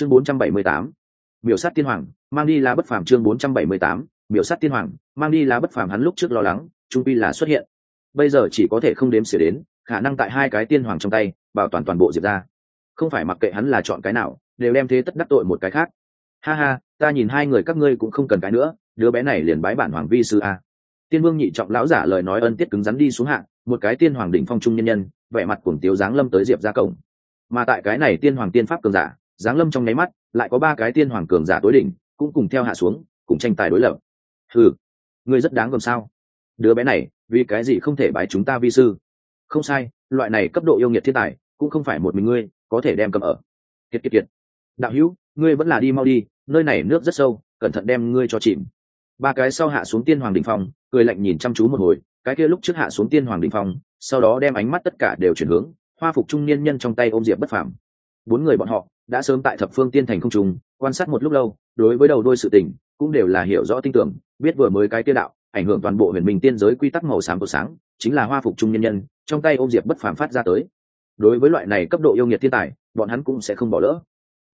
chương 478. miểu sát tiên hoàng, mang đi lá bất phàm chương 478. miểu sát tiên hoàng, mang đi lá bất phàm hắn lúc trước lo lắng, trung pi là xuất hiện. Bây giờ chỉ có thể không đếm xỉa đến, khả năng tại hai cái tiên hoàng trong tay, bảo toàn toàn bộ diệp ra. Không phải mặc kệ hắn là chọn cái nào, đều đem thế tất đắc tội một cái khác. Ha ha, ta nhìn hai người các ngươi cũng không cần cái nữa, đứa bé này liền bái bản hoàng vi sư a. Tiên vương nhị trọng lão giả lời nói ân tiết cứng rắn đi xuống hạng một cái tiên hoàng đỉnh phong trung nhân nhân, vẻ mặt cuồng tiếu giáng lâm tới diệp ra cổng. Mà tại cái này tiên hoàng tiên pháp cường giả giáng lâm trong nháy mắt, lại có ba cái tiên hoàng cường giả tối đỉnh, cũng cùng theo hạ xuống, cùng tranh tài đối lập. Ừ ngươi rất đáng gồm sao? Đứa bé này, vì cái gì không thể bái chúng ta vi sư? Không sai, loại này cấp độ yêu nghiệt thiên tài, cũng không phải một mình ngươi có thể đem cầm ở. Kiệt kiệt kiệt. Đạo hữu, ngươi vẫn là đi mau đi, nơi này nước rất sâu, cẩn thận đem ngươi cho chìm. Ba cái sau hạ xuống tiên hoàng đình phong, cười lạnh nhìn chăm chú một hồi, cái kia lúc trước hạ xuống tiên hoàng đình phong, sau đó đem ánh mắt tất cả đều chuyển hướng, hoa phục trung niên nhân trong tay ôm diệp bất phàm. Bốn người bọn họ đã sớm tại thập phương tiên thành không trùng quan sát một lúc lâu, đối với đầu đôi sự tình, cũng đều là hiểu rõ tin tưởng, biết vừa mới cái tiêu đạo, ảnh hưởng toàn bộ huyền minh tiên giới quy tắc màu xám của sáng, chính là hoa phục trung nhân nhân, trong tay ôm diệp bất phàm phát ra tới. Đối với loại này cấp độ yêu nghiệt thiên tài, bọn hắn cũng sẽ không bỏ lỡ.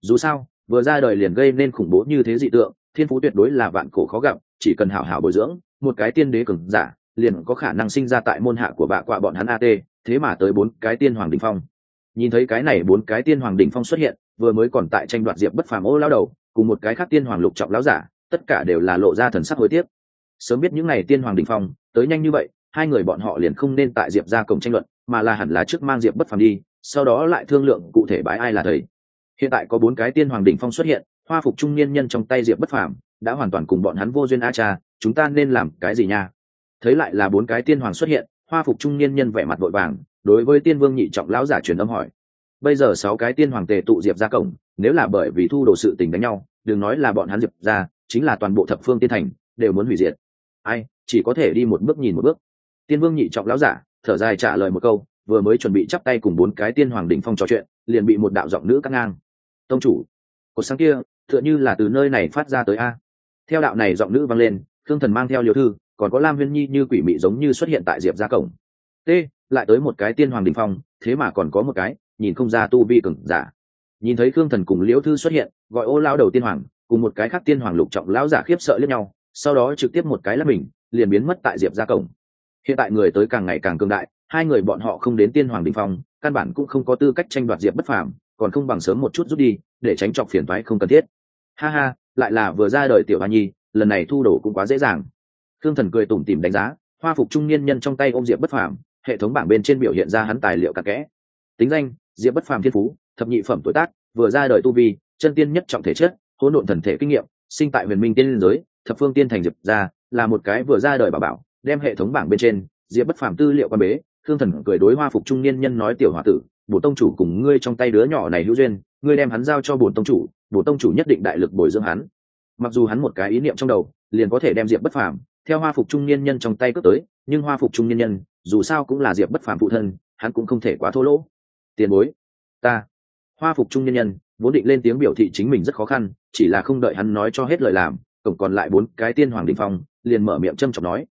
Dù sao, vừa ra đời liền gây nên khủng bố như thế dị tượng, thiên phú tuyệt đối là vạn cổ khó gặp, chỉ cần hảo hảo bồi dưỡng, một cái tiên đế cường giả, liền có khả năng sinh ra tại môn hạ của bạ quạ bọn hắn at thế mà tới bốn cái tiên hoàng đình phong. Nhìn thấy cái này bốn cái tiên hoàng đình phong xuất hiện vừa mới còn tại tranh đoạt diệp bất phàm ô lao đầu, cùng một cái khác tiên hoàng lục trọng lão giả, tất cả đều là lộ ra thần sắc hối tiếc. Sớm biết những n à y tiên hoàng đình phong, tới nhanh như vậy, hai người bọn họ liền không nên tại diệp ra cổng tranh luận, mà là hẳn là trước mang diệp bất phàm đi, sau đó lại thương lượng cụ thể bái ai là thầy. Hiện tại có bốn cái tiên hoàng đình phong xuất hiện, hoa phục trung niên nhân trong tay diệp bất phàm đã hoàn toàn cùng bọn hắn vô duyên a cha, chúng ta nên làm cái gì nha? Thấy lại là bốn cái tiên hoàng xuất hiện, hoa phục trung niên nhân vẻ mặt vội vàng, đối với tiên vương nhị trọng lão giả truyền âm hỏi bây giờ sáu cái tiên hoàng tề tụ diệp ra cổng, nếu là bởi vì thu đồ sự tình đánh nhau, đừng nói là bọn hắn diệp ra, chính là toàn bộ thập phương tiên thành, đều muốn hủy diệt. Ai, chỉ có thể đi một bước nhìn một bước. Tiên vương nhị trọng lão giả, thở dài trả lời một câu, vừa mới chuẩn bị chắp tay cùng bốn cái tiên hoàng đỉnh phong trò chuyện, liền bị một đạo giọng nữ cắt ngang. Tông chủ, cột sáng kia, tựa như là từ nơi này phát ra tới a. Theo đạo này giọng nữ vang lên thương thần mang theo liều thư, còn có lam huyên nhi như quỷ mị giống như xuất hiện tại diệp ra cổng. T lại tới một cái tiên hoàng đình phong, thế mà còn có một cái nhìn không ra tu vi cường giả. Nhìn thấy khương thần cùng liễu thư xuất hiện, gọi ô lao đầu tiên hoàng, cùng một cái khác tiên hoàng lục trọng lão giả khiếp sợ lẫn nhau, sau đó trực tiếp một cái là mình, liền biến mất tại diệp ra cổng. Hiện tại người tới càng ngày càng cương đại, hai người bọn họ không đến tiên hoàng đình phong, căn bản cũng không có tư cách tranh đoạt diệp bất phàm, còn không bằng sớm một chút rút đi, để tránh chọc phiền toái không cần thiết. Ha ha, lại là vừa ra đời tiểu hoa nhi, lần này thu đổ cũng quá dễ dàng. Thương thần cười tủm tỉm đánh giá, hoa phục trung niên nhân trong tay ôm diệp bất phàm, hệ thống bảng bên trên biểu hiện ra hắn tài liệu cặn kẽ. Tính danh diệp bất phàm thiên phú, thập nhị phẩm tuổi tác, vừa ra đời tu vi, chân tiên nhất trọng thể chất, hỗn độn thần thể kinh nghiệm, sinh tại huyền minh tiên liên giới, thập phương tiên thành diệp ra là một cái vừa ra đời bảo bảo, đem hệ thống bảng bên trên, diệp bất phàm tư liệu quan bế, thương thần cười đối hoa phục trung niên nhân nói, tiểu h o a tử, bổ tông chủ cùng ngươi trong tay đứa nhỏ này hữu duyên, ngươi đem hắn giao cho bổn tông chủ bổn tông chủ nhất định đại lực bồi dưỡng hắn. Mặc dù hắn một cái ý niệm trong đầu, liền có thể đem diệp bất phàm, theo hoa phục trung niên nhân trong tay cướp tới, nhưng hoa phục trung niên nhân, dù sao cũng là diệp bất phàm phụ thân, hắn cũng không thể quá thô lỗ tiền bối. Ta. Hoa phục trung nhân nhân, vốn định lên tiếng biểu thị chính mình rất khó khăn, chỉ là không đợi hắn nói cho hết lời làm cổng còn lại bốn cái tiên hoàng đình phong, liền mở miệng châm chọc nói.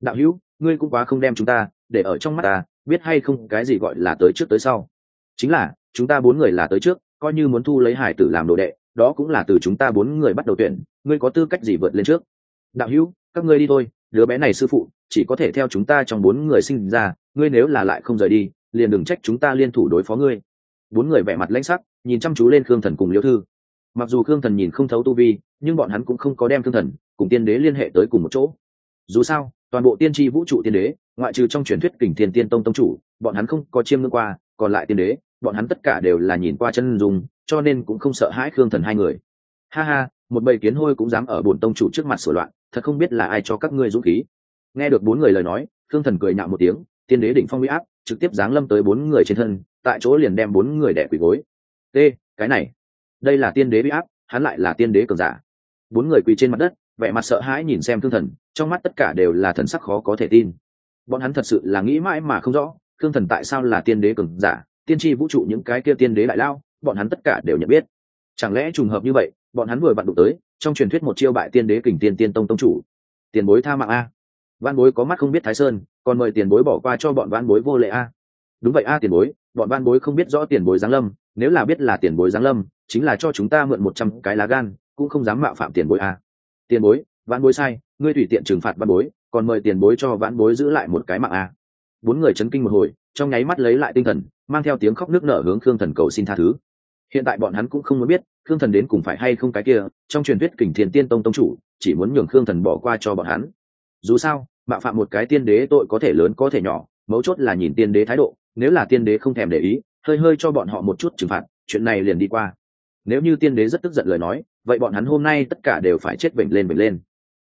Đạo hữu, ngươi cũng quá không đem chúng ta để ở trong mắt ta, biết hay không cái gì gọi là tới trước tới sau. Chính là, chúng ta bốn người là tới trước, coi như muốn thu lấy hải tử làm đồ đệ, đó cũng là từ chúng ta bốn người bắt đầu tuyển, ngươi có tư cách gì vượt lên trước? Đạo hữu, các ngươi đi thôi, đứa bé này sư phụ, chỉ có thể theo chúng ta trong bốn người sinh ra, ngươi nếu là lại không rời đi liền đừng trách chúng ta liên thủ đối phó ngươi. Bốn người vẻ mặt lãnh sắc, nhìn chăm chú lên khương thần cùng liêu thư. Mặc dù khương thần nhìn không thấu tu vi, nhưng bọn hắn cũng không có đem khương thần cùng tiên đế liên hệ tới cùng một chỗ. Dù sao, toàn bộ tiên tri vũ trụ tiên đế, ngoại trừ trong truyền thuyết kình thiên tiên tông tông chủ, bọn hắn không có chiêm ngưỡng qua, còn lại tiên đế, bọn hắn tất cả đều là nhìn qua chân dùng cho nên cũng không sợ hãi khương thần hai người. Ha ha, một bầy kiến hôi cũng dám ở bổn tông chủ trước mặt sửa loạn, thật không biết là ai cho các ngươi dũng khí. Nghe được bốn người lời nói, khương thần cười nhạo một tiếng, tiên đế đỉnh phong huy áp trực tiếp giáng lâm tới bốn người trên thân, tại chỗ liền đem bốn người đẻ quỳ gối. T cái này, đây là tiên đế bị áp, hắn lại là tiên đế cường giả. Bốn người quỳ trên mặt đất, vẻ mặt sợ hãi nhìn xem thương thần, trong mắt tất cả đều là thần sắc khó có thể tin. Bọn hắn thật sự là nghĩ mãi mà không rõ, thương thần tại sao là tiên đế cường giả, tiên tri vũ trụ những cái kia tiên đế đại lao, bọn hắn tất cả đều nhận biết. Chẳng lẽ trùng hợp như vậy, bọn hắn vừa vặn đụng tới, trong truyền thuyết một chiêu bại tiên đế kình tiên tiên tông tông chủ. Tiền bối tha mạng a văn bối có mắt không biết thái sơn, còn mời tiền bối bỏ qua cho bọn văn bối vô lệ a đúng vậy a tiền bối, bọn văn bối không biết rõ tiền bối giáng lâm, nếu là biết là tiền bối giáng lâm, chính là cho chúng ta mượn một trăm cái lá gan, cũng không dám mạo phạm tiền bối à. tiền bối, vãn bối sai, ngươi tùy tiện trừng phạt văn bối, còn mời tiền bối cho vãn bối giữ lại một cái mạng à. bốn người chấn kinh một hồi, trong nháy mắt lấy lại tinh thần, mang theo tiếng khóc nước nở hướng khương thần cầu xin tha thứ hiện tại bọn hắn cũng không muốn biết, khương thần đến cùng phải hay không cái kia, trong truyền thuyết kình thiền tiên tông tông chủ, chỉ muốn nhường khương thần bỏ qua cho bọn hắn dù sao bạo phạm một cái tiên đế tội có thể lớn có thể nhỏ, mấu chốt là nhìn tiên đế thái độ, nếu là tiên đế không thèm để ý, hơi hơi cho bọn họ một chút trừng phạt, chuyện này liền đi qua. Nếu như tiên đế rất tức giận lời nói, vậy bọn hắn hôm nay tất cả đều phải chết bệnh lên bệnh lên.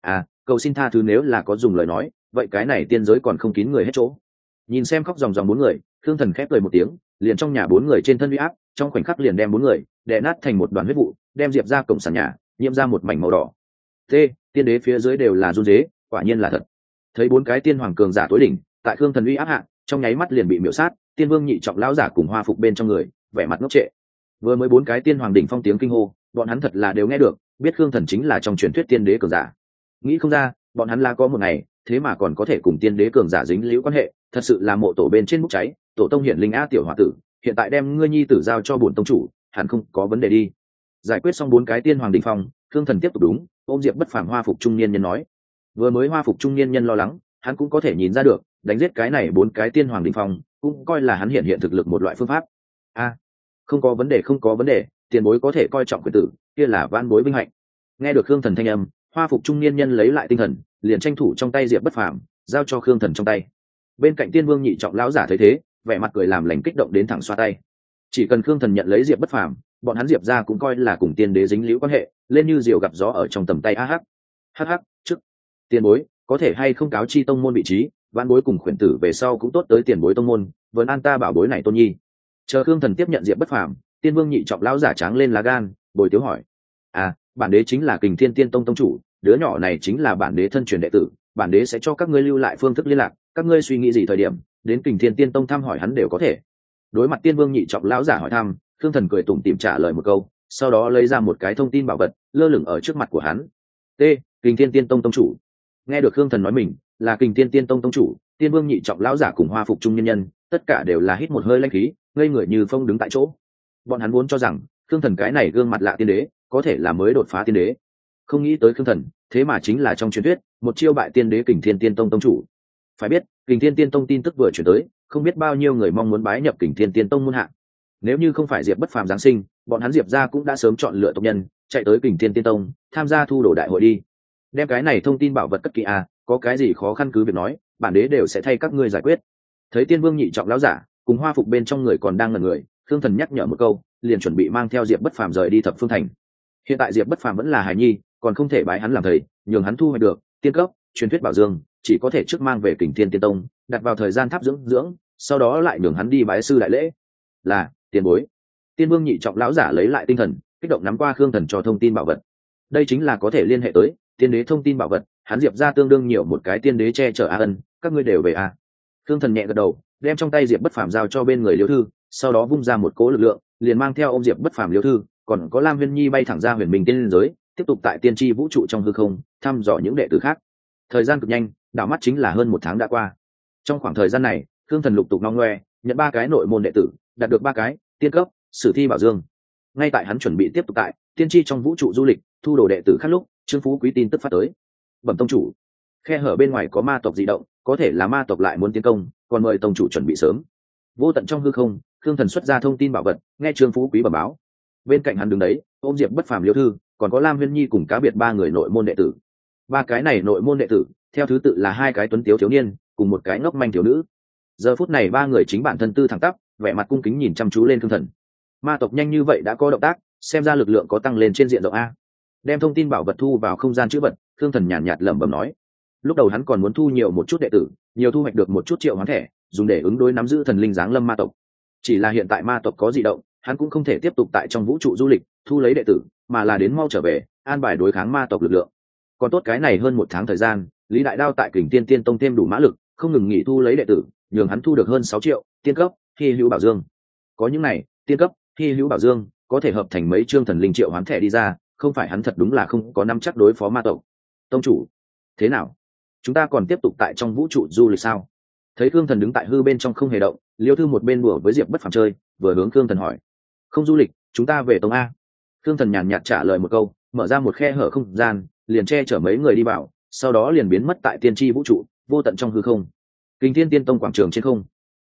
À cầu xin tha thứ nếu là có dùng lời nói, vậy cái này tiên giới còn không kín người hết chỗ. Nhìn xem khóc dòng dòng bốn người thương thần khép cười một tiếng, liền trong nhà bốn người trên thân huy áp, trong khoảnh khắc liền đem bốn người đè nát thành một đoàn huyết vụ, đem diệp ra cổng sàn nhà, nhiễm ra một mảnh màu đỏ. T tiên đế phía dưới đều là run dế quả nhiên là thật. Thấy bốn cái tiên hoàng cường giả tối đỉnh, tại khương thần uy áp hạ, trong nháy mắt liền bị miễu sát, tiên vương nhị trọng lão giả cùng hoa phục bên trong người, vẻ mặt ngốc trệ. Vừa mới bốn cái tiên hoàng đỉnh phong tiếng kinh hô, bọn hắn thật là đều nghe được, biết khương thần chính là trong truyền thuyết tiên đế cường giả. Nghĩ không ra, bọn hắn là có một ngày, thế mà còn có thể cùng tiên đế cường giả dính liễu quan hệ, thật sự là mộ tổ bên trên bốc cháy, tổ tông hiển linh a tiểu h o a tử, hiện tại đem ngươi nhi tử giao cho bổn tông chủ, hẳn không có vấn đề đi. Giải quyết xong bốn cái tiên hoàng đình phong thương thần tiếp tục đúng, ôm diệp bất phản hoa phục trung niên nhân nói vừa mới hoa phục trung niên nhân lo lắng, hắn cũng có thể nhìn ra được, đánh giết cái này bốn cái tiên hoàng đình phong, cũng coi là hắn hiện hiện thực lực một loại phương pháp. A, không có vấn đề, không có vấn đề, tiền bối có thể coi trọng quyền tử, kia là van bối vinh hạnh. Nghe được khương thần thanh âm, hoa phục trung niên nhân lấy lại tinh thần, liền tranh thủ trong tay diệp bất phàm, giao cho khương thần trong tay. Bên cạnh tiên vương nhị trọng lão giả thấy thế, vẻ mặt cười làm lành kích động đến thẳng xoa tay. Chỉ cần khương thần nhận lấy diệp bất phàm, bọn hắn diệp ra cũng coi là cùng tiên đế dính liễu quan hệ, lên như diều gặp gió ở trong tầm tay a hắc. Hh tiền bối, có thể hay không cáo chi tông môn vị trí văn bối cùng khuyển tử về sau cũng tốt tới tiền bối tông môn, vẫn an ta bảo bối này tôn nhi. Chờ khương thần tiếp nhận diệp bất phàm, tiên vương nhị trọng lão giả tráng lên lá gan, bồi tiếu hỏi. À bản đế chính là kình thiên tiên tông tông chủ, đứa nhỏ này chính là bản đế thân truyền đệ tử, bản đế sẽ cho các ngươi lưu lại phương thức liên lạc, các ngươi suy nghĩ gì thời điểm, đến kình thiên tiên tông thăm hỏi hắn đều có thể. Đối mặt tiên vương nhị trọng lão giả hỏi thăm thương thần cười tủm tìm trả lời một câu, sau đó lấy ra một cái thông tin bảo vật, lơ lửng ở trước mặt của hắn. T, kình thiên tiên tông tông chủ nghe được khương thần nói mình, là kình thiên tiên tông tông chủ, tiên vương nhị trọng lão giả cùng hoa phục trung nhân nhân, tất cả đều là hít một hơi lanh khí, ngây người như phong đứng tại chỗ. Bọn hắn vốn cho rằng, khương thần cái này gương mặt lạ tiên đế, có thể là mới đột phá tiên đế. Không nghĩ tới khương thần, thế mà chính là trong truyền thuyết, một chiêu bại tiên đế kình thiên tiên tông tông chủ. Phải biết, kình thiên tiên tông tin tức vừa chuyển tới, không biết bao nhiêu người mong muốn bái nhập kình thiên tiên tông muôn hạ. nếu như không phải diệp bất phàm giáng sinh, bọn hắn diệp ra cũng đã sớm chọn lựa tộc nhân, chạy tới kình thiên tiên tông, tham gia thu đồ đại hội đi đem cái này thông tin bảo vật cất kỹ à có cái gì khó khăn cứ việc nói, bản đế đều sẽ thay các ngươi giải quyết. Thấy tiên vương nhị trọng lão giả, cùng hoa phục bên trong người còn đang ngần người thương thần nhắc nhở một câu, liền chuẩn bị mang theo diệp bất phàm rời đi thập phương thành. Hiện tại diệp bất phàm vẫn là hài nhi, còn không thể bái hắn làm thầy, nhường hắn thu hoạch được, tiên cấp, truyền thuyết bảo dương, chỉ có thể trước mang về kình thiên tiên tông, đặt vào thời gian tháp dưỡng dưỡng, sau đó lại nhường hắn đi bái sư đại lễ. Là, tiền bối. Tiên vương nhị trọng lão giả lấy lại tinh thần, kích động nắm qua khương thần cho thông tin bảo vật. Đây chính là có thể liên hệ tới tiên đế thông tin bảo vật, hắn diệp ra tương đương nhiều một cái tiên đế che chở a ân, các ngươi đều về a. Thương thần nhẹ gật đầu, đem trong tay diệp bất phàm giao cho bên người liêu thư, sau đó vung ra một cố lực lượng, liền mang theo ô m diệp bất phàm liêu thư, còn có lam huyên nhi bay thẳng ra huyền minh tiên liên giới, tiếp tục tại tiên tri vũ trụ trong hư không, thăm dò những đệ tử khác. Thời gian cực nhanh, đảo mắt chính là hơn một tháng đã qua. Trong khoảng thời gian này thương thần lục tục nong ngoe, nhận ba cái nội môn đệ tử, đạt được ba cái, tiên cấp, sử thi bảo dương. Ngay tại hắn chuẩn bị tiếp tục tại, tiên tri trong vũ trụ du lịch, thu đồ đệ tử khác lúc trương phú quý tin tức phát tới. Bẩm tông chủ, khe hở bên ngoài có ma tộc di động, có thể là ma tộc lại muốn tiến công, còn mời tông chủ chuẩn bị sớm. Vô tận trong hư không thương thần xuất ra thông tin bảo vật, nghe trương phú quý bẩm báo. Bên cạnh hắn đứng đấy, ôm diệp bất phàm liêu thư, còn có lam huyên nhi cùng cá biệt ba người nội môn đệ tử. Ba cái này nội môn đệ tử, theo thứ tự là hai cái tuấn tiếu thiếu niên, cùng một cái ngốc manh thiếu nữ. Giờ phút này ba người chính bản thân tư thẳng tắp, vẻ mặt cung kính nhìn chăm chú lên thương thần. Ma tộc nhanh như vậy đã có động tác, xem ra lực lượng có tăng lên trên diện rộng a đem thông tin bảo vật thu vào không gian chữ vật thương thần nhàn nhạt, nhạt lẩm bẩm nói. Lúc đầu hắn còn muốn thu nhiều một chút đệ tử nhiều thu hoạch được một chút triệu hoán thẻ dùng để ứng đối nắm giữ thần linh giáng lâm ma tộc. Chỉ là hiện tại ma tộc có di động hắn cũng không thể tiếp tục tại trong vũ trụ du lịch thu lấy đệ tử mà là đến mau trở về an bài đối kháng ma tộc lực lượng. Còn tốt cái này hơn một tháng thời gian lý đại đao tại kình tiên tiên tông thêm đủ mã lực không ngừng nghỉ thu lấy đệ tử nhường hắn thu được hơn sáu triệu tiên cấp thi hữu bảo dương. Có những này tiên cấp thi hữu bảo dương có thể hợp thành mấy chương thần linh triệu hoán thẻ đi ra không phải hắn thật đúng là không có năm chắc đối phó ma tộc. Tông chủ, thế nào? Chúng ta còn tiếp tục tại trong vũ trụ du lịch sao? Thấy khương thần đứng tại hư bên trong không hề động, liêu thư một bên đùa với diệp bất phàm chơi, vừa hướng khương thần hỏi. Không du lịch, chúng ta về tông a. Khương thần nhàn nhạt trả lời một câu, mở ra một khe hở không gian, liền che chở mấy người đi vào, sau đó liền biến mất tại tiên tri vũ trụ, vô tận trong hư không. Kinh thiên tiên tông quảng trường trên không.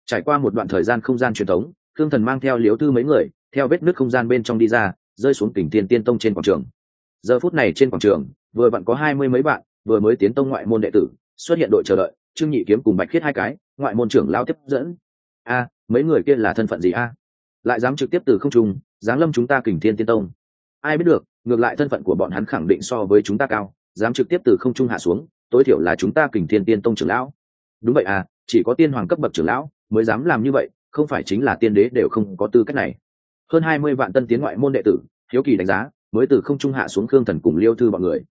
Trải qua một đoạn thời gian không gian truyền thống, khương thần mang theo liếu tư mấy người, theo vết nước không gian bên trong đi ra rơi xuống kình tiên tiên tông trên quảng trường. Giờ phút này trên quảng trường, vừa bạn có hai mươi mấy bạn, vừa mới tiến tông ngoại môn đệ tử, xuất hiện đội chờ đợi, trương nhị kiếm cùng bạch khiết hai cái, ngoại môn trưởng lao tiếp dẫn. A, mấy người kia là thân phận gì a? Lại dám trực tiếp từ không trung, giáng lâm chúng ta kình thiên tiên tông. Ai biết được, ngược lại thân phận của bọn hắn khẳng định so với chúng ta cao, dám trực tiếp từ không trung hạ xuống, tối thiểu là chúng ta kình thiên tiên tông trưởng lão. Đúng vậy à chỉ có tiên hoàng cấp bậc trưởng lão mới dám làm như vậy, không phải chính là tiên đế đều không có tư cách này hơn hai mươi vạn tân tiến ngoại môn đệ tử, hiếu kỳ đánh giá, mới từ không trung hạ xuống khương thần cùng liêu thư bọn người.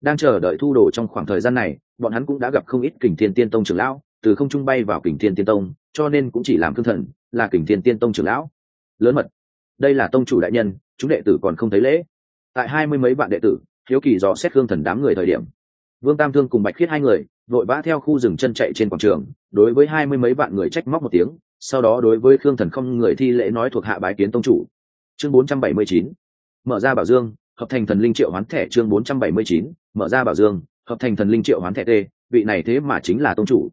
Đang chờ đợi thu đồ trong khoảng thời gian này, bọn hắn cũng đã gặp không ít kình thiên tiên tông trưởng lão, từ không trung bay vào kình thiên tiên tông, cho nên cũng chỉ làm khương thần, là kình thiên tiên tông trưởng lão. Lớn mật. Đây là tông chủ đại nhân, chúng đệ tử còn không thấy lễ. Tại hai mươi mấy vạn đệ tử, hiếu kỳ dò xét khương thần đám người thời điểm. Vương tam thương cùng bạch khiết hai người, vội vã theo khu rừng chân chạy trên quảng trường, đối với hai mươi mấy vạn người trách móc một tiếng sau đó đối với khương thần không, người thi lễ nói thuộc hạ bái kiến tông chủ. Chương bốn trăm bảy mươi chín, mở ra bảo dương, hợp thành thần linh triệu hoán thẻ chương bốn trăm bảy mươi chín, mở ra bảo dương, hợp thành thần linh triệu hoán thẻ t, vị này thế mà chính là tông chủ.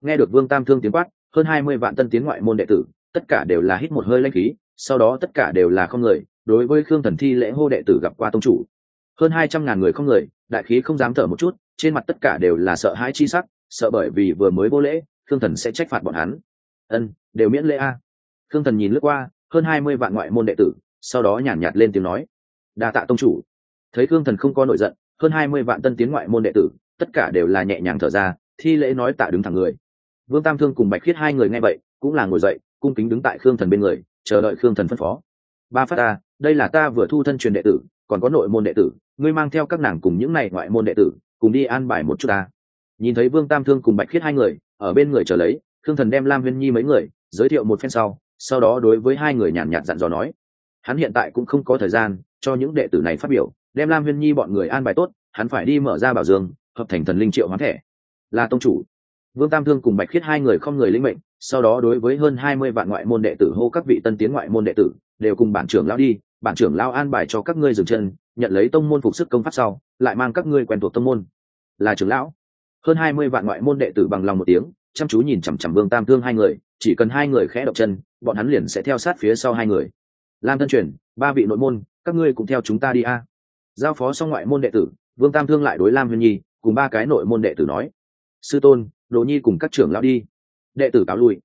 Nghe được vương tam thương tiếng quát, hơn hai mươi vạn tân tiến ngoại môn đệ tử, tất cả đều là hít một hơi lanh khí, sau đó tất cả đều là không người, đối với khương thần thi lễ hô đệ tử gặp qua tông chủ. Hơn hai trăm ngàn người không người, đại khí không dám thở một chút, trên mặt tất cả đều là sợ hãi chi sắc, sợ bởi vì vừa mới vô lễ, khương thần sẽ trách phạt bọn hắn ân đều miễn lễ a. Khương thần nhìn lướt qua hơn hai mươi vạn ngoại môn đệ tử sau đó nhàn nhạt, lên tiếng nói. Đa tạ tông chủ. Thấy khương thần không có nổi giận hơn hai mươi vạn tân tiến ngoại môn đệ tử tất cả đều là nhẹ nhàng thở ra thi lễ nói tạ đứng thẳng người. Vương tam thương cùng bạch khiết hai người nghe vậy cũng là ngồi dậy cung kính đứng tại khương thần bên người chờ đợi khương thần phân phó. Ba phát ta đây là ta vừa thu thân truyền đệ tử còn có nội môn đệ tử ngươi mang theo các nàng cùng những này ngoại môn đệ tử cùng đi an bài một chút ta. Nhìn thấy vương tam thương cùng bạch khiết hai người ở bên người chờ lấy khương thần đem lam huyên nhi mấy người giới thiệu một phen sau sau đó đối với hai người nhàn nhạt dặn dò nói, hắn hiện tại cũng không có thời gian cho những đệ tử này phát biểu, đem lam huyên nhi bọn người an bài tốt, hắn phải đi mở ra bảo dương, hợp thành thần linh triệu hoán thẻ là tông chủ. Vương tam thương cùng bạch khiết hai người không người linh mệnh, sau đó đối với hơn hai mươi vạn ngoại môn đệ tử hô các vị tân tiến ngoại môn đệ tử, đều cùng bản trưởng lao đi, bản trưởng lao an bài cho các ngươi dừng chân, nhận lấy tông môn phục sức công pháp sau, lại mang các ngươi quen thuộc tông môn. Là trưởng lão. Hơn hai mươi vạn ngoại môn đệ tử bằng lòng một tiếng chăm chú nhìn chằm chằm vương tam thương hai người, chỉ cần hai người khẽ động chân, bọn hắn liền sẽ theo sát phía sau hai người. Lam thân truyền, ba vị nội môn, các ngươi cũng theo chúng ta đi a. Giao phó xong ngoại môn đệ tử, vương tam thương lại đối lam huyên nhi, cùng ba cái nội môn đệ tử nói. Sư tôn, đồ nhi cùng các trưởng lão đi. Đệ tử cáo lui.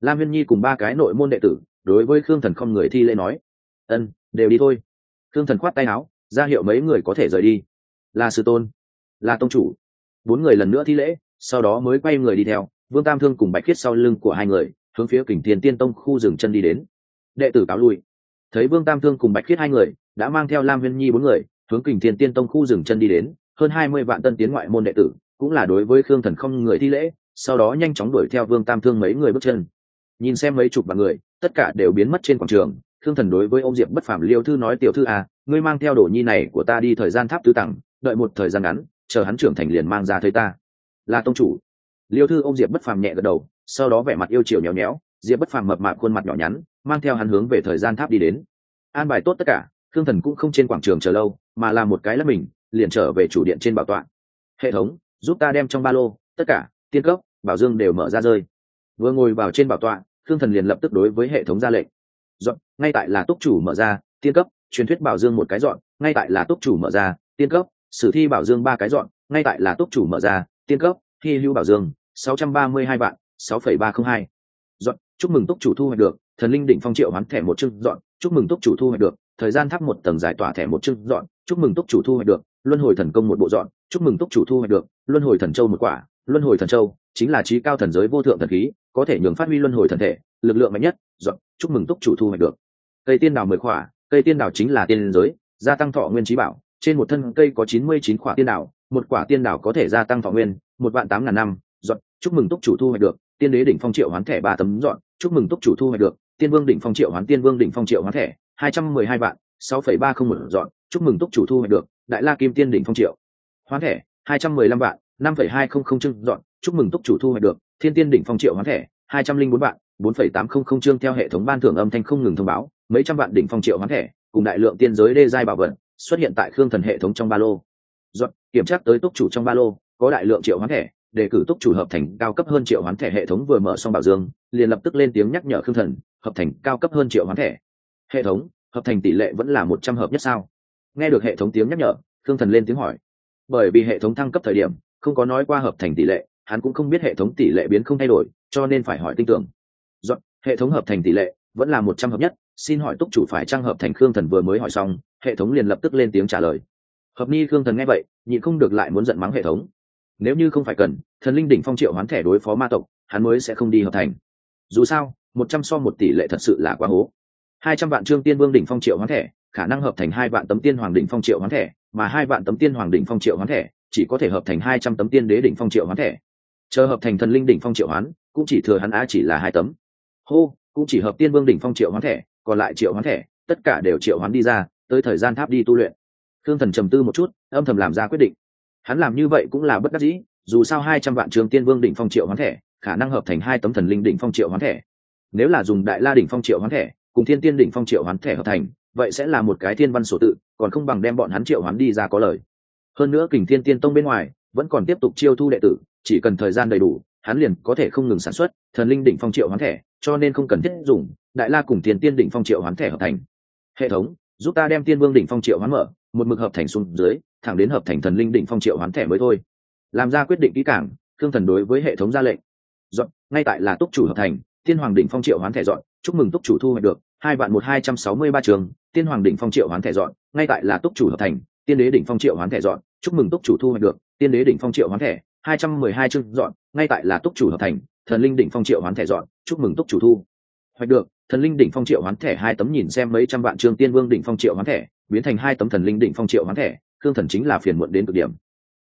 Lam huyên nhi cùng ba cái nội môn đệ tử, đối với khương thần không người thi lễ nói. Ân, đều đi thôi. Khương thần khoát tay áo, ra hiệu mấy người có thể rời đi. Là sư tôn, là tông chủ. Bốn người lần nữa thi lễ, sau đó mới quay người đi theo vương tam thương cùng bạch khiết sau lưng của hai người, hướng phía kình thiên tiên tông khu rừng chân đi đến. Đệ tử cáo lui. Thấy vương tam thương cùng bạch khiết hai người, đã mang theo lam viên nhi bốn người, hướng kình thiên tiên tông khu rừng chân đi đến. Hơn hai mươi vạn tân tiến ngoại môn đệ tử, cũng là đối với khương thần không người thi lễ, sau đó nhanh chóng đuổi theo vương tam thương mấy người bước chân. Nhìn xem mấy chục vạn người, tất cả đều biến mất trên quảng trường. Khương thần đối với ông diệp bất phàm liêu thư nói, tiểu thư à ngươi mang theo đồ nhi này của ta đi thời gian tháp tứ tặng, đợi một thời gian ngắn, chờ hắn trưởng thành liền mang ra thấy ta. Là tông chủ liêu thư ông diệp bất phàm nhẹ gật đầu, sau đó vẻ mặt yêu chiều nhéo nhéo, diệp bất phàm mập mạp khuôn mặt nhỏ nhắn, mang theo hắn hướng về thời gian tháp đi đến. An bài tốt tất cả thương thần cũng không trên quảng trường chờ lâu, mà làm một cái lấp mình, liền trở về chủ điện trên bảo tọa. Hệ thống, giúp ta đem trong ba lô, tất cả, tiên cấp bảo dương đều mở ra rơi. Vừa ngồi vào trên bảo tọa thương thần liền lập tức đối với hệ thống ra lệnh. Dọn, ngay tại là túc chủ mở ra, tiên cấp truyền thuyết bảo dương một cái dọn, ngay tại là túc chủ mở ra, tiên cấp sử thi bảo dương ba cái dọn, ngay tại là túc chủ mở ra, tiên cấp thi hữu bảo dương sáu trăm ba mươi hai vạn sáu phẩy ba không hai. Dọn chúc mừng túc chủ thu hoạch được thần linh đỉnh phong triệu hoán thẻ một chương dọn chúc mừng túc chủ thu hoạch được thời gian thắp một tầng giải tỏa thẻ một chương dọn chúc mừng túc chủ thu hoạch được luân hồi thần công một bộ dọn chúc mừng túc chủ thu hoạch được luân hồi thần châu một quả luân hồi thần châu chính là trí cao thần giới vô thượng thần khí có thể nhường phát huy luân hồi thần thể lực lượng mạnh nhất dọn chúc mừng túc chủ thu hoạch được. Cây tiên đào mười quả, cây tiên đào chính là tiên giới gia tăng thọ nguyên trí bảo trên một thân cây có chín mươi chín quả tiên đào một quả tiên đào có thể gia tăng thọ nguyên một vạn tám ngàn năm dọn, chúc mừng túc chủ thu hoạch được, tiên đế đỉnh phong triệu hoán thẻ ba tấm dọn, chúc mừng túc chủ thu hoạch được, tiên vương đỉnh phong triệu hoán, tiên vương đỉnh phong triệu hoán thẻ, hai trăm mười hai vạn, sáu phẩy ba không một dọn, chúc mừng túc chủ thu hoạch được, đại la kim tiên đỉnh phong triệu hoán thẻ, hai trăm mười lăm vạn, năm phẩy hai không không trưng dọn, chúc mừng túc chủ thu hoạch được, thiên tiên đỉnh phong triệu hoán thẻ, hai trăm linh bốn vạn 4.800 chương theo hệ thống ban thưởng âm thanh không ngừng thông báo, mấy trăm vạn đỉnh phong triệu hoán thẻ, cùng đại lượng tiên giới đê giai bảo vật, xuất hiện tại khương thần hệ thống trong ba lô. Dọn, kiểm tra tới túc chủ trong ba lô, có đại lượng triệu hoán thẻ đề cử túc chủ hợp thành cao cấp hơn triệu hoán thẻ hệ thống vừa mở xong bảo dương, liền lập tức lên tiếng nhắc nhở khương thần, hợp thành cao cấp hơn triệu hoán thẻ. Hệ thống, hợp thành tỷ lệ vẫn là một trăm hợp nhất sao? Nghe được hệ thống tiếng nhắc nhở, khương thần lên tiếng hỏi. Bởi vì hệ thống thăng cấp thời điểm, không có nói qua hợp thành tỷ lệ, hắn cũng không biết hệ thống tỷ lệ biến không thay đổi, cho nên phải hỏi tin tưởng. Dọn hệ thống hợp thành tỷ lệ vẫn là một trăm hợp nhất, xin hỏi túc chủ phải trang hợp thành khương thần vừa mới hỏi xong, hệ thống liền lập tức lên tiếng trả lời. Hợp ni khương thần nghe vậy, nhịn không được lại muốn giận mắng hệ thống nếu như không phải cần, thần linh đỉnh phong triệu hoán thẻ đối phó ma tộc, hắn mới sẽ không đi hợp thành. Dù sao, một trăm so một tỷ lệ thật sự là quá hố. Hai trăm vạn trương tiên vương đỉnh phong triệu hoán thẻ, khả năng hợp thành hai vạn tấm tiên hoàng đỉnh phong triệu hoán thẻ, mà hai vạn tấm tiên hoàng đỉnh phong triệu hoán thẻ, chỉ có thể hợp thành hai trăm tấm tiên đế đỉnh phong triệu hoán thẻ. Chờ hợp thành thần linh đỉnh phong triệu hoán, cũng chỉ thừa hắn á chỉ là hai tấm. Hô, cũng chỉ hợp tiên vương đỉnh phong triệu hoán thẻ, còn lại triệu hoán thẻ, tất cả đều triệu hoán đi ra, tới thời gian tháp đi tu luyện. Thương thần trầm tư một chút, âm thầm làm ra quyết định hắn làm như vậy cũng là bất đắc dĩ, dù sao hai trăm vạn trường tiên vương đỉnh phong triệu hoán thẻ, khả năng hợp thành hai tấm thần linh đỉnh phong triệu hoán thẻ. Nếu là dùng đại la đỉnh phong triệu hoán thẻ, cùng thiên tiên đỉnh phong triệu hoán thẻ hợp thành, vậy sẽ là một cái thiên văn sổ tự, còn không bằng đem bọn hắn triệu hoán đi ra có lời. Hơn nữa kình thiên tiên tông bên ngoài, vẫn còn tiếp tục chiêu thu đệ tử, chỉ cần thời gian đầy đủ, hắn liền có thể không ngừng sản xuất thần linh đỉnh phong triệu hoán thẻ, cho nên không cần thiết dùng đại la cùng tiền tiên đỉnh phong triệu hoán thẻ hợp thành. Hệ thống, giúp ta đem tiên vương đỉnh phong triệu hoán mở, một mực hợp thành xuống dưới thẳng đến hợp thành thần linh đỉnh phong triệu hoán thẻ mới thôi. Làm ra quyết định kỹ cảng thương thần đối với hệ thống ra lệnh. Dọn, ngay tại là túc chủ hợp thành, tiên hoàng đỉnh phong triệu hoán thẻ dọn, chúc mừng túc chủ thu hoạch được hai vạn một hai trăm sáu mươi ba trường, tiên hoàng đỉnh phong triệu hoán thẻ dọn, ngay tại là túc chủ hợp thành, tiên đế đỉnh phong triệu hoán thẻ dọn, chúc mừng túc chủ thu hoạch được, tiên đế đỉnh phong triệu hoán thẻ, hai trăm mười hai chương dọn, ngay tại là túc chủ hợp thành, thần linh đỉnh phong triệu hoán thẻ dọn, chúc mừng túc chủ thu hoạch được, thần linh đỉnh phong triệu hoán thẻ, hai tấm nhìn xem mấy trăm vạn chương tiên vương đỉnh phong triệu hoán thẻ, biến thành hai tấm thần linh đỉnh phong triệu hoán thẻ khương thần chính là phiền muộn đến cực điểm.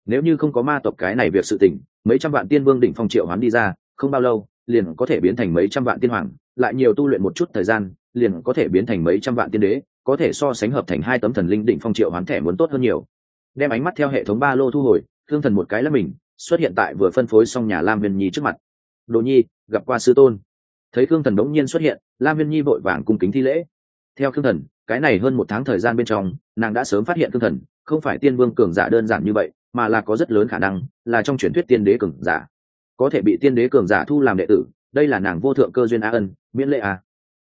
Nếu như không có ma tộc cái này việc sự tình, mấy trăm vạn tiên vương đỉnh phong triệu hoán đi ra, không bao lâu, liền có thể biến thành mấy trăm vạn tiên hoàng, lại nhiều tu luyện một chút thời gian, liền có thể biến thành mấy trăm vạn tiên đế, có thể so sánh hợp thành hai tấm thần linh đỉnh phong triệu hoán thẻ muốn tốt hơn nhiều. Đem ánh mắt theo hệ thống ba lô thu hồi thương thần một cái là mình, xuất hiện tại vừa phân phối xong nhà lam viên nhi trước mặt. Đồ nhi, gặp qua sư tôn. Thấy thương thần đống nhiên xuất hiện, lam viên nhi vội vàng cung kính thi lễ. Theo thương thần, cái này hơn một tháng thời gian bên trong, nàng đã sớm phát hiện thương thần không phải tiên vương cường giả đơn giản như vậy, mà là có rất lớn khả năng là trong truyền thuyết tiên đế cường giả. Có thể bị tiên đế cường giả thu làm đệ tử, đây là nàng vô thượng cơ duyên a ân, miễn lệ a à.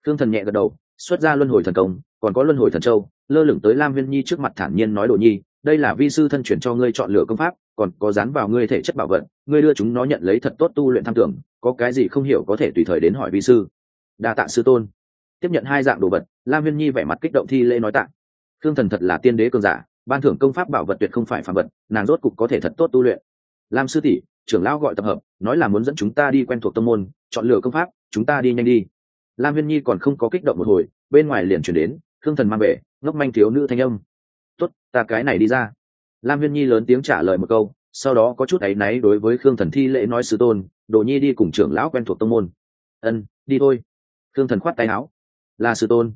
thương thần nhẹ gật đầu, xuất ra luân hồi thần công, còn có luân hồi thần châu, lơ lửng tới lam viên nhi trước mặt thản nhiên nói đồ nhi, đây là vi sư thân chuyển cho ngươi chọn lựa công pháp, còn có dán vào ngươi thể chất bảo vật, ngươi đưa chúng nó nhận lấy thật tốt tu luyện tham tưởng, có cái gì không hiểu có thể tùy thời đến hỏi vi sư. Đa tạ sư tôn. Tiếp nhận hai dạng đồ vật, lam viên nhi vẻ mặt kích động thi lễ nói tạ. Thương thần thật là tiên đế cường giả ban thưởng công pháp bảo vật tuyệt không phải phàm vật, nàng rốt cục có thể thật tốt tu luyện. Lam sư tỷ, trưởng lão gọi tập hợp, nói là muốn dẫn chúng ta đi quen thuộc tâm môn, chọn lựa công pháp, chúng ta đi nhanh đi. Lam viên nhi còn không có kích động một hồi, bên ngoài liền chuyển đến, thương thần mang về, ngốc manh thiếu nữ thanh âm. Tốt, ta cái này đi ra. Lam viên nhi lớn tiếng trả lời một câu, sau đó có chút áy náy đối với khương thần thi lễ nói sư tôn, đồ nhi đi cùng trưởng lão quen thuộc tông môn. Ân, đi thôi. Khương thần khoát tay áo. Là sư tôn.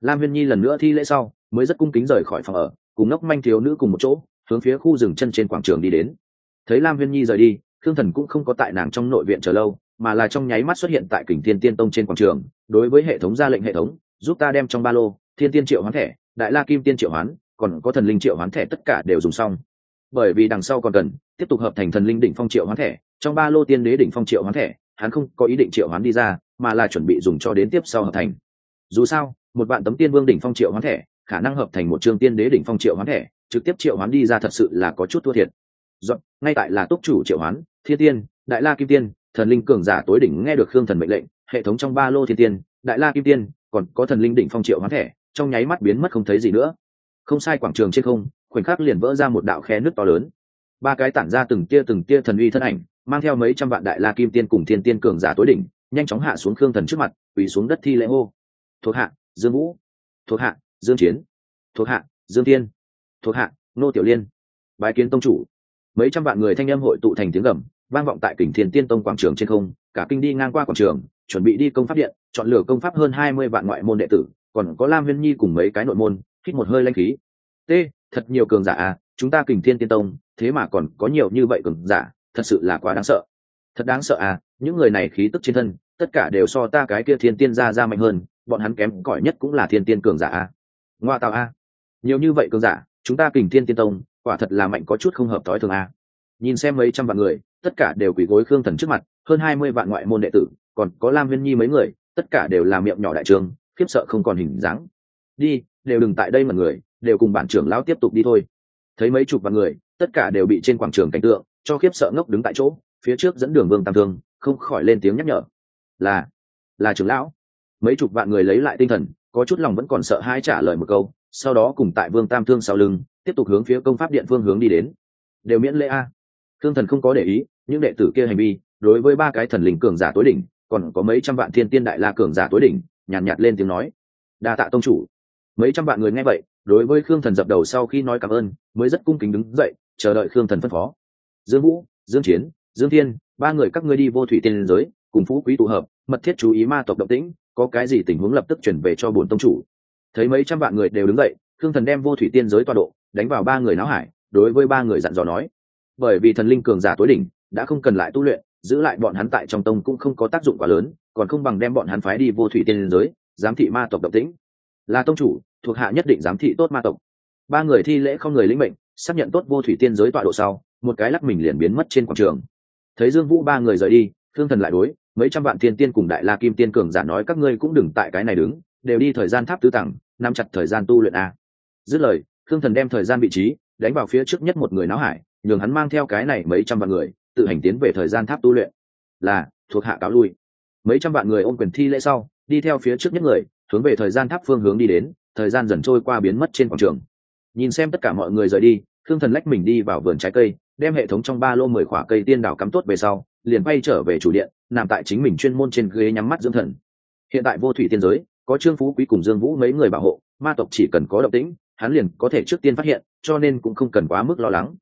Lam viên nhi lần nữa thi lễ sau, mới rất cung kính rời khỏi phòng ở cùng ngốc manh thiếu nữ cùng một chỗ, hướng phía khu rừng chân trên quảng trường đi đến. Thấy lam viên nhi rời đi thương thần cũng không có tại nàng trong nội viện chờ lâu, mà là trong nháy mắt xuất hiện tại kình thiên tiên tông trên quảng trường, đối với hệ thống ra lệnh hệ thống, giúp ta đem trong ba lô, thiên tiên triệu hoán thẻ, đại la kim tiên triệu hoán, còn có thần linh triệu hoán thẻ tất cả đều dùng xong. Bởi vì đằng sau còn cần, tiếp tục hợp thành thần linh đỉnh phong triệu hoán thẻ, trong ba lô tiên đế đỉnh phong triệu hoán thẻ, hắn không có ý định triệu hoán đi ra, mà là chuẩn bị dùng cho đến tiếp sau hợp thành. Dù sao, một vạn tấm tiên vương đỉnh phong triệu hoán thẻ khả năng hợp thành một chương tiên đế đỉnh phong triệu hoán thẻ trực tiếp triệu hoán đi ra thật sự là có chút thua thiệt. Dọn, ngay tại là túc chủ triệu hoán thiên tiên đại la kim tiên thần linh cường giả tối đỉnh nghe được khương thần mệnh lệnh hệ thống trong ba lô thiên tiên đại la kim tiên còn có thần linh đỉnh phong triệu hoán thẻ trong nháy mắt biến mất không thấy gì nữa. Không sai quảng trường trên không khoảnh khắc liền vỡ ra một đạo khe nước to lớn. Ba cái tản ra từng tia từng tia thần uy thân ảnh mang theo mấy trăm vạn đại la kim tiên cùng thiên tiên cường giả tối đỉnh nhanh chóng hạ xuống khương thần trước mặt quỳ xuống đất thi lễ hô. Thuộc hạ dương vũ. Thuộc hạ dương chiến. Thuộc hạ, dương tiên thuộc hạ, nô tiểu liên. Bái kiến tông chủ. Mấy trăm vạn người thanh âm hội tụ thành tiếng gầm, vang vọng tại kình thiên tiên tông quảng trường trên không, cả kinh đi ngang qua quảng trường, chuẩn bị đi công pháp điện, chọn lựa công pháp hơn hai mươi vạn ngoại môn đệ tử, còn có lam huyên nhi cùng mấy cái nội môn, hít một hơi lanh khí. T, thật nhiều cường giả à chúng ta kình thiên tiên tông, thế mà còn có nhiều như vậy cường giả, thật sự là quá đáng sợ. Thật đáng sợ à những người này khí tức trên thân, tất cả đều so ta cái kia thiên tiên ra ra mạnh hơn, bọn hắn kém cỏi nhất cũng là thiên tiên cường giả à? Ngoa tạo a. Nhiều như vậy cường giả, chúng ta kình thiên tiên tông, quả thật là mạnh có chút không hợp thói thường a. Nhìn xem mấy trăm vạn người, tất cả đều quỳ gối khương thần trước mặt, hơn hai mươi vạn ngoại môn đệ tử, còn có lam viên nhi mấy người, tất cả đều là miệng nhỏ đại trường, khiếp sợ không còn hình dáng. Đi, đều đừng tại đây mà người, đều cùng bản trưởng lão tiếp tục đi thôi. Thấy mấy chục vạn người, tất cả đều bị trên quảng trường cảnh tượng, cho khiếp sợ ngốc đứng tại chỗ, phía trước dẫn đường vương tam thương, không khỏi lên tiếng nhắc nhở. Là là trưởng lão. Mấy chục vạn người lấy lại tinh thần có chút lòng vẫn còn sợ hãi trả lời một câu sau đó cùng tại vương tam thương sau lưng tiếp tục hướng phía công pháp điện phương hướng đi đến. Đều miễn lễ a. Thương thần không có để ý những đệ tử kia hành vi đối với ba cái thần linh cường giả tối đỉnh còn có mấy trăm vạn thiên tiên đại la cường giả tối đỉnh nhàn nhạt, nhạt lên tiếng nói. Đa tạ tông chủ. Mấy trăm vạn người nghe vậy đối với khương thần dập đầu sau khi nói cảm ơn mới rất cung kính đứng dậy chờ đợi khương thần phân phó. Dương vũ dương chiến dương thiên ba người các ngươi đi vô thủy tiên giới cùng phú quý tụ hợp mật thiết chú ý ma tộc động tĩnh có cái gì tình huống lập tức chuyển về cho bổn tông chủ. Thấy mấy trăm vạn người đều đứng dậy thương thần đem vô thủy tiên giới tọa độ, đánh vào ba người náo hải, đối với ba người dặn dò nói. Bởi vì thần linh cường giả tối đỉnh, đã không cần lại tu luyện, giữ lại bọn hắn tại trong tông cũng không có tác dụng quá lớn, còn không bằng đem bọn hắn phái đi vô thủy tiên giới, giám thị ma tộc động tĩnh là tông chủ, thuộc hạ nhất định giám thị tốt ma tộc. Ba người thi lễ không người lĩnh mệnh, xác nhận tốt vô thủy tiên giới tọa độ sau, một cái lắc mình liền biến mất trên quảng trường. Thấy dương vũ ba người rời đi thương thần lại đối mấy trăm vạn thiên tiên cùng đại la kim tiên cường giả nói các ngươi cũng đừng tại cái này đứng, đều đi thời gian tháp tứ tặng nắm chặt thời gian tu luyện a. Dứt lời thương thần đem thời gian vị trí đánh vào phía trước nhất một người náo hải, nhường hắn mang theo cái này mấy trăm vạn người, tự hành tiến về thời gian tháp tu luyện. Là, thuộc hạ cáo lui. Mấy trăm vạn người ôm quyền thi lễ sau, đi theo phía trước nhất người, hướng về thời gian tháp phương hướng đi đến, thời gian dần trôi qua biến mất trên quảng trường. Nhìn xem tất cả mọi người rời đi thương thần lách mình đi vào vườn trái cây, đem hệ thống trong ba lô mười khỏa cây tiên đảo cắm tốt về sau, liền bay trở về chủ điện nằm tại chính mình chuyên môn trên ghế nhắm mắt dưỡng thần. Hiện tại vô thủy tiên giới, có trương phú quý cùng dương vũ mấy người bảo hộ, ma tộc chỉ cần có động tĩnh, hắn liền có thể trước tiên phát hiện, cho nên cũng không cần quá mức lo lắng.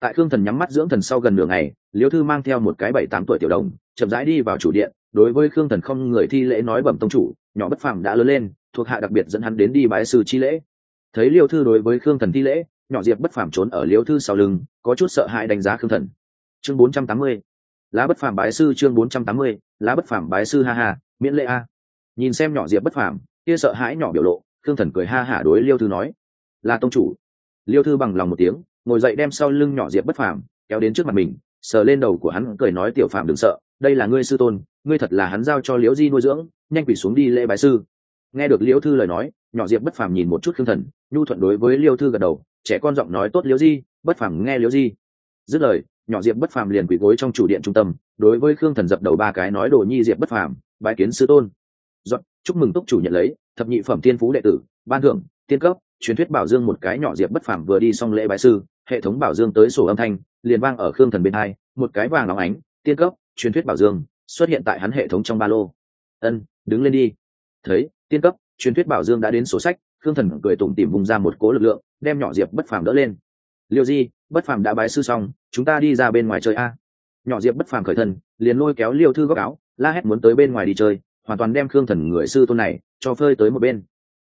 Tại khương thần nhắm mắt dưỡng thần sau gần nửa ngày, liêu thư mang theo một cái bảy tám tuổi tiểu đồng, chậm rãi đi vào chủ điện, đối với khương thần không người thi lễ nói bẩm tông chủ, nhỏ bất phàm đã lớn lên, thuộc hạ đặc biệt dẫn hắn đến đi bái sư chi lễ. Thấy liêu thư đối với khương thần thi lễ, nhỏ diệp bất phàm trốn ở liêu thư sau lưng, có chút sợ hãi đánh giá khương thần. Chương bốn trăm tám mươi lá bất phàm bái sư chương bốn trăm tám mươi, lá bất phàm bái sư ha ha, miễn lễ a. Nhìn xem nhỏ diệp bất phàm, kia sợ hãi nhỏ biểu lộ, khương thần cười ha hả đối liêu thư nói, là tông chủ. Liêu thư bằng lòng một tiếng, ngồi dậy đem sau lưng nhỏ diệp bất phàm kéo đến trước mặt mình, sờ lên đầu của hắn, cười nói, tiểu phàm đừng sợ, đây là ngươi sư tôn, ngươi thật là hắn giao cho liễu di nuôi dưỡng, nhanh quỷ xuống đi lễ bái sư. Nghe được liễu thư lời nói, nhỏ diệp bất phàm nhìn một chút khương thần, nhu thuận đối với liêu thư gật đầu, trẻ con giọng nói, tốt liễu di, bất phàm nghe liễu di dứt lời nhỏ diệp bất phàm liền quỳ gối trong chủ điện trung tâm đối với khương thần dập đầu ba cái nói đồ nhi diệp bất phàm bái kiến sư tôn. Giọt, chúc mừng túc chủ nhận lấy thập nhị phẩm tiên phú đệ tử ban thưởng tiên cấp truyền thuyết bảo dương một cái nhỏ diệp bất phàm vừa đi xong lễ bái sư hệ thống bảo dương tới sổ âm thanh liền vang ở khương thần bên hai một cái vàng óng ánh tiên cấp truyền thuyết bảo dương xuất hiện tại hắn hệ thống trong ba lô. Ân đứng lên đi. Thấy tiên cấp truyền thuyết bảo dương đã đến sổ sách khương thần cười tủm tỉm vùng ra một cố lực lượng đem nhỏ diệp bất phàm đỡ lên. Liêu di bất phàm đã bái sư xong, chúng ta đi ra bên ngoài chơi a. Nhỏ diệp bất phàm khởi thân, liền lôi kéo liêu thư góc áo, la hét muốn tới bên ngoài đi chơi, hoàn toàn đem khương thần người sư tôn này cho phơi tới một bên.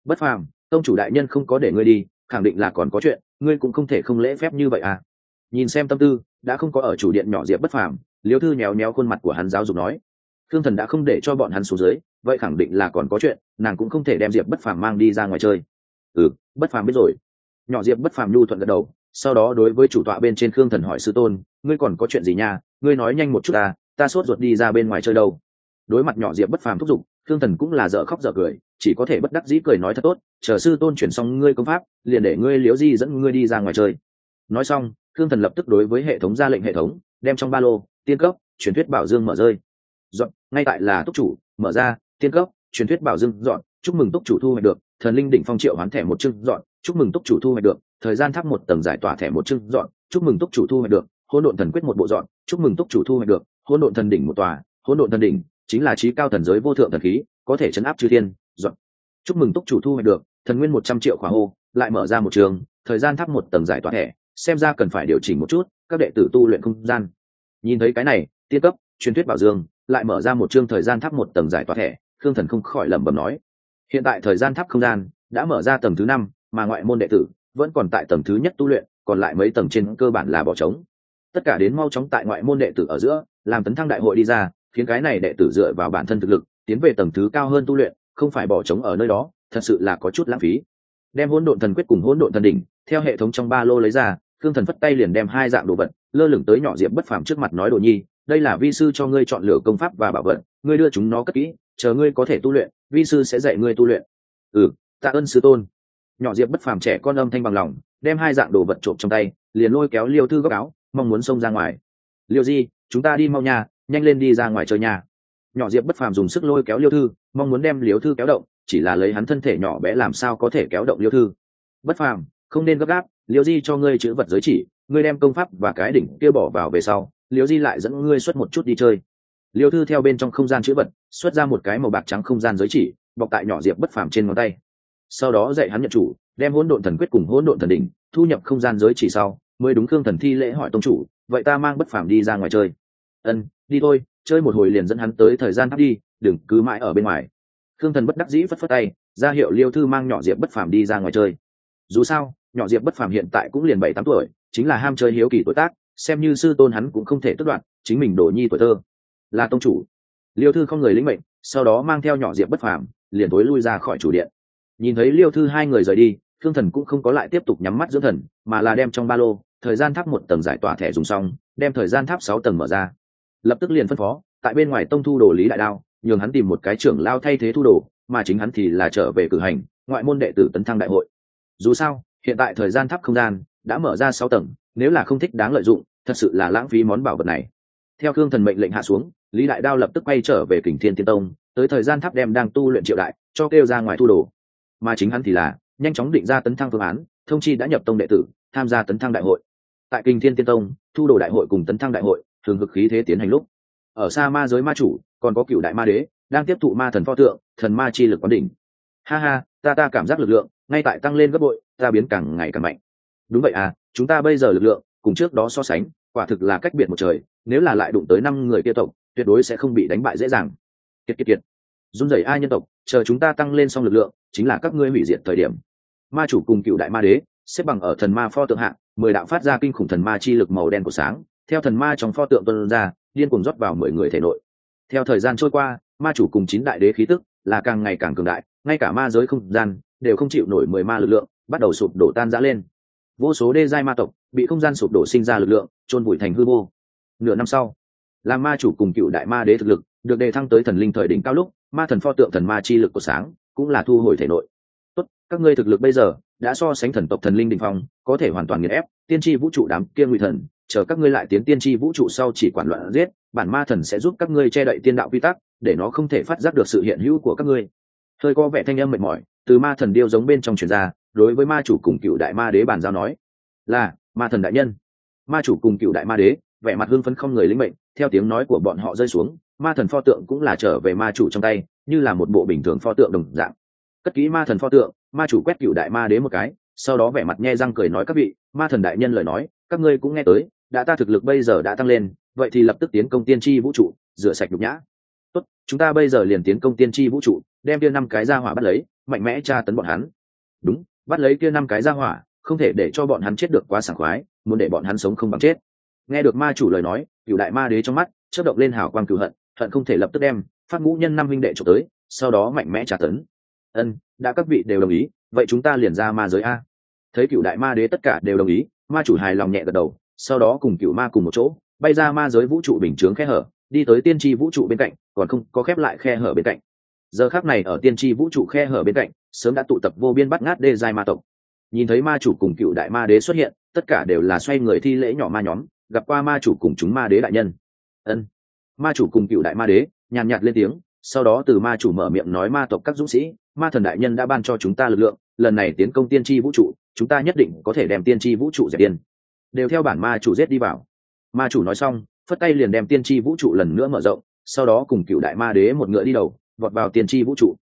Bất phàm, tông chủ đại nhân không có để ngươi đi, khẳng định là còn có chuyện, ngươi cũng không thể không lễ phép như vậy à. Nhìn xem tâm tư, đã không có ở chủ điện nhỏ diệp bất phàm, liêu thư nhéo nhéo khuôn mặt của hắn giáo dục nói. Khương thần đã không để cho bọn hắn xuống dưới, vậy khẳng định là còn có chuyện, nàng cũng không thể đem diệp bất phàm mang đi ra ngoài chơi. Ừ bất phàm biết rồi. Nhỏ diệp bất phàm nhu thuận gật đầu sau đó đối với chủ tọa bên trên khương thần hỏi sư tôn, ngươi còn có chuyện gì nha? Ngươi nói nhanh một chút ta ta sốt ruột đi ra bên ngoài chơi đâu. Đối mặt nhỏ diệp bất phàm thúc giục, khương thần cũng là dở khóc dở cười, chỉ có thể bất đắc dĩ cười nói thật tốt, chờ sư tôn chuyển xong ngươi công pháp, liền để ngươi liếu di dẫn ngươi đi ra ngoài chơi. Nói xong, khương thần lập tức đối với hệ thống ra lệnh hệ thống, đem trong ba lô, tiên cấp, truyền thuyết bảo dương mở rơi. Dọn, ngay tại là túc chủ, mở ra, tiên cấp, truyền thuyết bảo dương, dọn, chúc mừng túc chủ thu hoạch được, thần linh đỉnh phong triệu hoán thẻ một chương, dọn, chúc mừng túc chủ thu hoạch được thời gian tháp một tầng giải tỏa thẻ một chương dọn, chúc mừng túc chủ thu hoạch được, hỗn độn thần quyết một bộ dọn, chúc mừng túc chủ thu hoạch được, hỗn độn thần đỉnh một tòa, hỗn độn thần đỉnh chính là trí cao thần giới vô thượng thần khí, có thể chấn áp chư thiên, dọn. Chúc mừng túc chủ thu hoạch được, thần nguyên một trăm triệu khóa hô, lại mở ra một trường, thời gian tháp một tầng giải tỏa thẻ, xem ra cần phải điều chỉnh một chút, các đệ tử tu luyện không gian. Nhìn thấy cái này, tiên cấp, truyền thuyết bảo dương, lại mở ra một chương thời gian tháp một tầng giải tỏa thẻ, khương thần không khỏi lẩm bẩm nói. Hiện tại thời gian tháp không gian đã mở ra tầng thứ năm, mà ngoại môn đệ tử vẫn còn tại tầng thứ nhất tu luyện, còn lại mấy tầng trên cơ bản là bỏ trống. Tất cả đến mau chóng tại ngoại môn đệ tử ở giữa, làm tấn thăng đại hội đi ra, khiến cái này đệ tử dựa vào bản thân thực lực, tiến về tầng thứ cao hơn tu luyện, không phải bỏ trống ở nơi đó, thật sự là có chút lãng phí. Đem hỗn độn thần quyết cùng hỗn độn thần đỉnh, theo hệ thống trong ba lô lấy ra thương thần phất tay liền đem hai dạng đồ vật, lơ lửng tới nhỏ diệp bất phàm trước mặt nói đồ nhi, đây là vi sư cho ngươi chọn lựa công pháp và bảo vật, ngươi đưa chúng nó cất kỹ, chờ ngươi có thể tu luyện, vi sư sẽ dạy ngươi tu luyện. Ừ tạ ơn sư tôn nhỏ diệp bất phàm trẻ con âm thanh bằng lòng, đem hai dạng đồ vật trộm trong tay, liền lôi kéo liêu thư góc áo, mong muốn xông ra ngoài. Liêu di, chúng ta đi mau nhà nhanh lên đi ra ngoài chơi nhà nhỏ diệp bất phàm dùng sức lôi kéo liêu thư, mong muốn đem liêu thư kéo động, chỉ là lấy hắn thân thể nhỏ bé làm sao có thể kéo động liêu thư. Bất phàm, không nên gấp gáp, liêu di cho ngươi chữ vật giới chỉ, ngươi đem công pháp và cái đỉnh kia bỏ vào về sau, liêu di lại dẫn ngươi xuất một chút đi chơi. Liêu thư theo bên trong không gian chữ vật, xuất ra một cái màu bạc trắng không gian giới chỉ, bọc tại nhỏ diệp bất phàm trên ngón tay sau đó dạy hắn nhận chủ, đem hỗn độn thần quyết cùng hỗn độn thần đỉnh thu nhập không gian giới chỉ sau, mới đúng khương thần thi lễ hỏi tông chủ, vậy ta mang bất phàm đi ra ngoài chơi. Ân, đi thôi, chơi một hồi liền dẫn hắn tới thời gian thắp đi, đừng cứ mãi ở bên ngoài. Khương thần bất đắc dĩ phất phất tay, ra hiệu liêu thư mang nhỏ diệp bất phàm đi ra ngoài chơi. Dù sao, nhỏ diệp bất phàm hiện tại cũng liền bảy tám tuổi, chính là ham chơi hiếu kỳ tuổi tác, xem như sư tôn hắn cũng không thể tất đoạn chính mình đổ nhi tuổi thơ. Là tông chủ. Liêu thư không người lĩnh mệnh, sau đó mang theo nhỏ diệp bất phàm, liền tối lui ra khỏi chủ điện nhìn thấy liêu thư hai người rời đi thương thần cũng không có lại tiếp tục nhắm mắt dưỡng thần, mà là đem trong ba lô, thời gian tháp một tầng giải tỏa thẻ dùng xong, đem thời gian tháp sáu tầng mở ra. Lập tức liền phân phó, tại bên ngoài tông thu đồ lý đại đao, nhường hắn tìm một cái trưởng lao thay thế thu đồ, mà chính hắn thì là trở về cử hành, ngoại môn đệ tử tấn thăng đại hội. Dù sao, hiện tại thời gian tháp không gian, đã mở ra sáu tầng, nếu là không thích đáng lợi dụng, thật sự là lãng phí món bảo vật này. Theo thương thần mệnh lệnh hạ xuống, lý đại đao lập tức quay trở về kình thiên tiên tông, tới thời gian tháp đem đang tu luyện triệu đại, cho kêu ra ngoài thu đồ mà chính hắn thì là, nhanh chóng định ra tấn thăng phương án, thông chi đã nhập tông đệ tử, tham gia tấn thăng đại hội. Tại kinh thiên tiên tông, thu đồ đại hội cùng tấn thăng đại hội, thường cực khí thế tiến hành lúc. Ở xa ma giới ma chủ, còn có cựu đại ma đế, đang tiếp thụ ma thần pho tượng, thần ma chi lực quán đỉnh. Ha ha, ta ta cảm giác lực lượng, ngay tại tăng lên gấp bội, ta biến càng ngày càng mạnh. Đúng vậy à chúng ta bây giờ lực lượng, cùng trước đó so sánh, quả thực là cách biệt một trời, nếu là lại đụng tới năm người kia tộc, tuyệt đối sẽ không bị đánh bại dễ dàng. Kiệt kiệt kiệt. Run rẩy ai nhân tộc chờ chúng ta tăng lên xong lực lượng, chính là các ngươi hủy diệt thời điểm. Ma chủ cùng cựu đại ma đế, xếp bằng ở thần ma pho tượng hạng, mười đạo phát ra kinh khủng thần ma chi lực màu đen của sáng, theo thần ma trong pho tượng tuân ra, điên cuồng rót vào mười người thể nội. Theo thời gian trôi qua, ma chủ cùng chín đại đế khí tức là càng ngày càng cường đại, ngay cả ma giới không gian đều không chịu nổi mười ma lực lượng, bắt đầu sụp đổ tan rã lên. Vô số đê giai ma tộc bị không gian sụp đổ sinh ra lực lượng trôn vùi thành hư vô. Nửa năm sau, là ma chủ cùng cựu đại ma đế thực lực được đề thăng tới thần linh thời đỉnh cao lúc ma thần pho tượng thần ma chi lực của sáng cũng là thu hồi thể nội. Tốt, các ngươi thực lực bây giờ đã so sánh thần tộc thần linh đình phong, có thể hoàn toàn nghiền ép tiên tri vũ trụ đám kia ngụy thần. Chờ các ngươi lại tiến tiên tri vũ trụ sau chỉ quản loạn giết, bản ma thần sẽ giúp các ngươi che đậy tiên đạo quy tắc, để nó không thể phát giác được sự hiện hữu của các ngươi. Hơi có vẻ thanh âm mệt mỏi, từ ma thần điêu giống bên trong truyền ra, đối với ma chủ cùng cựu đại ma đế bàn giao nói, là, ma thần đại nhân. Ma chủ cùng cựu đại ma đế, vẻ mặt hưng phấn không người lĩnh mệnh, theo tiếng nói của bọn họ rơi xuống ma thần pho tượng cũng là trở về ma chủ trong tay, như là một bộ bình thường pho tượng đồng dạng. Cất kỹ ma thần pho tượng, ma chủ quét cựu đại ma đế một cái, sau đó vẻ mặt nhe răng cười nói các vị, ma thần đại nhân lời nói, các ngươi cũng nghe tới, đã ta thực lực bây giờ đã tăng lên, vậy thì lập tức tiến công tiên tri vũ trụ, rửa sạch nhục nhã. Tốt, chúng ta bây giờ liền tiến công tiên tri vũ trụ, đem kia năm cái ra hỏa bắt lấy, mạnh mẽ tra tấn bọn hắn. Đúng, bắt lấy kia năm cái ra hỏa, không thể để cho bọn hắn chết được quá sảng khoái, muốn để bọn hắn sống không bằng chết. Nghe được ma chủ lời nói cựu đại ma đế trong mắt chớp động lên hào quang cựu hận hận không thể lập tức đem phát ngũ nhân năm huynh đệ trộm tới, sau đó mạnh mẽ trả tấn. Ân, đã các vị đều đồng ý, vậy chúng ta liền ra ma giới a. Thấy cựu đại ma đế tất cả đều đồng ý, ma chủ hài lòng nhẹ gật đầu, sau đó cùng cựu ma cùng một chỗ, bay ra ma giới vũ trụ bình chướng khe hở, đi tới tiên tri vũ trụ bên cạnh, còn không có khép lại khe hở bên cạnh. Giờ khác này ở tiên tri vũ trụ khe hở bên cạnh, sớm đã tụ tập vô biên bắt ngát đê giai ma tộc. Nhìn thấy ma chủ cùng cựu đại ma đế xuất hiện, tất cả đều là xoay người thi lễ nhỏ ma nhóm, gặp qua ma chủ cùng chúng ma đế đại nhân. Ân ma chủ cùng cựu đại ma đế, nhàn nhạt lên tiếng, sau đó từ ma chủ mở miệng nói ma tộc các dũng sĩ, ma thần đại nhân đã ban cho chúng ta lực lượng, lần này tiến công tiên tri vũ trụ, chúng ta nhất định có thể đem tiên tri vũ trụ dẹp điên. Đều theo bản ma chủ giết đi vào. Ma chủ nói xong, phất tay liền đem tiên tri vũ trụ lần nữa mở rộng, sau đó cùng cựu đại ma đế một ngựa đi đầu, vọt vào tiên tri vũ trụ.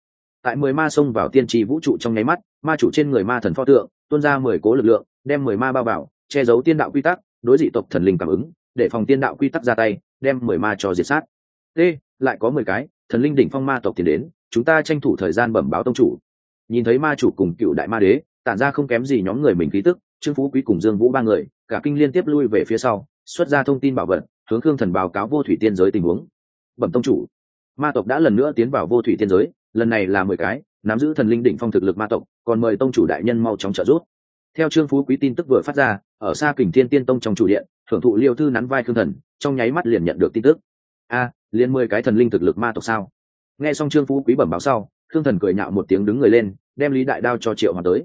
Tại mười ma xông vào tiên tri vũ trụ trong nháy mắt, ma chủ trên người ma thần pho tượng, tuôn ra mười cố lực lượng, đem mười ma bao bảo, che giấu tiên đạo quy tắc, đối dị tộc thần linh cảm ứng, để phòng tiên đạo quy tắc ra tay đem mười ma cho diệt sát. T lại có mười cái, thần linh đỉnh phong ma tộc tiến đến, chúng ta tranh thủ thời gian bẩm báo tông chủ. Nhìn thấy ma chủ cùng cựu đại ma đế, tản ra không kém gì nhóm người mình khí tức, trương phú quý cùng dương vũ ba người, cả kinh liên tiếp lui về phía sau, xuất ra thông tin bảo vật, hướng khương thần báo cáo vô thủy tiên giới tình huống. Bẩm tông chủ, ma tộc đã lần nữa tiến vào vô thủy tiên giới, lần này là mười cái, nắm giữ thần linh đỉnh phong thực lực ma tộc, còn mời tông chủ đại nhân mau chóng trợ giúp. Theo trương phú quý tin tức vừa phát ra, ở xa kình thiên tiên tông trong chủ điện thưởng thụ liêu thư nắn vai khương thần trong nháy mắt liền nhận được tin tức. A, liền mười cái thần linh thực lực ma tộc sao? Nghe xong trương phú quý bẩm báo sau, thương thần cười nhạo một tiếng đứng người lên, đem lý đại đao cho triệu hoàng tới.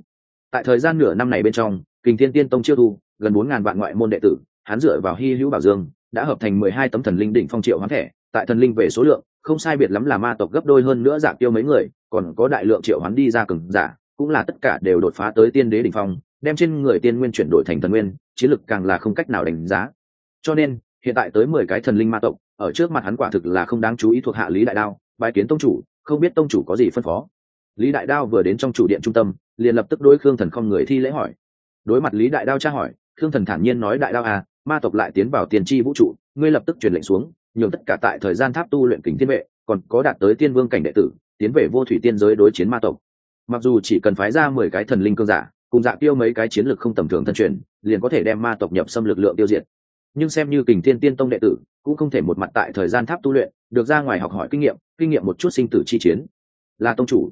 Tại thời gian nửa năm này bên trong, kình thiên tiên tông chiêu thu, gần bốn ngàn vạn ngoại môn đệ tử, hắn dựa vào hy hữu bảo dương, đã hợp thành mười hai tấm thần linh đỉnh phong triệu hoán thẻ, tại thần linh về số lượng, không sai biệt lắm là ma tộc gấp đôi hơn nữa dạng tiêu mấy người, còn có đại lượng triệu hoán đi ra cường giả, cũng là tất cả đều đột phá tới tiên đế đỉnh phong, đem trên người tiên nguyên chuyển đổi thành thần nguyên, chiến lực càng là không cách nào đánh giá. Cho nên hiện tại tới mười cái thần linh ma tộc, ở trước mặt hắn quả thực là không đáng chú ý thuộc hạ lý đại đao bài kiến tông chủ, không biết tông chủ có gì phân phó. Lý đại đao vừa đến trong chủ điện trung tâm, liền lập tức đối khương thần không người thi lễ hỏi. Đối mặt lý đại đao tra hỏi, khương thần thản nhiên nói, đại đao à ma tộc lại tiến vào tiền tri vũ trụ, ngươi lập tức truyền lệnh xuống, nhường tất cả tại thời gian tháp tu luyện kính thiên vệ, còn có đạt tới tiên vương cảnh đệ tử, tiến về vô thủy tiên giới đối chiến ma tộc. Mặc dù chỉ cần phái ra mười cái thần linh cương giả, cùng dạ tiêu mấy cái chiến lược không tầm thường thân truyền, liền có thể đem ma tộc nhập xâm lực lượng tiêu diệt nhưng xem như kình thiên tiên tông đệ tử, cũng không thể một mặt tại thời gian tháp tu luyện, được ra ngoài học hỏi kinh nghiệm kinh nghiệm một chút sinh tử chi chiến. Là tông chủ.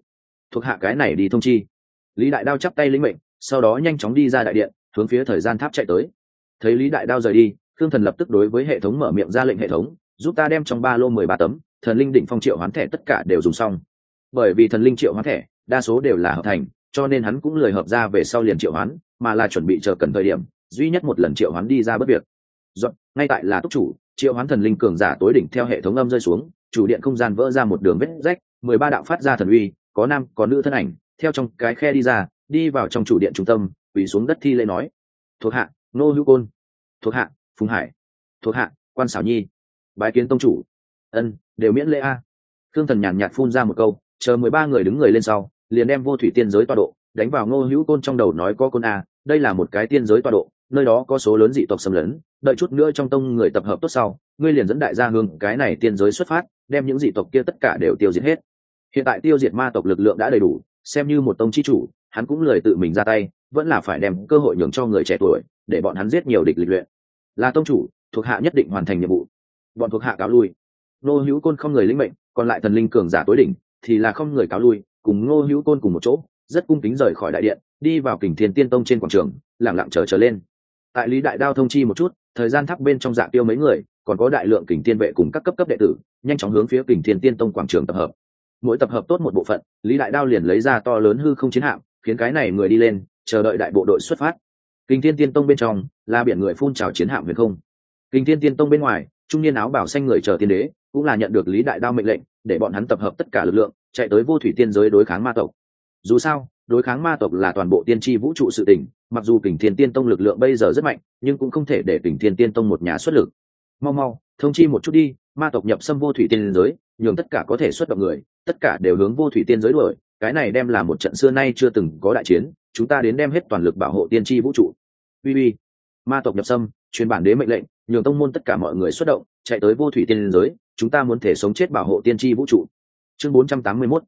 Thuộc hạ cái này đi thông chi. Lý đại đao chắp tay lĩnh mệnh, sau đó nhanh chóng đi ra đại điện, hướng phía thời gian tháp chạy tới. Thấy lý đại đao rời đi thương thần lập tức đối với hệ thống mở miệng ra lệnh hệ thống, giúp ta đem trong ba lô mười ba tấm, thần linh định phong triệu hoán thẻ tất cả đều dùng xong. Bởi vì thần linh triệu hoán thẻ, đa số đều là hợp thành, cho nên hắn cũng lười hợp ra về sau liền triệu hoán, mà là chuẩn bị chờ cần thời điểm, duy nhất một lần triệu hoán đi ra bất việc. Dọn, ngay tại là túc chủ triệu hoán thần linh cường giả tối đỉnh theo hệ thống âm rơi xuống chủ điện không gian vỡ ra một đường vết rách mười ba đạo phát ra thần uy có nam có nữ thân ảnh theo trong cái khe đi ra đi vào trong chủ điện trung tâm quỳ xuống đất thi lễ nói. Thuộc hạ nô hữu côn. Thuộc hạ phùng hải. Thuộc hạ quan xảo nhi. Bái kiến tông chủ. Ân đều miễn lễ a. Thương thần nhàn nhạt phun ra một câu chờ mười ba người đứng người lên sau liền đem vô thủy tiên giới tọa độ đánh vào ngô hữu côn trong đầu nói có côn a đây là một cái tiên giới tọa độ nơi đó có số lớn dị tộc xâm lấn, đợi chút nữa trong tông người tập hợp tốt sau, ngươi liền dẫn đại gia hương cái này tiên giới xuất phát, đem những dị tộc kia tất cả đều tiêu diệt hết. Hiện tại tiêu diệt ma tộc lực lượng đã đầy đủ, xem như một tông chi chủ, hắn cũng lời tự mình ra tay, vẫn là phải đem cơ hội nhường cho người trẻ tuổi, để bọn hắn giết nhiều địch lịch luyện. Là tông chủ, thuộc hạ nhất định hoàn thành nhiệm vụ. Bọn thuộc hạ cáo lui. Nô hữu côn không người lĩnh mệnh, còn lại thần linh cường giả tối đỉnh, thì là không người cáo lui, cùng nô hữu côn cùng một chỗ, rất cung kính rời khỏi đại điện, đi vào kình thiên tiên tông trên quảng trường lẳng lặng chờ trở lên tại lý đại đao thông chi một chút, thời gian thắp bên trong dạ tiêu mấy người, còn có đại lượng kình thiên vệ cùng các cấp cấp đệ tử, nhanh chóng hướng phía kình thiên tiên tông quảng trường tập hợp. Mỗi tập hợp tốt một bộ phận, lý đại đao liền lấy ra to lớn hư không chiến hạm, khiến cái này người đi lên, chờ đợi đại bộ đội xuất phát. Kình thiên tiên tông bên trong, là biển người phun trào chiến hạm huyền không. Kình thiên tiên tông bên ngoài, trung niên áo bảo xanh người chờ tiên đế, cũng là nhận được lý đại đao mệnh lệnh, để bọn hắn tập hợp tất cả lực lượng, chạy tới vô thủy tiên giới đối kháng ma tộc. Dù sao đối kháng ma tộc là toàn bộ tiên tri vũ trụ sự tình, mặc dù kình thiên tiên tông lực lượng bây giờ rất mạnh, nhưng cũng không thể để kình thiên tiên tông một nhà xuất lực. Mau mau, thông chi một chút đi, ma tộc nhập xâm vô thủy tiên giới, nhường tất cả có thể xuất động người, tất cả đều hướng vô thủy tiên giới đuổi, cái này đem là một trận xưa nay chưa từng có đại chiến, chúng ta đến đem hết toàn lực bảo hộ tiên tri vũ trụ. Uy uy, ma tộc nhập xâm, truyền bản đế mệnh lệnh, nhường tông môn tất cả mọi người xuất động, chạy tới vô thủy tiên giới, chúng ta muốn thể sống chết bảo hộ tiên tri vũ trụ. Chương 481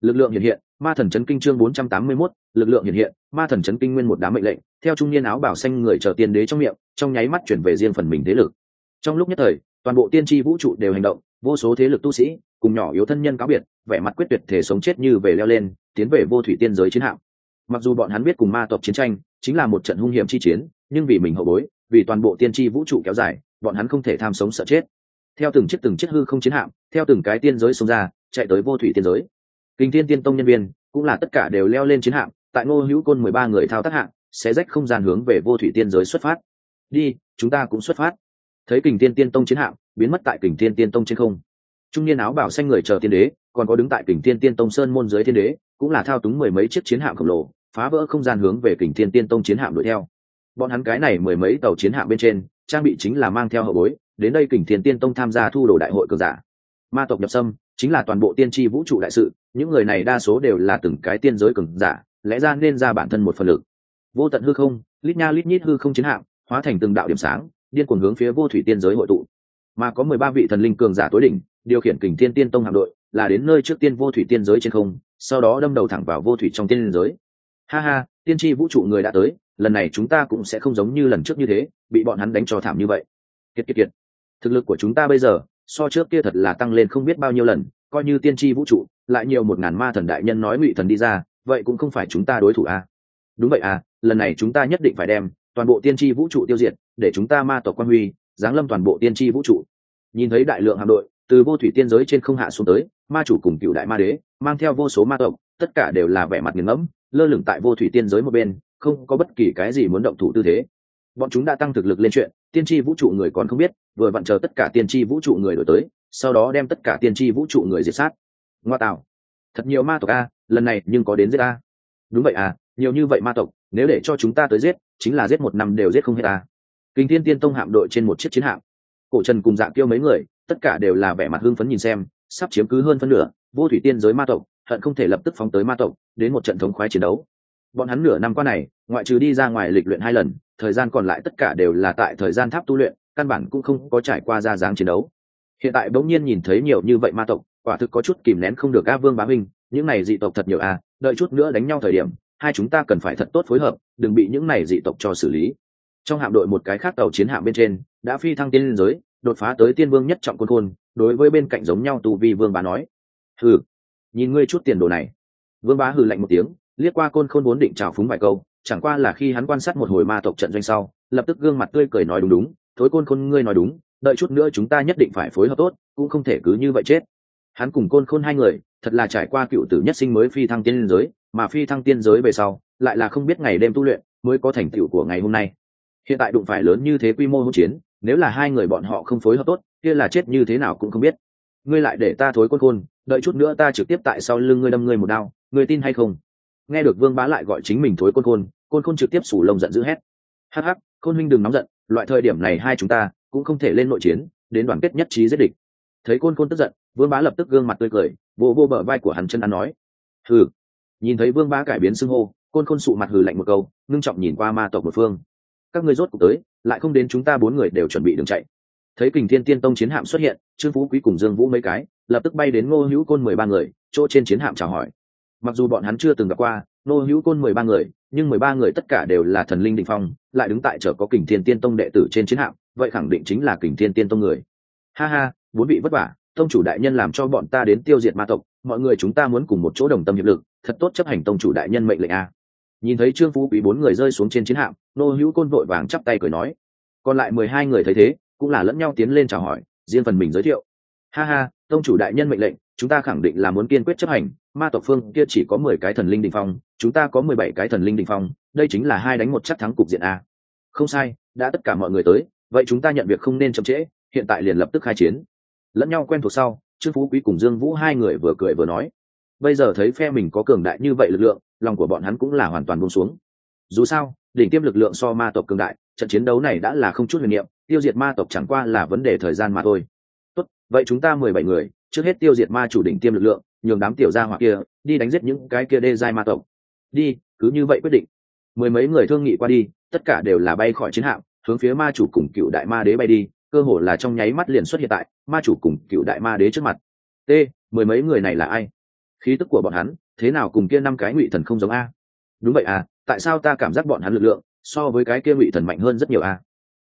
lực lượng hiện hiện ma thần chấn kinh chương 481 lực lượng hiện hiện, ma thần chấn kinh nguyên một đám mệnh lệnh, theo trung niên áo bảo xanh người chờ tiên đế trong miệng, trong nháy mắt chuyển về riêng phần mình thế lực. Trong lúc nhất thời, toàn bộ tiên tri vũ trụ đều hành động, vô số thế lực tu sĩ, cùng nhỏ yếu thân nhân cáo biệt, vẻ mặt quyết tuyệt thể sống chết như về leo lên, tiến về vô thủy tiên giới chiến hạm. Mặc dù bọn hắn biết cùng ma tộc chiến tranh chính là một trận hung hiểm chi chiến, nhưng vì mình hậu bối, vì toàn bộ tiên tri vũ trụ kéo dài, bọn hắn không thể tham sống sợ chết. Theo từng chiếc từng chiếc hư không chiến hạm, theo từng cái tiên giới xông ra, chạy tới vô thủy tiên giới kinh thiên tiên tông nhân viên cũng là tất cả đều leo lên chiến hạm, tại ngô hữu côn mười ba người thao tác hạng, sẽ rách không gian hướng về vô thủy tiên giới xuất phát. Đi, chúng ta cũng xuất phát. Thấy kình tiên tiên tông chiến hạm biến mất tại kình tiên tiên tông trên không. Trung niên áo bảo xanh người chờ tiên đế, còn có đứng tại kình tiên tiên tông sơn môn giới tiên đế, cũng là thao túng mười mấy chiếc chiến hạm khổng lồ, phá vỡ không gian hướng về kình tiên tiên tông chiến hạm đuổi theo. Bọn hắn cái này mười mấy tàu chiến hạm bên trên, trang bị chính là mang theo hậu bối, đến đây kình thiên tiên tông tham gia thu đồ đại hội cường giả. Ma tộc nhập sâm chính là toàn bộ tiên tri vũ trụ đại sự những người này đa số đều là từng cái tiên giới cường giả, lẽ ra nên ra bản thân một phần lực. Vô tận hư không, lít nha lít nhít hư không chiến hạm, hóa thành từng đạo điểm sáng, điên cuồng hướng phía vô thủy tiên giới hội tụ. Mà có mười ba vị thần linh cường giả tối đỉnh, điều khiển kình thiên tiên tông hạm đội, là đến nơi trước tiên vô thủy tiên giới trên không, sau đó đâm đầu thẳng vào vô thủy trong tiên giới. Ha ha, tiên tri vũ trụ người đã tới, lần này chúng ta cũng sẽ không giống như lần trước như thế, bị bọn hắn đánh cho thảm như vậy. Kiệt kiệt kiệt. Thực lực của chúng ta bây giờ, so trước kia thật là tăng lên không biết bao nhiêu lần, coi như tiên tri vũ trụ lại nhiều một ngàn ma thần đại nhân nói ngụy thần đi ra, vậy cũng không phải chúng ta đối thủ à. đúng vậy à lần này chúng ta nhất định phải đem toàn bộ tiên tri vũ trụ tiêu diệt, để chúng ta ma tộc quan huy, giáng lâm toàn bộ tiên tri vũ trụ. Nhìn thấy đại lượng hạm đội, từ vô thủy tiên giới trên không hạ xuống tới, ma chủ cùng cựu đại ma đế, mang theo vô số ma tộc, tất cả đều là vẻ mặt nghiền ngẫm, lơ lửng tại vô thủy tiên giới một bên, không có bất kỳ cái gì muốn động thủ tư thế. Bọn chúng đã tăng thực lực lên chuyện, tiên tri vũ trụ người còn không biết, vừa vặn chờ tất cả tiên tri vũ trụ người đổi tới, sau đó đem tất cả tiên tri vũ trụ người diệt sát ngoa tạo thật nhiều ma tộc a, lần này nhưng có đến giết a. Đúng vậy à nhiều như vậy ma tộc, nếu để cho chúng ta tới giết, chính là giết một năm đều giết không hết a. Kinh thiên tiên tông hạm đội trên một chiếc chiến hạm. Cổ trần cùng dạng tiêu mấy người, tất cả đều là vẻ mặt hưng phấn nhìn xem, sắp chiếm cứ hơn phân nửa, vô thủy tiên giới ma tộc, hận không thể lập tức phóng tới ma tộc, đến một trận thống khoái chiến đấu. Bọn hắn nửa năm qua này, ngoại trừ đi ra ngoài lịch luyện hai lần, thời gian còn lại tất cả đều là tại thời gian tháp tu luyện, căn bản cũng không có trải qua ra dáng chiến đấu. Hiện tại bỗng nhiên nhìn thấy nhiều như vậy ma tộc quả thực có chút kìm nén không được a vương bá minh những này dị tộc thật nhiều a, đợi chút nữa đánh nhau thời điểm, hai chúng ta cần phải thật tốt phối hợp, đừng bị những này dị tộc cho xử lý. Trong hạm đội một cái khác tàu chiến hạm bên trên, đã phi thăng tiên liên giới, đột phá tới tiên vương nhất trọng côn khôn, đối với bên cạnh giống nhau tu vi vương bá nói. Hừ, nhìn ngươi chút tiền đồ này. Vương bá hừ lạnh một tiếng, liếc qua côn khôn vốn định trào phúng vài câu, chẳng qua là khi hắn quan sát một hồi ma tộc trận doanh sau, lập tức gương mặt tươi cười nói đúng đúng, thối côn khôn, ngươi nói đúng, đợi chút nữa chúng ta nhất định phải phối hợp tốt, cũng không thể cứ như vậy chết hắn cùng côn khôn hai người, thật là trải qua cựu tử nhất sinh mới phi thăng tiên giới, mà phi thăng tiên giới về sau, lại là không biết ngày đêm tu luyện mới có thành tựu của ngày hôm nay. Hiện tại đụng phải lớn như thế quy mô hỗn chiến, nếu là hai người bọn họ không phối hợp tốt, kia là chết như thế nào cũng không biết. Ngươi lại để ta thối côn khôn, đợi chút nữa ta trực tiếp tại sau lưng ngươi đâm ngươi một đao, ngươi tin hay không? Nghe được vương bá lại gọi chính mình thối côn khôn côn khôn trực tiếp sủ lông giận dữ hét. Hắc hắc, khôn huynh đừng nóng giận, loại thời điểm này hai chúng ta cũng không thể lên nội chiến, đến đoàn kết nhất trí giết địch thấy côn côn tức giận, vương bá lập tức gương mặt tươi cười vô vô bờ vai của hắn chân ăn nói, hừ. Nhìn thấy vương bá cải biến xưng hô, côn khôn sụ mặt hừ lạnh một câu, ngưng trọng nhìn qua ma tộc một phương. Các ngươi rốt cuộc tới, lại không đến chúng ta bốn người đều chuẩn bị đường chạy. Thấy kình thiên tiên tông chiến hạm xuất hiện, trương phú quý cùng dương vũ mấy cái, lập tức bay đến ngô hữu côn mười ba người, chỗ trên chiến hạm chào hỏi. Mặc dù bọn hắn chưa từng gặp qua ngô hữu côn mười ba người, nhưng mười ba người tất cả đều là thần linh đình phong, lại đứng tại chợ có kình thiên tiên tông đệ tử trên chiến hạm, vậy khẳng định chính là kình thiên tiên tông người. Ha ha bốn vị vất vả, tông chủ đại nhân làm cho bọn ta đến tiêu diệt ma tộc, mọi người chúng ta muốn cùng một chỗ đồng tâm hiệp lực, thật tốt chấp hành tông chủ đại nhân mệnh lệnh a. Nhìn thấy trương phú quý bốn người rơi xuống trên chiến hạm, nô hữu côn vội vàng chắp tay cười nói. Còn lại mười hai người thấy thế, cũng là lẫn nhau tiến lên chào hỏi, riêng phần mình giới thiệu. Ha ha, tông chủ đại nhân mệnh lệnh, chúng ta khẳng định là muốn kiên quyết chấp hành, ma tộc phương kia chỉ có mười cái thần linh đình phong, chúng ta có mười bảy cái thần linh đình phong, đây chính là hai đánh một chắc thắng cục diện a. Không sai, đã tất cả mọi người tới, vậy chúng ta nhận việc không nên chậm trễ, hiện tại liền lập tức khai chiến lẫn nhau quen thuộc sau, trương phú quý cùng dương vũ hai người vừa cười vừa nói, bây giờ thấy phe mình có cường đại như vậy lực lượng, lòng của bọn hắn cũng là hoàn toàn buông xuống. Dù sao, đỉnh tiêm lực lượng so ma tộc cường đại, trận chiến đấu này đã là không chút huyền niệm, tiêu diệt ma tộc chẳng qua là vấn đề thời gian mà thôi. Tốt, vậy chúng ta mười bảy người, trước hết tiêu diệt ma chủ đỉnh tiêm lực lượng, nhường đám tiểu gia hỏa kia, đi đánh giết những cái kia đê giai ma tộc. Đi, cứ như vậy quyết định. Mười mấy người thương nghị qua đi, tất cả đều là bay khỏi chiến hạm, hướng phía ma chủ cùng cựu đại ma đế bay đi cơ hồ là trong nháy mắt liền xuất hiện tại ma chủ cùng cựu đại ma đế trước mặt. T, mười mấy người này là ai? Khí tức của bọn hắn, thế nào cùng kia năm cái ngụy thần không giống a? Đúng vậy à tại sao ta cảm giác bọn hắn lực lượng so với cái kia ngụy thần mạnh hơn rất nhiều a?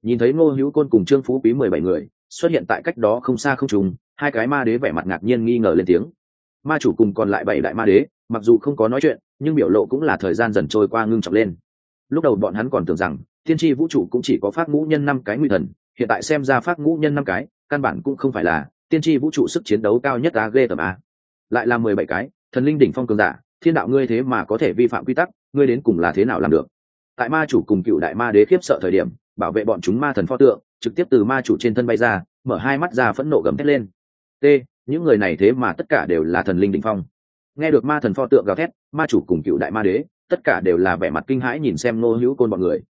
Nhìn thấy ngô hữu côn cùng trương phú quý mười bảy người, xuất hiện tại cách đó không xa không trùng hai cái ma đế vẻ mặt ngạc nhiên nghi ngờ lên tiếng. Ma chủ cùng còn lại bảy đại ma đế, mặc dù không có nói chuyện, nhưng biểu lộ cũng là thời gian dần trôi qua ngưng trọng lên. Lúc đầu bọn hắn còn tưởng rằng, thiên tri vũ trụ cũng chỉ có phát ngũ nhân năm cái ngụy thần hiện tại xem ra phát ngũ nhân năm cái, căn bản cũng không phải là tiên tri vũ trụ sức chiến đấu cao nhất a ghê tầm a. Lại là mười bảy cái, thần linh đỉnh phong cường giả, thiên đạo ngươi thế mà có thể vi phạm quy tắc, ngươi đến cùng là thế nào làm được? Tại ma chủ cùng cựu đại ma đế khiếp sợ thời điểm, bảo vệ bọn chúng ma thần pho tượng, trực tiếp từ ma chủ trên thân bay ra, mở hai mắt ra phẫn nộ gầm thét lên. T, những người này thế mà tất cả đều là thần linh đỉnh phong. Nghe được ma thần pho tượng gào thét, ma chủ cùng cựu đại ma đế, tất cả đều là vẻ mặt kinh hãi nhìn xem nô hữu côn bọn người.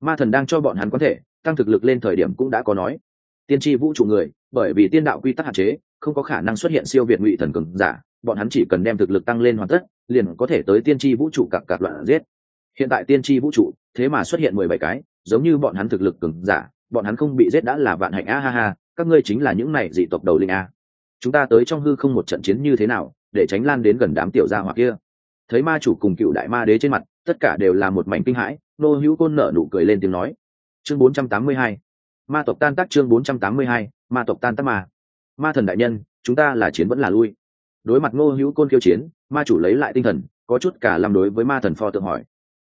Ma thần đang cho bọn hắn có thể tăng thực lực lên thời điểm cũng đã có nói. Tiên tri vũ trụ người, bởi vì tiên đạo quy tắc hạn chế, không có khả năng xuất hiện siêu việt ngụy thần cường giả, bọn hắn chỉ cần đem thực lực tăng lên hoàn tất, liền có thể tới tiên tri vũ trụ cặp cặp loạn giết. Hiện tại tiên tri vũ trụ, thế mà xuất hiện mười bảy cái, giống như bọn hắn thực lực cường giả, bọn hắn không bị giết đã là vạn hạnh a ha ha, các ngươi chính là những này dị tộc đầu linh a. Chúng ta tới trong hư không một trận chiến như thế nào, để tránh lan đến gần đám tiểu gia hoặc kia. Thấy ma chủ cùng cựu đại ma đế trên mặt, tất cả đều là một mảnh kinh hãi, nô hữu côn nở nụ cười lên tiếng nói chương 482 ma tộc tan tác chương 482 ma tộc tan tác mà. Ma thần đại nhân, chúng ta là chiến vẫn là lui. Đối mặt ngô hữu côn khiêu chiến, ma chủ lấy lại tinh thần, có chút cả làm đối với ma thần pho tượng hỏi.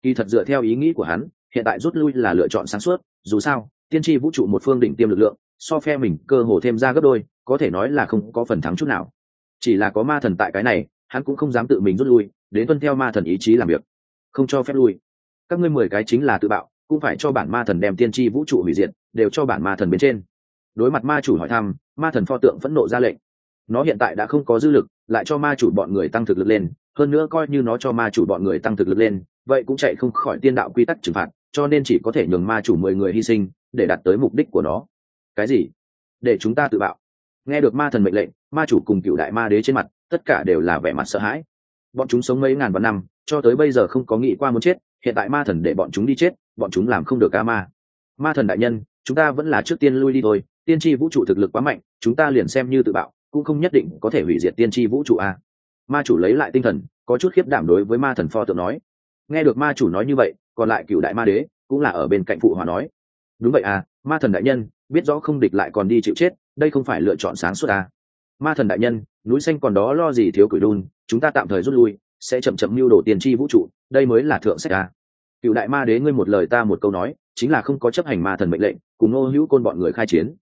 Kỳ thật dựa theo ý nghĩ của hắn, hiện tại rút lui là lựa chọn sáng suốt, dù sao, tiên tri vũ trụ một phương đỉnh tiêm lực lượng, so phe mình cơ hồ thêm ra gấp đôi, có thể nói là không có phần thắng chút nào. Chỉ là có ma thần tại cái này, hắn cũng không dám tự mình rút lui, đến tuân theo ma thần ý chí làm việc, không cho phép lui. Các ngươi mười cái chính là tự bạo cũng phải cho bản ma thần đem tiên tri vũ trụ hủy diệt, đều cho bản ma thần bên trên. Đối mặt ma chủ hỏi thăm, ma thần pho tượng phẫn nộ ra lệnh. Nó hiện tại đã không có dư lực, lại cho ma chủ bọn người tăng thực lực lên, hơn nữa coi như nó cho ma chủ bọn người tăng thực lực lên, vậy cũng chạy không khỏi tiên đạo quy tắc trừng phạt, cho nên chỉ có thể nhường ma chủ mười người hy sinh, để đạt tới mục đích của nó. Cái gì? Để chúng ta tự bạo. Nghe được ma thần mệnh lệnh, ma chủ cùng cựu đại ma đế trên mặt, tất cả đều là vẻ mặt sợ hãi. Bọn chúng sống mấy ngàn vạn năm, cho tới bây giờ không có nghĩ qua muốn chết, hiện tại ma thần để bọn chúng đi chết bọn chúng làm không được ca ma ma thần đại nhân, chúng ta vẫn là trước tiên lui đi thôi, tiên tri vũ trụ thực lực quá mạnh, chúng ta liền xem như tự bạo, cũng không nhất định có thể hủy diệt tiên tri vũ trụ a ma chủ lấy lại tinh thần, có chút khiếp đảm đối với ma thần pho tượng nói nghe được ma chủ nói như vậy, còn lại cựu đại ma đế cũng là ở bên cạnh phụ hòa nói đúng vậy à ma thần đại nhân, biết rõ không địch lại còn đi chịu chết, đây không phải lựa chọn sáng suốt à. ma thần đại nhân, núi xanh còn đó lo gì thiếu cửi đun, chúng ta tạm thời rút lui, sẽ chậm chậm mưu đồ tiền tri vũ trụ, đây mới là thượng sách à cựu đại ma đế ngươi một lời ta một câu nói, chính là không có chấp hành ma thần mệnh lệnh, cùng ngô hữu côn bọn người khai chiến.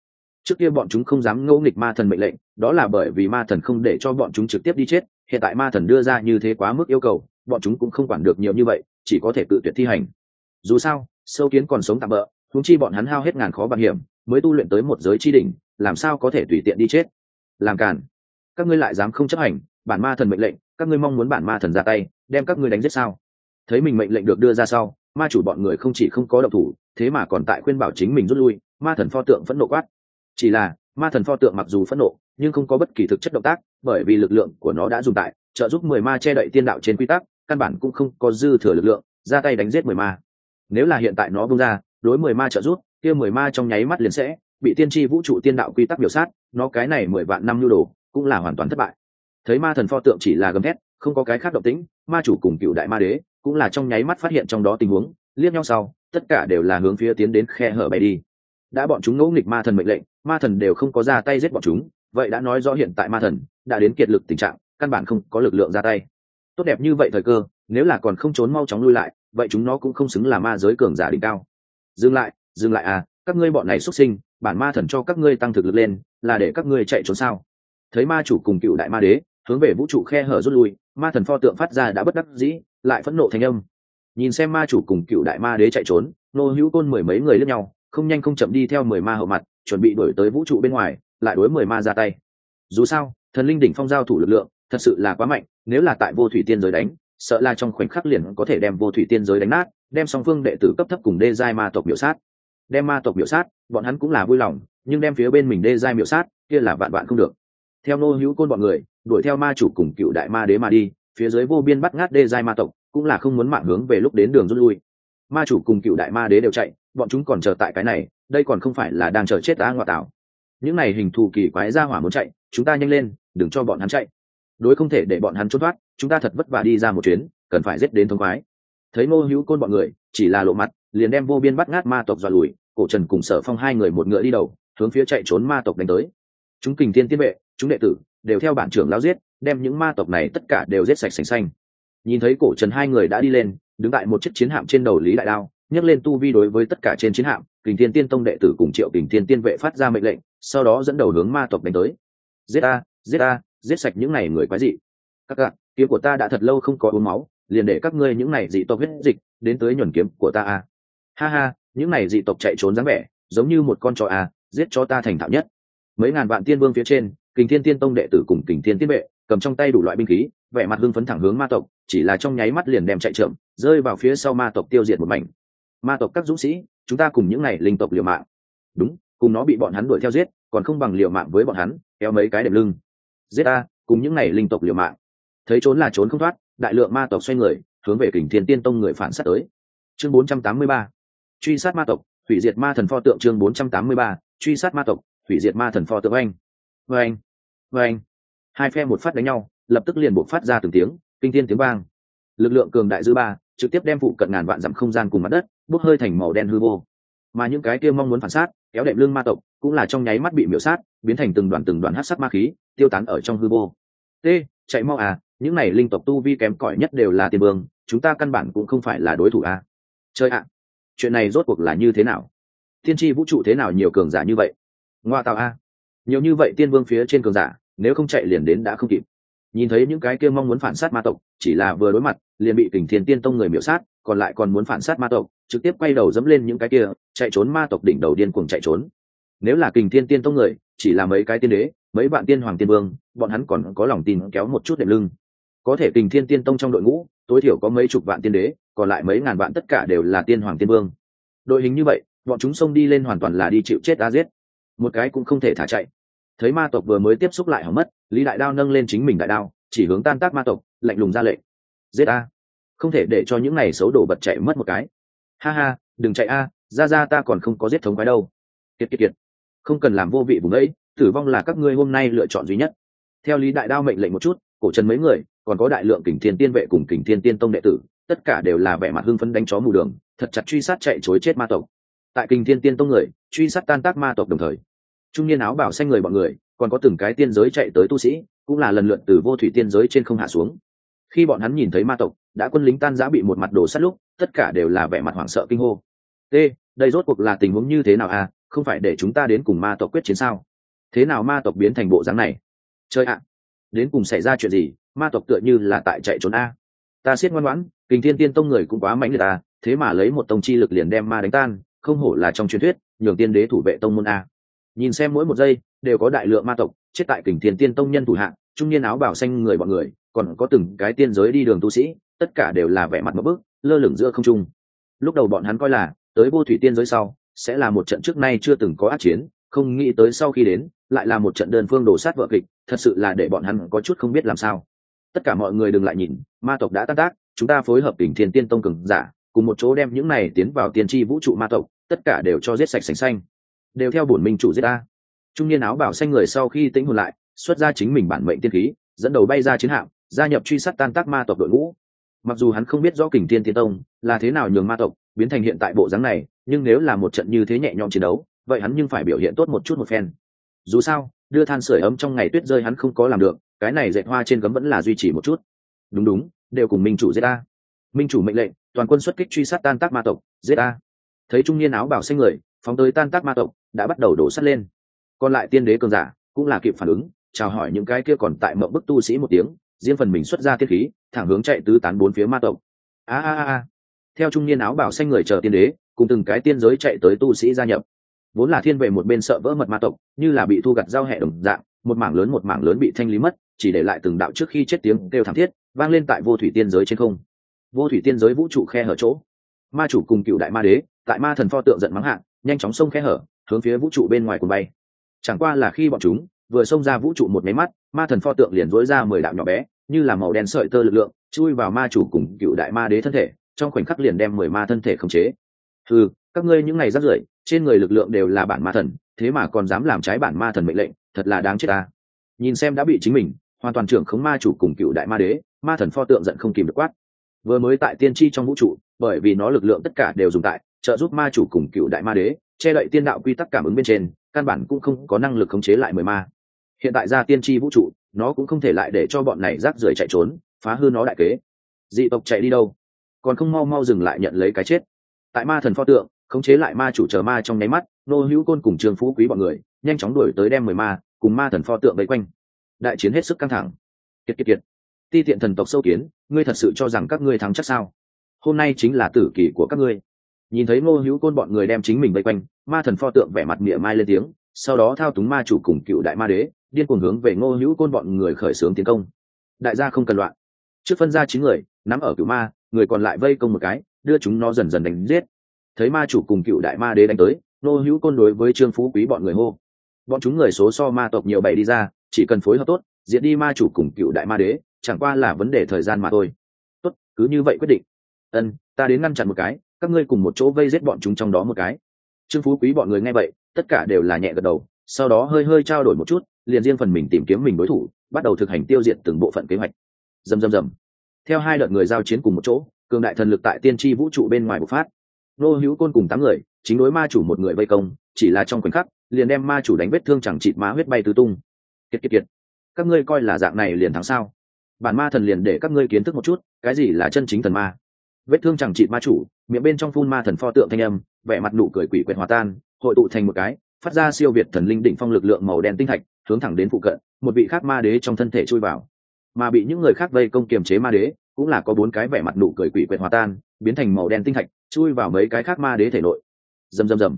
Trước kia bọn chúng không dám ngẫu nghịch ma thần mệnh lệnh, đó là bởi vì ma thần không để cho bọn chúng trực tiếp đi chết, hiện tại ma thần đưa ra như thế quá mức yêu cầu, bọn chúng cũng không quản được nhiều như vậy, chỉ có thể tự tuyệt thi hành. Dù sao, sâu kiến còn sống tạm bỡ húng chi bọn hắn hao hết ngàn khó bằng hiểm, mới tu luyện tới một giới tri đỉnh, làm sao có thể tùy tiện đi chết? Làm càn. Các ngươi lại dám không chấp hành bản ma thần mệnh lệnh, các ngươi mong muốn bản ma thần ra tay, đem các ngươi đánh giết sao? Thấy mình mệnh lệnh được đưa ra sau, ma chủ bọn người không chỉ không có độc thủ, thế mà còn tại khuyên bảo chính mình rút lui, ma thần pho tượng phẫn nộ quát. Chỉ là, ma thần pho tượng mặc dù phẫn nộ, nhưng không có bất kỳ thực chất động tác, bởi vì lực lượng của nó đã dùng tại, trợ giúp mười ma che đậy tiên đạo trên quy tắc, căn bản cũng không có dư thừa lực lượng, ra tay đánh giết mười ma. Nếu là hiện tại nó bung ra, đối mười ma trợ giúp, kia mười ma trong nháy mắt liền sẽ bị tiên tri vũ trụ tiên đạo quy tắc biểu sát, nó cái này mười vạn năm nhu đồ cũng là hoàn toàn thất bại. Thấy ma thần pho tượng chỉ là gầm thét, không có cái khác động tĩnh, ma chủ cùng cựu đại ma đế cũng là trong nháy mắt phát hiện trong đó tình huống, liếc nhau sau, tất cả đều là hướng phía tiến đến khe hở bay đi. Đã bọn chúng ngẫu nghịch ma thần mệnh lệnh, ma thần đều không có ra tay giết bọn chúng, vậy đã nói rõ hiện tại ma thần đã đến kiệt lực tình trạng, căn bản không có lực lượng ra tay. Tốt đẹp như vậy thời cơ, nếu là còn không trốn mau chóng lui lại, vậy chúng nó cũng không xứng là ma giới cường giả đỉnh cao. Dừng lại dừng lại à các ngươi bọn này xuất sinh, bản ma thần cho các ngươi tăng thực lực lên, là để các ngươi chạy trốn sao? Thấy ma chủ cùng cựu đại ma đế, hướng về vũ trụ khe hở rút lui ma thần pho tượng phát ra đã bất đắc dĩ, lại phẫn nộ thành âm. Nhìn xem ma chủ cùng cựu đại ma đế chạy trốn nô hữu côn mười mấy người lướt nhau, không nhanh không chậm đi theo mười ma hậu mặt, chuẩn bị đổi tới vũ trụ bên ngoài, lại đối mười ma ra tay. Dù sao, thần linh đỉnh phong giao thủ lực lượng, thật sự là quá mạnh, nếu là tại vô thủy tiên giới đánh, sợ là trong khoảnh khắc liền có thể đem vô thủy tiên giới đánh nát, đem song phương đệ tử cấp thấp cùng đê giai ma tộc biểu sát. Đem ma tộc biểu sát, bọn hắn cũng là vui lòng, nhưng đem phía bên mình đê giai biểu sát, kia là vạn vạn không được. Theo nô hữu côn bọn người đuổi theo ma chủ cùng cựu đại ma đế mà đi, phía dưới vô biên bắt ngát đê giai ma tộc, cũng là không muốn mạng hướng về lúc đến đường rút lui. Ma chủ cùng cựu đại ma đế đều chạy, bọn chúng còn chờ tại cái này, đây còn không phải là đang chờ chết á ngoại tảo. Những này hình thù kỳ quái ra hỏa muốn chạy, chúng ta nhanh lên, đừng cho bọn hắn chạy. Đối không thể để bọn hắn trốn thoát, chúng ta thật vất vả đi ra một chuyến, cần phải giết đến thông khoái. Thấy ngô hữu côn bọn người, chỉ là lộ mặt, liền đem vô biên bắt ngát ma tộc dọa lùi, cổ trần cùng sở phong hai người một ngựa đi đầu, hướng phía chạy trốn ma tộc đánh tới. Chúng kình thiên tiên vệ, chúng đệ tử đều theo bản trưởng lao giết, đem những ma tộc này tất cả đều giết sạch sành xanh nhìn thấy cổ trần hai người đã đi lên, đứng tại một chiếc chiến hạm trên đầu lý đại đao, nhấc lên tu vi đối với tất cả trên chiến hạm, kình thiên tiên tông đệ tử cùng triệu kình thiên tiên vệ phát ra mệnh lệnh, sau đó dẫn đầu hướng ma tộc đánh tới. Giết a giết a giết sạch những này người quái dị. Các gạn kiếm của ta đã thật lâu không có uống máu, liền để các ngươi những này dị tộc huyết dịch đến tới nhuần kiếm của ta a ha ha, những này dị tộc chạy trốn dáng vẻ, giống như một con chó a giết cho ta thành thạo nhất. Mấy ngàn vạn tiên vương phía trên kình thiên tiên tông đệ tử cùng kình thiên tiên vệ, cầm trong tay đủ loại binh khí, vẻ mặt hưng phấn thẳng hướng ma tộc, chỉ là trong nháy mắt liền đem chạy trượm, rơi vào phía sau ma tộc tiêu diệt một mảnh. Ma tộc các dũng sĩ, chúng ta cùng những n à y linh tộc liều mạng. Đúng, cùng nó bị bọn hắn đuổi theo giết, còn không bằng liều mạng với bọn hắn, kéo mấy cái đệm lưng. Giết ta, cùng những n à y linh tộc liều mạng. Thấy trốn là trốn không thoát, đại lượng ma tộc xoay người, hướng về kình thiên tiên tông người phản s á t tới. Chương bốn trăm tám mươi ba. Truy sát ma tộc, hủy diệt ma thần pho tượng chương bốn trăm tám mươi ba. Truy sát ma tộc, hủy diệt ma thần pho tượng anh vê anh vê anh. Hai phe một phát đánh nhau, lập tức liền buộc phát ra từng tiếng, kinh thiên tiếng vang. Lực lượng cường đại dư ba, trực tiếp đem phụ cận ngàn vạn dặm không gian cùng mặt đất, bốc hơi thành màu đen hư vô. Mà những cái kia mong muốn phản sát, kéo đệm lương ma tộc, cũng là trong nháy mắt bị miễu sát, biến thành từng đoàn từng đoàn hát sắc ma khí, tiêu tán ở trong hư vô. T, chạy mau à những này linh tộc tu vi kém cỏi nhất đều là tiền vương chúng ta căn bản cũng không phải là đối thủ à. chơi ạ, chuyện này rốt cuộc là như thế nào? Thiên tri vũ trụ thế nào nhiều cường giả như vậy? Ngoa tạo a nhiều như vậy tiên vương phía trên cường giả, nếu không chạy liền đến đã không kịp. Nhìn thấy những cái kia mong muốn phản sát ma tộc, chỉ là vừa đối mặt, liền bị kình thiên tiên tông người miễu sát, còn lại còn muốn phản sát ma tộc, trực tiếp quay đầu dẫm lên những cái kia, chạy trốn ma tộc đỉnh đầu điên cuồng chạy trốn. Nếu là kình thiên tiên tông người, chỉ là mấy cái tiên đế, mấy bạn tiên hoàng tiên vương, bọn hắn còn có lòng tin kéo một chút đệm lưng. Có thể kình thiên tiên tông trong đội ngũ, tối thiểu có mấy chục vạn tiên đế, còn lại mấy ngàn vạn tất cả đều là tiên hoàng tiên vương. Đội hình như vậy, bọn chúng xông đi lên hoàn toàn là đi chịu chết a giết một cái cũng không thể thả chạy. Thấy ma tộc vừa mới tiếp xúc lại hỏng mất, lý đại đao nâng lên chính mình đại đao, chỉ hướng tan tác ma tộc, lạnh lùng ra lệnh. Giết a không thể để cho những này xấu đổ bật chạy mất một cái. Ha ha, đừng chạy a, ra ra ta còn không có giết thống quái đâu. Kiệt kiệt kiệt. Không cần làm vô vị vùng ấy, tử vong là các ngươi hôm nay lựa chọn duy nhất. Theo lý đại đao mệnh lệnh một chút, cổ trần mấy người, còn có đại lượng kình thiên tiên vệ cùng kình thiên tiên tông đệ tử, tất cả đều là vẻ mặt hưng phấn đánh chó mù đường, thật chặt truy sát chạy chối chết ma tộc. Tại kình thiên tiên tông người, truy sát tan tác ma tộc đồng thời trung niên áo bảo xanh người bọn người, còn có từng cái tiên giới chạy tới tu sĩ, cũng là lần lượt từ vô thủy tiên giới trên không hạ xuống. Khi bọn hắn nhìn thấy ma tộc, đã quân lính tan giã bị một mặt đổ sắt lúc, tất cả đều là vẻ mặt hoảng sợ kinh hô. T đây rốt cuộc là tình huống như thế nào à? Không phải để chúng ta đến cùng ma tộc quyết chiến sao? Thế nào ma tộc biến thành bộ dáng này? Chơi ạ, đến cùng xảy ra chuyện gì? Ma tộc tựa như là tại chạy trốn a. Ta siết ngoan ngoãn, kình thiên tiên tông người cũng quá mãnh liệt ta, thế mà lấy một tông chi lực liền đem ma đánh tan, không hổ là trong truyền thuyết, nhường tiên đế thủ vệ tông môn a nhìn xem mỗi một giây, đều có đại lượng ma tộc, chết tại kình thiên tiên tông nhân thủ hạng, trung niên áo bảo xanh người bọn người, còn có từng cái tiên giới đi đường tu sĩ, tất cả đều là vẻ mặt một bước lơ lửng giữa không trung. Lúc đầu bọn hắn coi là, tới vô thủy tiên giới sau, sẽ là một trận trước nay chưa từng có át chiến, không nghĩ tới sau khi đến, lại là một trận đơn phương đổ sát vợ kịch, thật sự là để bọn hắn có chút không biết làm sao. Tất cả mọi người đừng lại nhìn, ma tộc đã tan tác, chúng ta phối hợp kình thiên tiên tông cường giả, cùng một chỗ đem những này tiến vào tiên tri vũ trụ ma tộc, tất cả đều cho giết sạch sành xanh đều theo bổn minh chủ giết ta. Trung niên áo bảo xanh người sau khi tĩnh hồn lại, xuất ra chính mình bản mệnh tiên khí, dẫn đầu bay ra chiến hạm, gia nhập truy sát tan tác ma tộc đội ngũ. Mặc dù hắn không biết rõ kình tiên tiên tông là thế nào nhường ma tộc biến thành hiện tại bộ dáng này, nhưng nếu là một trận như thế nhẹ nhõm chiến đấu, vậy hắn nhưng phải biểu hiện tốt một chút một phen. Dù sao, đưa than sửa ấm trong ngày tuyết rơi hắn không có làm được, cái này dệt hoa trên gấm vẫn là duy trì một chút. Đúng đúng, đều cùng minh chủ giết ta. Minh chủ mệnh lệnh, toàn quân xuất kích truy sát tan tác ma tộc, giết ta. Thấy trung niên áo bảo xanh người, phóng tới tan tác ma tộc đã bắt đầu đổ sắt lên. Còn lại tiên đế cường giả cũng là kịp phản ứng, chào hỏi những cái kia còn tại mộng bức tu sĩ một tiếng, riêng phần mình xuất ra tiết khí, thẳng hướng chạy tứ tán bốn phía ma tộc. A a a theo trung niên áo bảo xanh người chờ tiên đế, cùng từng cái tiên giới chạy tới tu sĩ gia nhập. Vốn là thiên vệ một bên sợ vỡ mật ma tộc, như là bị thu gặt giao hẹ đồng dạng, một mảng lớn một mảng lớn bị thanh lý mất, chỉ để lại từng đạo trước khi chết tiếng kêu thảm thiết, vang lên tại vô thủy tiên giới trên không. Vô thủy tiên giới vũ trụ khe hở chỗ. Ma chủ cùng cựu đại ma đế, tại ma thần pho tượng giận mắng hạng nhanh chóng xông khe hở hướng phía vũ trụ bên ngoài cùng bay. Chẳng qua là khi bọn chúng vừa xông ra vũ trụ một máy mắt, ma thần pho tượng liền dối ra mười đạo nhỏ bé, như là màu đen sợi tơ lực lượng, chui vào ma chủ cùng cựu đại ma đế thân thể, trong khoảnh khắc liền đem mười ma thân thể khống chế. Ừ các ngươi những ngày rắt rưởi, trên người lực lượng đều là bản ma thần, thế mà còn dám làm trái bản ma thần mệnh lệnh, thật là đáng chết ta. Nhìn xem đã bị chính mình, hoàn toàn trưởng khống ma chủ cùng cựu đại ma đế, ma thần pho tượng giận không kìm được quát. Vừa mới tại tiên tri trong vũ trụ, bởi vì nó lực lượng tất cả đều dùng tại trợ giúp ma chủ cùng cựu đại ma đế, che đậy tiên đạo quy tắc cảm ứng bên trên, căn bản cũng không có năng lực khống chế lại mười ma. Hiện tại ra tiên tri vũ trụ, nó cũng không thể lại để cho bọn này rác rưởi chạy trốn, phá hư nó đại kế. Dị tộc chạy đi đâu? Còn không mau mau dừng lại nhận lấy cái chết. Tại ma thần pho tượng, khống chế lại ma chủ chờ ma trong nháy mắt, nô hữu côn cùng trường phú quý bọn người, nhanh chóng đuổi tới đem mười ma, cùng ma thần pho tượng vây quanh. Đại chiến hết sức căng thẳng. Kiệt kiệt kiệt. Ti tiện thần tộc sâu kiến, ngươi thật sự cho rằng các ngươi thắng chắc sao? Hôm nay chính là tử kỳ của các ngươi nhìn thấy ngô hữu côn bọn người đem chính mình vây quanh, ma thần pho tượng vẻ mặt mỉa mai lên tiếng, sau đó thao túng ma chủ cùng cựu đại ma đế, điên cuồng hướng về ngô hữu côn bọn người khởi xướng tiến công. Đại gia không cần loạn. Trước phân ra chín người, nắm ở cựu ma, người còn lại vây công một cái, đưa chúng nó dần dần đánh giết. Thấy ma chủ cùng cựu đại ma đế đánh tới, ngô hữu côn đối với trương phú quý bọn người hô. Bọn chúng người số so ma tộc nhiều bảy đi ra, chỉ cần phối hợp tốt, diệt đi ma chủ cùng cựu đại ma đế, chẳng qua là vấn đề thời gian mà thôi. Tốt, cứ như vậy quyết định. Ân, ta đến ngăn chặn một cái các ngươi cùng một chỗ vây giết bọn chúng trong đó một cái. Trương phú quý bọn người nghe vậy, tất cả đều là nhẹ gật đầu, sau đó hơi hơi trao đổi một chút, liền riêng phần mình tìm kiếm mình đối thủ, bắt đầu thực hành tiêu diệt từng bộ phận kế hoạch. Dầm dầm dầm theo hai đợt người giao chiến cùng một chỗ, cường đại thần lực tại tiên tri vũ trụ bên ngoài bộc phát. Nô hữu côn cùng tám người, chính đối ma chủ một người vây công, chỉ là trong khoảnh khắc, liền đem ma chủ đánh vết thương chẳng chịt má huyết bay tứ tung. Kiệt kiệt kiệt. Các ngươi coi là dạng này liền thắng sao? Bản ma thần liền để các ngươi kiến thức một chút, cái gì là chân chính thần ma? Vết thương chẳng chịt ma chủ miệng bên trong phun ma thần pho tượng thanh âm, vẻ mặt nụ cười quỷ quyệt hòa tan, hội tụ thành một cái, phát ra siêu việt thần linh đỉnh phong lực lượng màu đen tinh thạch, hướng thẳng đến phụ cận, một vị khác ma đế trong thân thể chui vào. Mà bị những người khác vây công kiềm chế ma đế, cũng là có bốn cái vẻ mặt nụ cười quỷ quyệt hòa tan, biến thành màu đen tinh thạch, chui vào mấy cái khác ma đế thể nội. Rầm rầm rầm.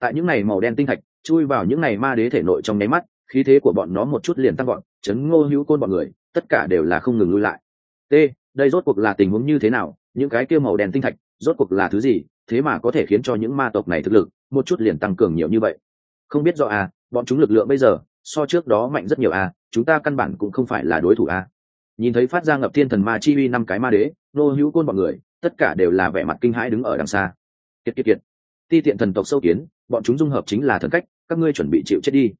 Tại những này màu đen tinh thạch, chui vào những này ma đế thể nội trong nháy mắt, khí thế của bọn nó một chút liền tăng gọn chấn ngô hữu côn bọn người, tất cả đều là không ngừng lui lại. T, đây rốt cuộc là tình huống như thế nào? Những cái kia màu đen tinh thạch rốt cuộc là thứ gì, thế mà có thể khiến cho những ma tộc này thực lực, một chút liền tăng cường nhiều như vậy. Không biết rõ à bọn chúng lực lượng bây giờ, so trước đó mạnh rất nhiều à chúng ta căn bản cũng không phải là đối thủ à. Nhìn thấy phát ra ngập thiên thần ma chi uy năm cái ma đế, nô hữu côn bọn người, tất cả đều là vẻ mặt kinh hãi đứng ở đằng xa. Kiệt kiệt kiệt. Ti tiện thần tộc sâu kiến, bọn chúng dung hợp chính là thần cách, các ngươi chuẩn bị chịu chết đi.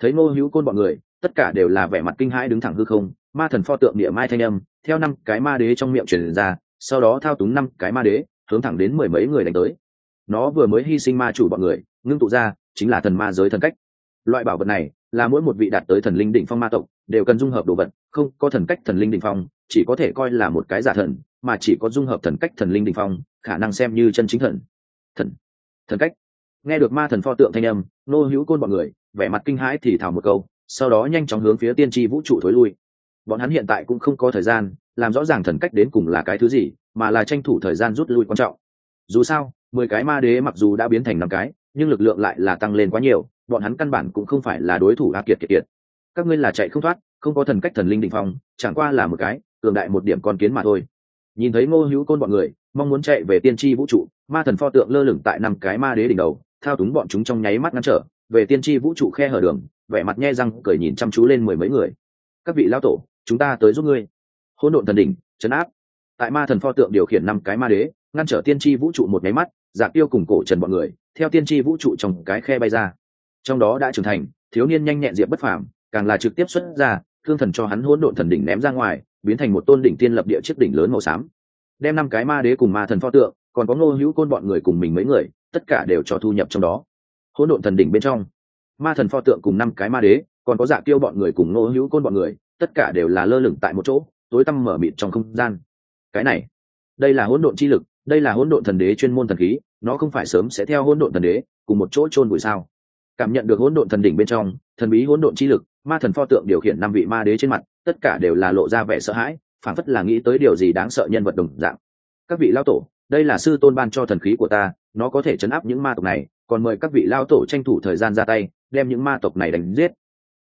Thấy Nô hữu côn bọn người, tất cả đều là vẻ mặt kinh hãi đứng thẳng hư không, ma thần pho tượng địa mai thanh âm, theo năm cái ma đế trong miệng truyền ra, sau đó thao túng năm cái ma đế hướng thẳng đến mười mấy người đánh tới. Nó vừa mới hy sinh ma chủ bọn người, ngưng tụ ra, chính là thần ma giới thần cách. Loại bảo vật này là mỗi một vị đạt tới thần linh đỉnh phong ma tộc đều cần dung hợp đồ vật, không có thần cách thần linh đỉnh phong, chỉ có thể coi là một cái giả thần, mà chỉ có dung hợp thần cách thần linh đỉnh phong, khả năng xem như chân chính thần. Thần. Thần cách. Nghe được ma thần pho tượng thanh âm, nô hữu côn bọn người, vẻ mặt kinh hãi thì thào một câu, sau đó nhanh chóng hướng phía tiên tri vũ trụ thối lui. Bọn hắn hiện tại cũng không có thời gian làm rõ ràng thần cách đến cùng là cái thứ gì, mà là tranh thủ thời gian rút lui quan trọng. Dù sao, mười cái ma đế mặc dù đã biến thành năm cái, nhưng lực lượng lại là tăng lên quá nhiều, bọn hắn căn bản cũng không phải là đối thủ a kiệt kiệt kiệt. Các ngươi là chạy không thoát, không có thần cách thần linh định phong, chẳng qua là một cái, cường đại một điểm con kiến mà thôi. Nhìn thấy ngô hữu côn bọn người, mong muốn chạy về tiên tri vũ trụ, ma thần pho tượng lơ lửng tại năm cái ma đế đỉnh đầu, thao túng bọn chúng trong nháy mắt ngăn trở, về tiên tri vũ trụ khe hở đường, vẻ mặt nhe răng cười nhìn chăm chú lên mười mấy người. Các vị lão tổ, chúng ta tới giúp ngươi hỗn độn thần đỉnh, chấn áp. Tại ma thần pho tượng điều khiển năm cái ma đế, ngăn trở tiên tri vũ trụ một máy mắt dạ giả tiêu cùng cổ trần bọn người, theo tiên tri vũ trụ trong cái khe bay ra. Trong đó đã trưởng thành, thiếu niên nhanh nhẹn diệp bất phàm, càng là trực tiếp xuất ra, thương thần cho hắn hỗn độn thần đỉnh ném ra ngoài, biến thành một tôn đỉnh tiên lập địa chiếc đỉnh lớn màu xám. Đem năm cái ma đế cùng ma thần pho tượng, còn có ngô hữu côn bọn người cùng mình mấy người, tất cả đều cho thu nhập trong đó. Hỗn độn thần đỉnh bên trong, ma thần pho tượng cùng năm cái ma đế, còn có dạ giả tiêu bọn người cùng ngô hữu côn bọn người, tất cả đều là lơ lửng tại một chỗ tối tăm mở mịt trong không gian. Cái này, đây là hỗn độn chi lực, đây là hỗn độn thần đế chuyên môn thần khí, nó không phải sớm sẽ theo hỗn độn thần đế cùng một chỗ chôn bụi sao? Cảm nhận được hỗn độn thần đỉnh bên trong, thần bí hỗn độn chi lực, ma thần pho tượng điều khiển năm vị ma đế trên mặt, tất cả đều là lộ ra vẻ sợ hãi phản phất là nghĩ tới điều gì đáng sợ nhân vật đồng dạng. Các vị lao tổ, đây là sư tôn ban cho thần khí của ta, nó có thể chấn áp những ma tộc này, còn mời các vị lao tổ tranh thủ thời gian ra tay, đem những ma tộc này đánh giết.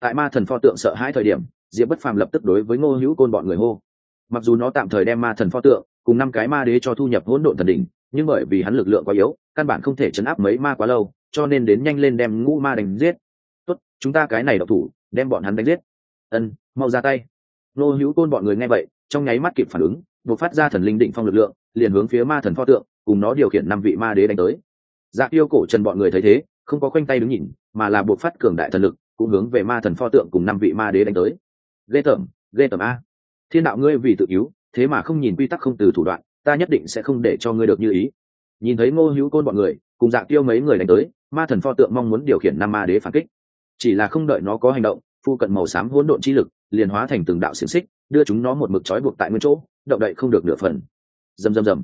Tại ma thần pho tượng sợ hãi thời điểm diệp bất phàm lập tức đối với ngô hữu côn bọn người hô. Mặc dù nó tạm thời đem ma thần pho tượng cùng năm cái ma đế cho thu nhập hỗn độn thần đỉnh, nhưng bởi vì hắn lực lượng quá yếu, căn bản không thể chấn áp mấy ma quá lâu, cho nên đến nhanh lên đem ngũ ma đánh giết. Tốt, chúng ta cái này độc thủ, đem bọn hắn đánh giết. Ân, mau ra tay. Ngô hữu côn bọn người nghe vậy, trong nháy mắt kịp phản ứng buộc phát ra thần linh định phong lực lượng, liền hướng phía ma thần pho tượng, cùng nó điều khiển năm vị ma đế đánh tới. Dạ yêu cổ trần bọn người thấy thế, không có khoanh tay đứng nhìn, mà là buộc phát cường đại thần lực, cũng hướng về ma thần pho tượng cùng năm vị ma đế đánh tới ghê tởm ghê tởm a. Thiên đạo ngươi vì tự cứu, thế mà không nhìn quy tắc không từ thủ đoạn, ta nhất định sẽ không để cho ngươi được như ý. Nhìn thấy ngô hữu côn bọn người, cùng dạng tiêu mấy người đánh tới, ma thần pho tượng mong muốn điều khiển năm ma đế phản kích. Chỉ là không đợi nó có hành động, phu cận màu xám hỗn độn chi lực liền hóa thành từng đạo xiềng xích, đưa chúng nó một mực trói buộc tại nguyên chỗ, động đậy không được nửa phần. Dầm dầm dầm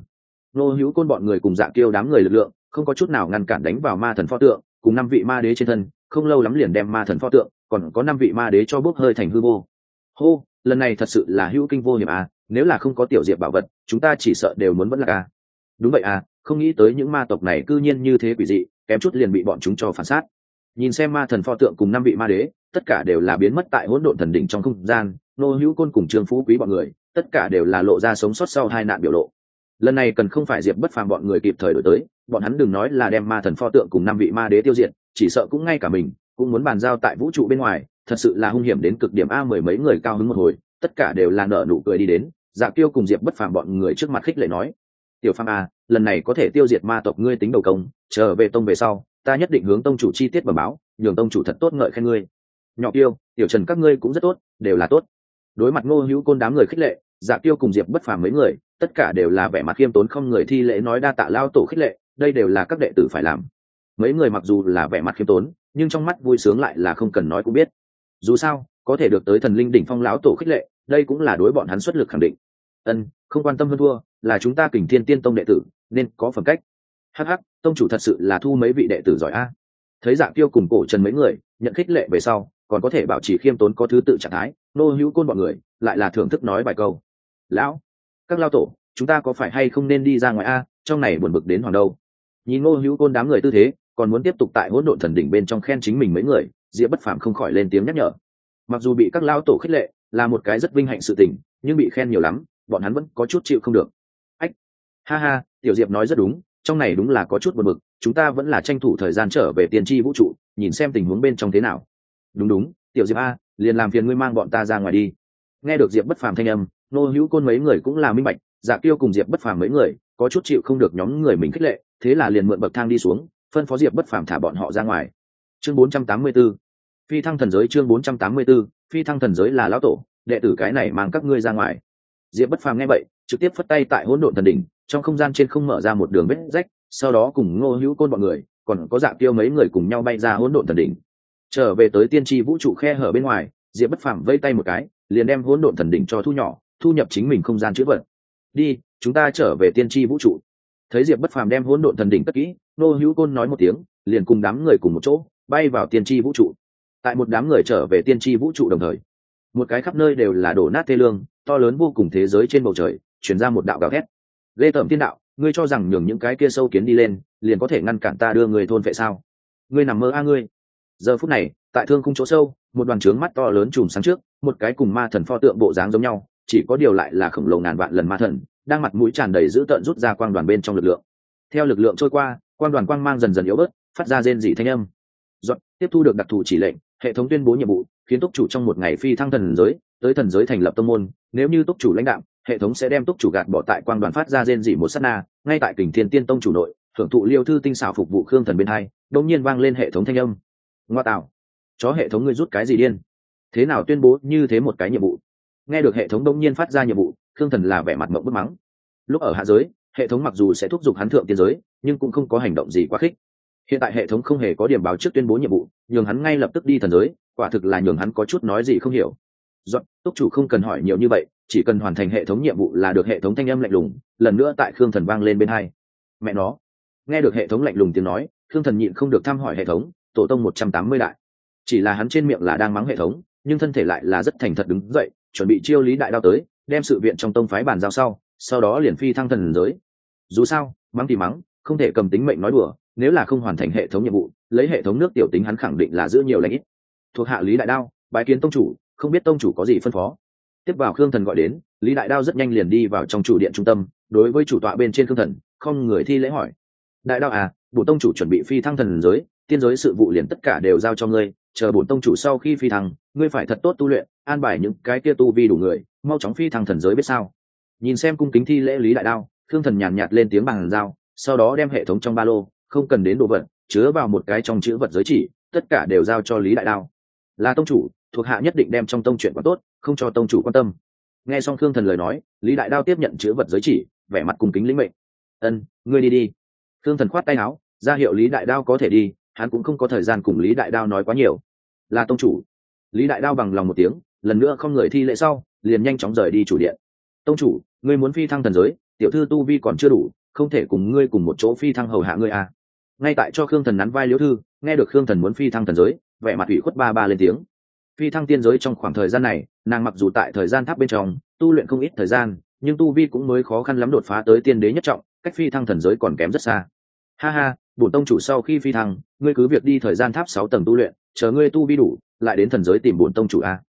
Ngô hữu côn bọn người cùng dạng tiêu đám người lực lượng, không có chút nào ngăn cản đánh vào ma thần pho tượng, cùng năm vị ma đế trên thân, không lâu lắm liền đem ma thần pho tượng, còn có năm vị ma đế cho bốc hơi thành hư vô hô, lần này thật sự là hữu kinh vô hiểm à nếu là không có tiểu diệp bảo vật, chúng ta chỉ sợ đều muốn vẫn là à. Đúng vậy à không nghĩ tới những ma tộc này cư nhiên như thế quỷ dị, kém chút liền bị bọn chúng cho phản sát nhìn xem ma thần pho tượng cùng năm vị ma đế, tất cả đều là biến mất tại hỗn độn thần đỉnh trong không gian, nô hữu côn cùng trương phú quý bọn người, tất cả đều là lộ ra sống sót sau hai nạn biểu lộ. Lần này cần không phải diệp bất phàm bọn người kịp thời đổi tới, bọn hắn đừng nói là đem ma thần pho tượng cùng năm vị ma đế tiêu diệt, chỉ sợ cũng ngay cả mình, cũng muốn bàn giao tại vũ trụ bên ngoài thật sự là hung hiểm đến cực điểm. A mười mấy người cao hứng một hồi, tất cả đều là nở nụ cười đi đến. Dạ tiêu cùng diệp bất phàm bọn người trước mặt khích lệ nói, tiểu phàm a lần này có thể tiêu diệt ma tộc ngươi tính đầu công, trở về tông về sau, ta nhất định hướng tông chủ chi tiết bẩm báo, nhường tông chủ thật tốt ngợi khen ngươi. Nhỏ tiêu tiểu trần các ngươi cũng rất tốt, đều là tốt. Đối mặt ngô hữu côn đám người khích lệ dạ tiêu cùng diệp bất phàm mấy người, tất cả đều là vẻ mặt khiêm tốn không người thi lễ nói đa tạ lao tổ khích lệ, đây đều là các đệ tử phải làm. Mấy người mặc dù là vẻ mặt khiêm tốn, nhưng trong mắt vui sướng lại là không cần nói cũng biết dù sao, có thể được tới thần linh đỉnh phong lão tổ khích lệ, đây cũng là đối bọn hắn xuất lực khẳng định. Ân, không quan tâm hơn thua, là chúng ta kình thiên tiên tông đệ tử, nên có phẩm cách. Hh tông chủ thật sự là thu mấy vị đệ tử giỏi a. Thấy dạng tiêu cùng cổ trần mấy người, nhận khích lệ về sau, còn có thể bảo trì khiêm tốn có thứ tự trạng thái, nô hữu côn bọn người, lại là thưởng thức nói bài câu. Lão, các lao tổ, chúng ta có phải hay không nên đi ra ngoài a? Trong này buồn bực đến hoàng đâu? Nhìn ngô hữu côn đám người tư thế, còn muốn tiếp tục tại hỗn độn thần đỉnh bên trong khen chính mình mấy người diệp bất phàm không khỏi lên tiếng nhắc nhở. Mặc dù bị các lao tổ khích lệ là một cái rất vinh hạnh sự tình, nhưng bị khen nhiều lắm, bọn hắn vẫn có chút chịu không được. Ách, ha ha, tiểu diệp nói rất đúng, trong này đúng là có chút buồn bực, chúng ta vẫn là tranh thủ thời gian trở về tiên tri vũ trụ, nhìn xem tình huống bên trong thế nào. Đúng đúng, tiểu diệp a, liền làm phiền ngươi mang bọn ta ra ngoài đi. Nghe được diệp bất phàm thanh âm, nô hữu côn mấy người cũng là minh bạch dạ tiêu cùng diệp bất phàm mấy người có chút chịu không được nhóm người mình khích lệ, thế là liền mượn bậc thang đi xuống, phân phó diệp bất phàm thả bọn họ ra ngoài chương 484 phi thăng thần giới chương 484 phi thăng thần giới là lão tổ, đệ tử cái này mang các ngươi ra ngoài. Diệp bất phàm nghe vậy, trực tiếp phất tay tại hỗn độn thần đỉnh, trong không gian trên không mở ra một đường vết rách, sau đó cùng ngô hữu côn bọn người, còn có dạ tiêu mấy người cùng nhau bay ra hỗn độn thần đỉnh. Trở về tới tiên tri vũ trụ khe hở bên ngoài, diệp bất phàm vây tay một cái, liền đem hỗn độn thần đỉnh cho thu nhỏ, thu nhập chính mình không gian chữ vật. Đi, chúng ta trở về tiên tri vũ trụ. Thấy diệp bất phàm đem hỗn độn thần đỉnh cất kỹ nô hữu côn nói một tiếng, liền cùng đám người cùng một chỗ bay vào tiên tri vũ trụ. Tại một đám người trở về tiên tri vũ trụ đồng thời, một cái khắp nơi đều là đổ nát tê lương, to lớn vô cùng thế giới trên bầu trời chuyển ra một đạo gào thét. Lê tởm tiên đạo, ngươi cho rằng nhường những cái kia sâu kiến đi lên, liền có thể ngăn cản ta đưa người thôn vệ sao? Ngươi nằm mơ a ngươi. Giờ phút này, tại thương khung chỗ sâu, một đoàn trướng mắt to lớn chùm sáng trước, một cái cùng ma thần pho tượng bộ dáng giống nhau, chỉ có điều lại là khổng lồ ngàn vạn lần ma thần, đang mặt mũi tràn đầy dữ tợn rút ra quang đoàn bên trong lực lượng. Theo lực lượng trôi qua, quang đoàn quang mang dần dần yếu bớt, phát ra rên dị thanh âm tiếp thu được đặc thù chỉ lệnh, hệ thống tuyên bố nhiệm vụ, khiến túc chủ trong một ngày phi thăng thần giới, tới thần giới thành lập tông môn. Nếu như túc chủ lãnh đạo, hệ thống sẽ đem túc chủ gạt bỏ tại quang đoàn phát ra rên dị một sát na, ngay tại kình thiên tiên tông chủ nội, thưởng thụ liêu thư tinh xảo phục vụ khương thần bên hai đông nhiên vang lên hệ thống thanh âm. Ngoa tạo. Chó hệ thống ngươi rút cái gì điên? Thế nào tuyên bố như thế một cái nhiệm vụ? Nghe được hệ thống đông nhiên phát ra nhiệm vụ, khương thần là vẻ mặt mộng bức mắng. Lúc ở hạ giới, hệ thống mặc dù sẽ thúc giục hắn thượng tiên giới, nhưng cũng không có hành động gì quá khích hiện tại hệ thống không hề có điểm báo trước tuyên bố nhiệm vụ, nhường hắn ngay lập tức đi thần giới, quả thực là nhường hắn có chút nói gì không hiểu. Dọn túc chủ không cần hỏi nhiều như vậy, chỉ cần hoàn thành hệ thống nhiệm vụ là được hệ thống thanh âm lạnh lùng, lần nữa tại khương thần vang lên bên hai. Mẹ nó. Nghe được hệ thống lạnh lùng tiếng nói, khương thần nhịn không được thăm hỏi hệ thống, tổ tông một trăm tám mươi đại. Chỉ là hắn trên miệng là đang mắng hệ thống, nhưng thân thể lại là rất thành thật đứng dậy, chuẩn bị chiêu lý đại đao tới, đem sự viện trong tông phái bàn giao sau sau đó liền phi thăng thần giới. Dù sao, mắng thì mắng, không thể cầm tính mệnh nói đùa nếu là không hoàn thành hệ thống nhiệm vụ lấy hệ thống nước tiểu tính hắn khẳng định là giữ nhiều lãnh ít. Thuộc hạ lý đại đao bái kiến tông chủ không biết tông chủ có gì phân phó. Tiếp vào khương thần gọi đến lý đại đao rất nhanh liền đi vào trong chủ điện trung tâm đối với chủ tọa bên trên khương thần không người thi lễ hỏi. Đại đao à bổ tông chủ chuẩn bị phi thăng thần giới tiên giới sự vụ liền tất cả đều giao cho ngươi chờ bổn tông chủ sau khi phi thăng ngươi phải thật tốt tu luyện an bài những cái kia tu vi đủ người mau chóng phi thăng thần giới biết sao. Nhìn xem cung kính thi lễ lý đại đao khương thần nhàn nhạt, lên tiếng bằng dao sau đó đem hệ thống trong ba lô không cần đến đồ vật, chứa vào một cái trong chữ vật giới chỉ, tất cả đều giao cho lý đại đao. Là tông chủ, thuộc hạ nhất định đem trong tông chuyện quá tốt, không cho tông chủ quan tâm. Nghe xong khương thần lời nói, lý đại đao tiếp nhận chữ vật giới chỉ, vẻ mặt cung kính lĩnh mệnh. Ân, ngươi đi đi. Khương thần khoát tay áo, ra hiệu lý đại đao có thể đi, hắn cũng không có thời gian cùng lý đại đao nói quá nhiều. Là tông chủ. Lý đại đao bằng lòng một tiếng, lần nữa không người thi lễ sau, liền nhanh chóng rời đi chủ điện. Tông chủ, ngươi muốn phi thăng thần giới, tiểu thư tu vi còn chưa đủ, không thể cùng ngươi cùng một chỗ phi thăng hầu hạ ngươi à ngay tại cho khương thần nắn vai liễu thư, nghe được khương thần muốn phi thăng thần giới, vẻ mặt ủy khuất ba ba lên tiếng. Phi thăng tiên giới trong khoảng thời gian này, nàng mặc dù tại thời gian tháp bên trong, tu luyện không ít thời gian, nhưng tu vi cũng mới khó khăn lắm đột phá tới tiên đế nhất trọng, cách phi thăng thần giới còn kém rất xa. Ha ha, bổn tông chủ sau khi phi thăng, ngươi cứ việc đi thời gian tháp sáu tầng tu luyện, chờ ngươi tu vi đủ, lại đến thần giới tìm bổn tông chủ a.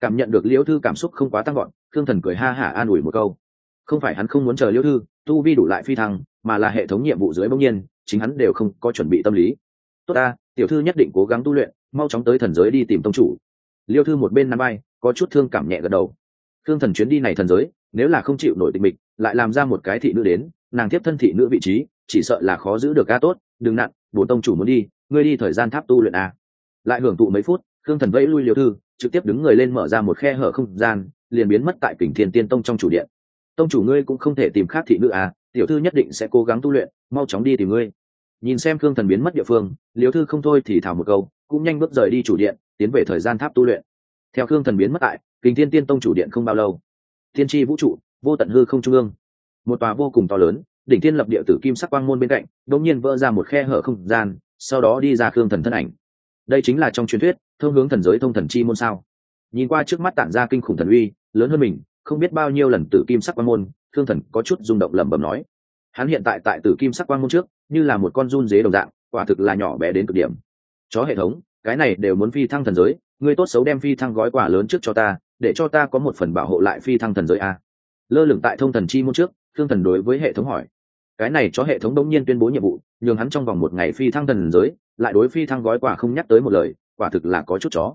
Cảm nhận được liễu thư cảm xúc không quá tăng gọn thương thần cười ha hả an ủi một câu. Không phải hắn không muốn chờ liễu thư, tu vi đủ lại phi thăng mà là hệ thống nhiệm vụ dưới bỗng nhiên, chính hắn đều không có chuẩn bị tâm lý. Tốt ta, tiểu thư nhất định cố gắng tu luyện, mau chóng tới thần giới đi tìm tông chủ. Liêu thư một bên năm bay có chút thương cảm nhẹ gật đầu. Thương thần chuyến đi này thần giới, nếu là không chịu nổi tình mịch, lại làm ra một cái thị nữ đến, nàng tiếp thân thị nữ vị trí, chỉ sợ là khó giữ được ca tốt. Đừng nặn bổ tông chủ muốn đi, ngươi đi thời gian tháp tu luyện à. lại hưởng thụ mấy phút, thương thần vẫy lui liêu thư, trực tiếp đứng người lên mở ra một khe hở không gian, liền biến mất tại kình thiên tiên tông trong chủ điện. Tông chủ ngươi cũng không thể tìm khác thị nữ à tiểu thư nhất định sẽ cố gắng tu luyện, mau chóng đi tìm ngươi. Nhìn xem khương thần biến mất địa phương liều thư không thôi thì thảo một câu, cũng nhanh bước rời đi chủ điện, tiến về thời gian tháp tu luyện. Theo khương thần biến mất tại, kình thiên tiên tông chủ điện không bao lâu. Thiên tri vũ trụ, vô tận hư không trung ương. Một tòa vô cùng to lớn, đỉnh thiên lập địa tử kim sắc quang môn bên cạnh, đột nhiên vỡ ra một khe hở không gian, sau đó đi ra khương thần thân ảnh. Đây chính là trong truyền thuyết, thông hướng thần giới thông thần chi môn sao? Nhìn qua trước mắt tản ra kinh khủng thần uy, lớn hơn mình, không biết bao nhiêu lần tử kim sắc quang môn Thương thần có chút rung động lẩm bẩm nói, hắn hiện tại tại tử kim sắc quang môn trước, như là một con run dế đồng dạng, quả thực là nhỏ bé đến cực điểm. Chó hệ thống, cái này đều muốn phi thăng thần giới, ngươi tốt xấu đem phi thăng gói quà lớn trước cho ta, để cho ta có một phần bảo hộ lại phi thăng thần giới a. Lơ lửng tại thông thần chi môn trước thương thần đối với hệ thống hỏi, cái này cho hệ thống đông nhiên tuyên bố nhiệm vụ, nhường hắn trong vòng một ngày phi thăng thần giới, lại đối phi thăng gói quà không nhắc tới một lời, quả thực là có chút chó.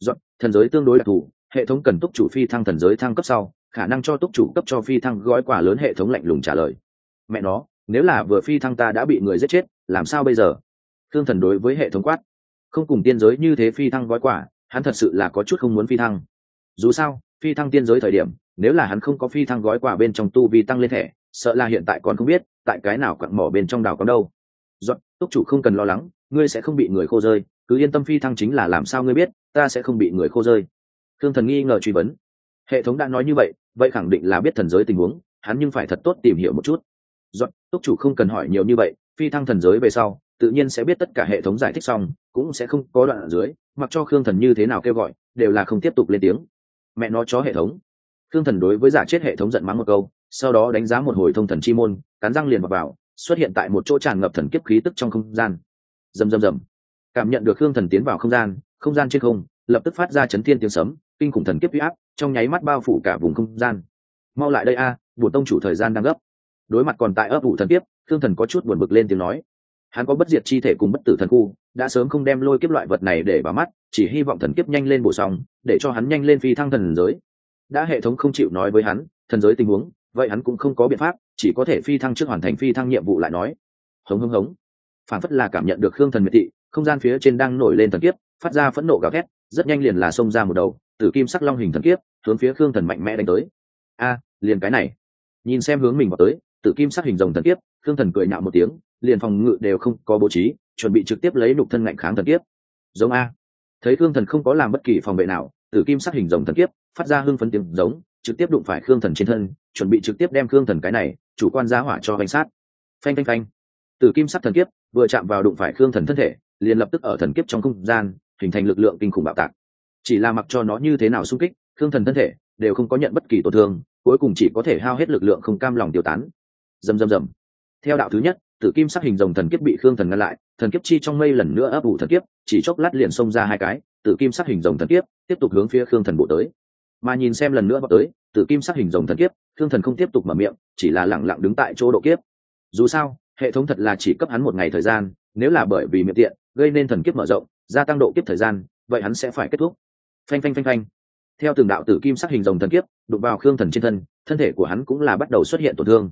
Dọn, thần giới tương đối đặc thù, hệ thống cần túc chủ phi thăng thần giới thăng cấp sau khả năng cho túc chủ cấp cho phi thăng gói quà lớn hệ thống lạnh lùng trả lời. Mẹ nó, nếu là vừa phi thăng ta đã bị người giết chết, làm sao bây giờ? Thương thần đối với hệ thống quát. Không cùng tiên giới như thế phi thăng gói quả hắn thật sự là có chút không muốn phi thăng. Dù sao, phi thăng tiên giới thời điểm, nếu là hắn không có phi thăng gói quả bên trong tu vi tăng lên thẻ, sợ là hiện tại còn không biết, tại cái nào quặng mỏ bên trong đảo có đâu. Dọn túc chủ không cần lo lắng, ngươi sẽ không bị người khô rơi, cứ yên tâm phi thăng chính là làm sao ngươi biết, ta sẽ không bị người khô rơi. Thương thần nghi ngờ truy vấn. Hệ thống đã nói như vậy vậy khẳng định là biết thần giới tình huống hắn nhưng phải thật tốt tìm hiểu một chút. Dọn túc chủ không cần hỏi nhiều như vậy phi thăng thần giới về sau tự nhiên sẽ biết tất cả hệ thống giải thích xong cũng sẽ không có đoạn ở dưới mặc cho khương thần như thế nào kêu gọi đều là không tiếp tục lên tiếng. Mẹ nó chó hệ thống. Khương thần đối với giả chết hệ thống giận mắng một câu sau đó đánh giá một hồi thông thần chi môn cắn răng liền vào, vào xuất hiện tại một chỗ tràn ngập thần kiếp khí tức trong không gian. Rầm rầm rầm. Cảm nhận được khương thần tiến vào không gian không gian trên không lập tức phát ra chấn thiên tiếng sấm kinh khủng thần kiếp huy áp trong nháy mắt bao phủ cả vùng không gian. Mau lại đây a à, tông chủ thời gian đang gấp. Đối mặt còn tại ấp ủ thần kiếp thương thần có chút buồn bực lên tiếng nói. Hắn có bất diệt chi thể cùng bất tử thần khu đã sớm không đem lôi kiếp loại vật này để vào mắt chỉ hy vọng thần kiếp nhanh lên bổ xong để cho hắn nhanh lên phi thăng thần giới. Đã hệ thống không chịu nói với hắn thần giới tình huống vậy hắn cũng không có biện pháp chỉ có thể phi thăng trước hoàn thành phi thăng nhiệm vụ lại nói. Hống hống hống. Phản phất là cảm nhận được khương thần miệt thị không gian phía trên đang nổi lên thần kiếp phát ra phẫn nộ gào thét rất nhanh liền là xông ra một đầu tử kim sắc long hình thần kiếp, hướng phía khương thần mạnh mẽ đánh tới. A, liền cái này. Nhìn xem hướng mình vào tới, tử kim sắc hình rồng thần kiếp, khương thần cười nhạo một tiếng, liền phòng ngự đều không có bố trí, chuẩn bị trực tiếp lấy nục thân ngạnh kháng thần kiếp. Giống a. Thấy khương thần không có làm bất kỳ phòng vệ nào, tử kim sắc hình rồng thần kiếp, phát ra hưng phấn tiếng giống, trực tiếp đụng phải khương thần trên thân, chuẩn bị trực tiếp đem khương thần cái này, chủ quan giá hỏa cho bánh sát. Phanh phanh phanh. Tử kim sắc thần kiếp, vừa chạm vào đụng phải khương thần thân thể, liền lập tức ở thần kiếp trong không gian, hình thành lực lượng kinh khủng bạo tạc chỉ là mặc cho nó như thế nào xung kích, thương thần thân thể, đều không có nhận bất kỳ tổn thương, cuối cùng chỉ có thể hao hết lực lượng không cam lòng tiêu tán. Dầm dầm dầm theo đạo thứ nhất, tử kim sắc hình rồng thần kiếp bị khương thần ngăn lại, thần kiếp chi trong mây lần nữa ấp ủ thần kiếp, chỉ chốc lát liền xông ra hai cái, tử kim sắc hình rồng thần kiếp tiếp tục hướng phía khương thần bộ tới. Mà nhìn xem lần nữa vào tới, tử kim sắc hình rồng thần kiếp khương thần không tiếp tục mở miệng, chỉ là lẳng lặng đứng tại chỗ độ kiếp. Dù sao, hệ thống thật là chỉ cấp hắn một ngày thời gian, nếu là bởi vì miệng tiện, gây nên thần kiếp mở rộng, gia tăng độ kiếp thời gian, vậy hắn sẽ phải kết thúc phanh phanh phanh phanh. Theo từng đạo tử kim sắc hình rồng thần kiếp, đụng vào khương thần trên thân thân thể của hắn cũng là bắt đầu xuất hiện tổn thương.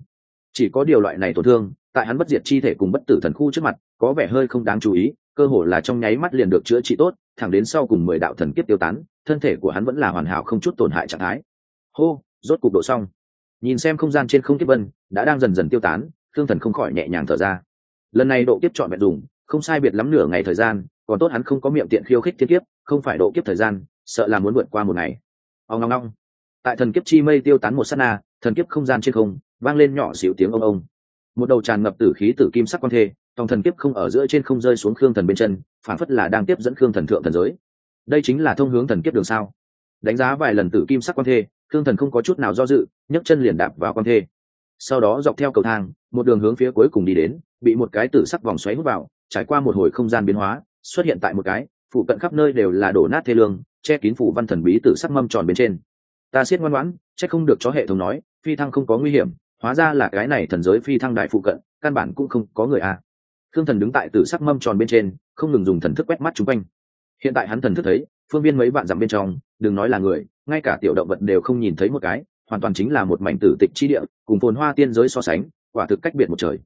Chỉ có điều loại này tổn thương, tại hắn bất diệt chi thể cùng bất tử thần khu trước mặt, có vẻ hơi không đáng chú ý, cơ hồ là trong nháy mắt liền được chữa trị tốt, thẳng đến sau cùng mười đạo thần kiếp tiêu tán, thân thể của hắn vẫn là hoàn hảo không chút tổn hại trạng thái. Hô, rốt cục độ xong. Nhìn xem không gian trên không kiếp vân, đã đang dần dần tiêu tán thương thần không khỏi nhẹ nhàng thở ra. Lần này độ kiếp chọn vẹn dùng, không sai biệt lắm nửa ngày thời gian, còn tốt hắn không có miệng tiện khiêu khích thiên kiếp, không phải độ kiếp thời gian sợ là muốn vượt qua một ngày. Ông ngong ngong tại thần kiếp chi mây tiêu tán một sát na, thần kiếp không gian trên không, vang lên nhỏ xíu tiếng ông ông. Một đầu tràn ngập tử khí tử kim sắc quan thê, tòng thần kiếp không ở giữa trên không rơi xuống khương thần bên chân, phản phất là đang tiếp dẫn khương thần thượng thần giới. Đây chính là thông hướng thần kiếp đường sao? Đánh giá vài lần tử kim sắc quan thê, khương thần không có chút nào do dự, nhấc chân liền đạp vào quan thê. Sau đó dọc theo cầu thang, một đường hướng phía cuối cùng đi đến, bị một cái tử sắc vòng xoáy hút vào, trải qua một hồi không gian biến hóa, xuất hiện tại một cái phụ cận khắp nơi đều là đổ nát thê lương, che kín phủ văn thần bí tử sắc mâm tròn bên trên. Ta siết ngoan ngoãn, chắc không được cho hệ thống nói, phi thăng không có nguy hiểm, hóa ra là cái này thần giới phi thăng đại phụ cận, căn bản cũng không có người a à. thương thần đứng tại tử sắc mâm tròn bên trên, không ngừng dùng thần thức quét mắt chung quanh. Hiện tại hắn thần thức thấy, phương viên mấy bạn dặm bên trong, đừng nói là người, ngay cả tiểu động vật đều không nhìn thấy một cái, hoàn toàn chính là một mảnh tử tịch chi địa, cùng phồn hoa tiên giới so sánh, quả thực cách biệt một trời.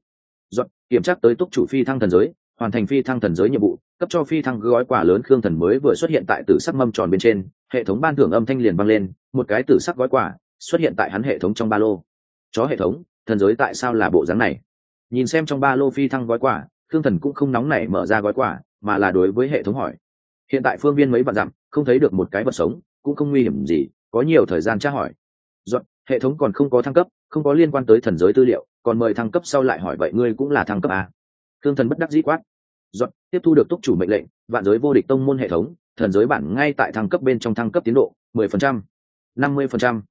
Dọn kiểm tra tới túc chủ phi thăng thần giới hoàn thành phi thăng thần giới nhiệm vụ cấp cho phi thăng gói quà lớn khương thần mới vừa xuất hiện tại tử sắc mâm tròn bên trên hệ thống ban thưởng âm thanh liền vang lên một cái tử sắc gói quà xuất hiện tại hắn hệ thống trong ba lô. Chó hệ thống thần giới tại sao là bộ dáng này? Nhìn xem trong ba lô phi thăng gói quà khương thần cũng không nóng nảy mở ra gói quà mà là đối với hệ thống hỏi. Hiện tại phương viên mấy vạn dặm không thấy được một cái vật sống cũng không nguy hiểm gì có nhiều thời gian tra hỏi. Dọn, hệ thống còn không có thăng cấp không có liên quan tới thần giới tư liệu còn mời thăng cấp sau lại hỏi vậy ngươi cũng là thăng cấp à? Khương thần bất đắc dĩ quát. Dọn, tiếp thu được túc chủ mệnh lệnh vạn giới vô địch tông môn hệ thống thần giới bản ngay tại thăng cấp bên trong thăng cấp tiến độ 10%, 50%,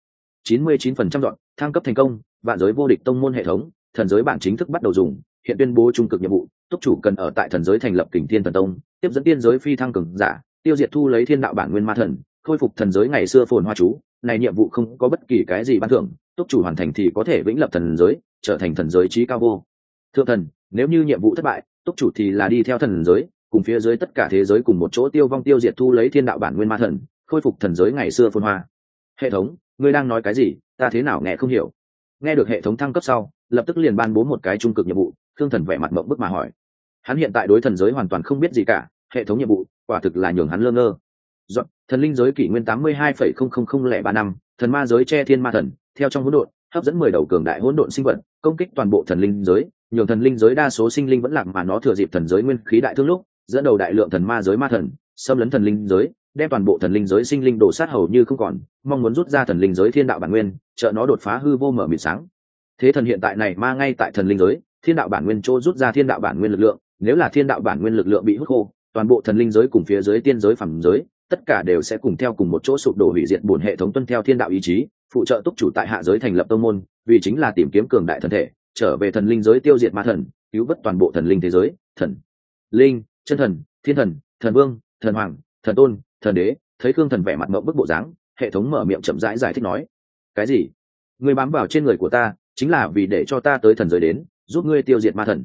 99% dọn thăng cấp thành công vạn giới vô địch tông môn hệ thống thần giới bản chính thức bắt đầu dùng hiện tuyên bố trung cực nhiệm vụ túc chủ cần ở tại thần giới thành lập kình thiên thần tông tiếp dẫn tiên giới phi thăng cường giả tiêu diệt thu lấy thiên đạo bản nguyên ma thần khôi phục thần giới ngày xưa phồn hoa chú này nhiệm vụ không có bất kỳ cái gì ban thưởng túc chủ hoàn thành thì có thể vĩnh lập thần giới trở thành thần giới trí cao vô. Thượng thần nếu như nhiệm vụ thất bại túc chủ thì là đi theo thần giới cùng phía dưới tất cả thế giới cùng một chỗ tiêu vong tiêu diệt thu lấy thiên đạo bản nguyên ma thần khôi phục thần giới ngày xưa phồn hoa. Hệ thống ngươi đang nói cái gì? Ta thế nào nghe không hiểu. Nghe được hệ thống thăng cấp sau lập tức liền ban bố một cái trung cực nhiệm vụ thương thần vẻ mặt mộng bức mà hỏi. Hắn hiện tại đối thần giới hoàn toàn không biết gì cả hệ thống nhiệm vụ quả thực là nhường hắn lơ ngơ. Dọn, thần linh giới kỷ nguyên tám mươi hai phẩy không không không lẻ ba năm thần ma giới che thiên ma thần theo trong hỗn độn hấp dẫn mười đầu cường đại hỗn độn sinh vật công kích toàn bộ thần linh giới nhường thần linh giới đa số sinh linh vẫn lạc mà nó thừa dịp thần giới nguyên khí đại thương lúc, dẫn đầu đại lượng thần ma giới ma thần, xâm lấn thần linh giới, đem toàn bộ thần linh giới sinh linh đổ sát hầu như không còn, mong muốn rút ra thần linh giới thiên đạo bản nguyên, trợ nó đột phá hư vô mở mịt sáng. Thế thần hiện tại này ma ngay tại thần linh giới, thiên đạo bản nguyên chỗ rút ra thiên đạo bản nguyên lực lượng, nếu là thiên đạo bản nguyên lực lượng bị hút khô, toàn bộ thần linh giới cùng phía dưới tiên giới phẩm giới, tất cả đều sẽ cùng theo cùng một chỗ sụp đổ hủy diệt bổn hệ thống tuân theo thiên đạo ý chí, phụ trợ túc chủ tại hạ giới thành lập tông môn, vì chính là tìm kiếm cường đại thần thể trở về thần linh giới tiêu diệt ma thần cứu vớt toàn bộ thần linh thế giới thần linh chân thần thiên thần thần vương thần hoàng thần tôn thần đế thấy khương thần vẻ mặt mộng bức bộ dáng hệ thống mở miệng chậm rãi giải, giải thích nói cái gì? Người bám vào trên người của ta chính là vì để cho ta tới thần giới đến giúp ngươi tiêu diệt ma thần.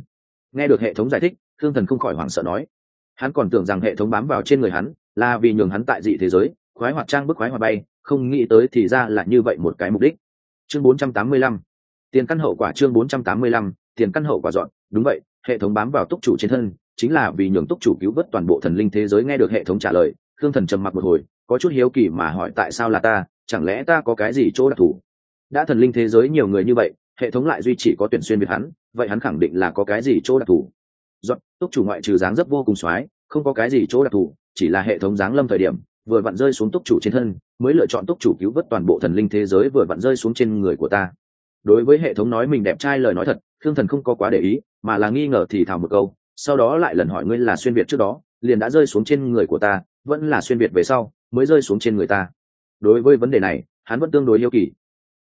Nghe được hệ thống giải thích khương thần không khỏi hoảng sợ nói hắn còn tưởng rằng hệ thống bám vào trên người hắn là vì nhường hắn tại dị thế giới khoái hoạt trang bức khoái hoạt bay không nghĩ tới thì ra là như vậy một cái mục đích. Chương 485 tiền căn hậu quả chương 485 tiền căn hậu quả dọn. Đúng vậy, hệ thống bám vào túc chủ trên thân, chính là vì nhường túc chủ cứu vớt toàn bộ thần linh thế giới nghe được hệ thống trả lời, khương thần trầm mặc một hồi, có chút hiếu kỳ mà hỏi tại sao là ta, chẳng lẽ ta có cái gì chỗ đặc thù? Đã thần linh thế giới nhiều người như vậy, hệ thống lại duy chỉ có tuyển xuyên biệt hắn, vậy hắn khẳng định là có cái gì chỗ đặc thù? Dọn, túc chủ ngoại trừ dáng dấp vô cùng soái, không có cái gì chỗ đặc thù, chỉ là hệ thống dáng lâm thời điểm, vừa vặn rơi xuống túc chủ trên thân, mới lựa chọn túc chủ cứu vớt toàn bộ thần linh thế giới vừa vặn rơi xuống trên người của ta đối với hệ thống nói mình đẹp trai lời nói thật thương thần không có quá để ý, mà là nghi ngờ thì thào một câu, sau đó lại lần hỏi ngươi là xuyên việt trước đó, liền đã rơi xuống trên người của ta, vẫn là xuyên việt về sau, mới rơi xuống trên người ta. Đối với vấn đề này, hắn vẫn tương đối yêu kỳ.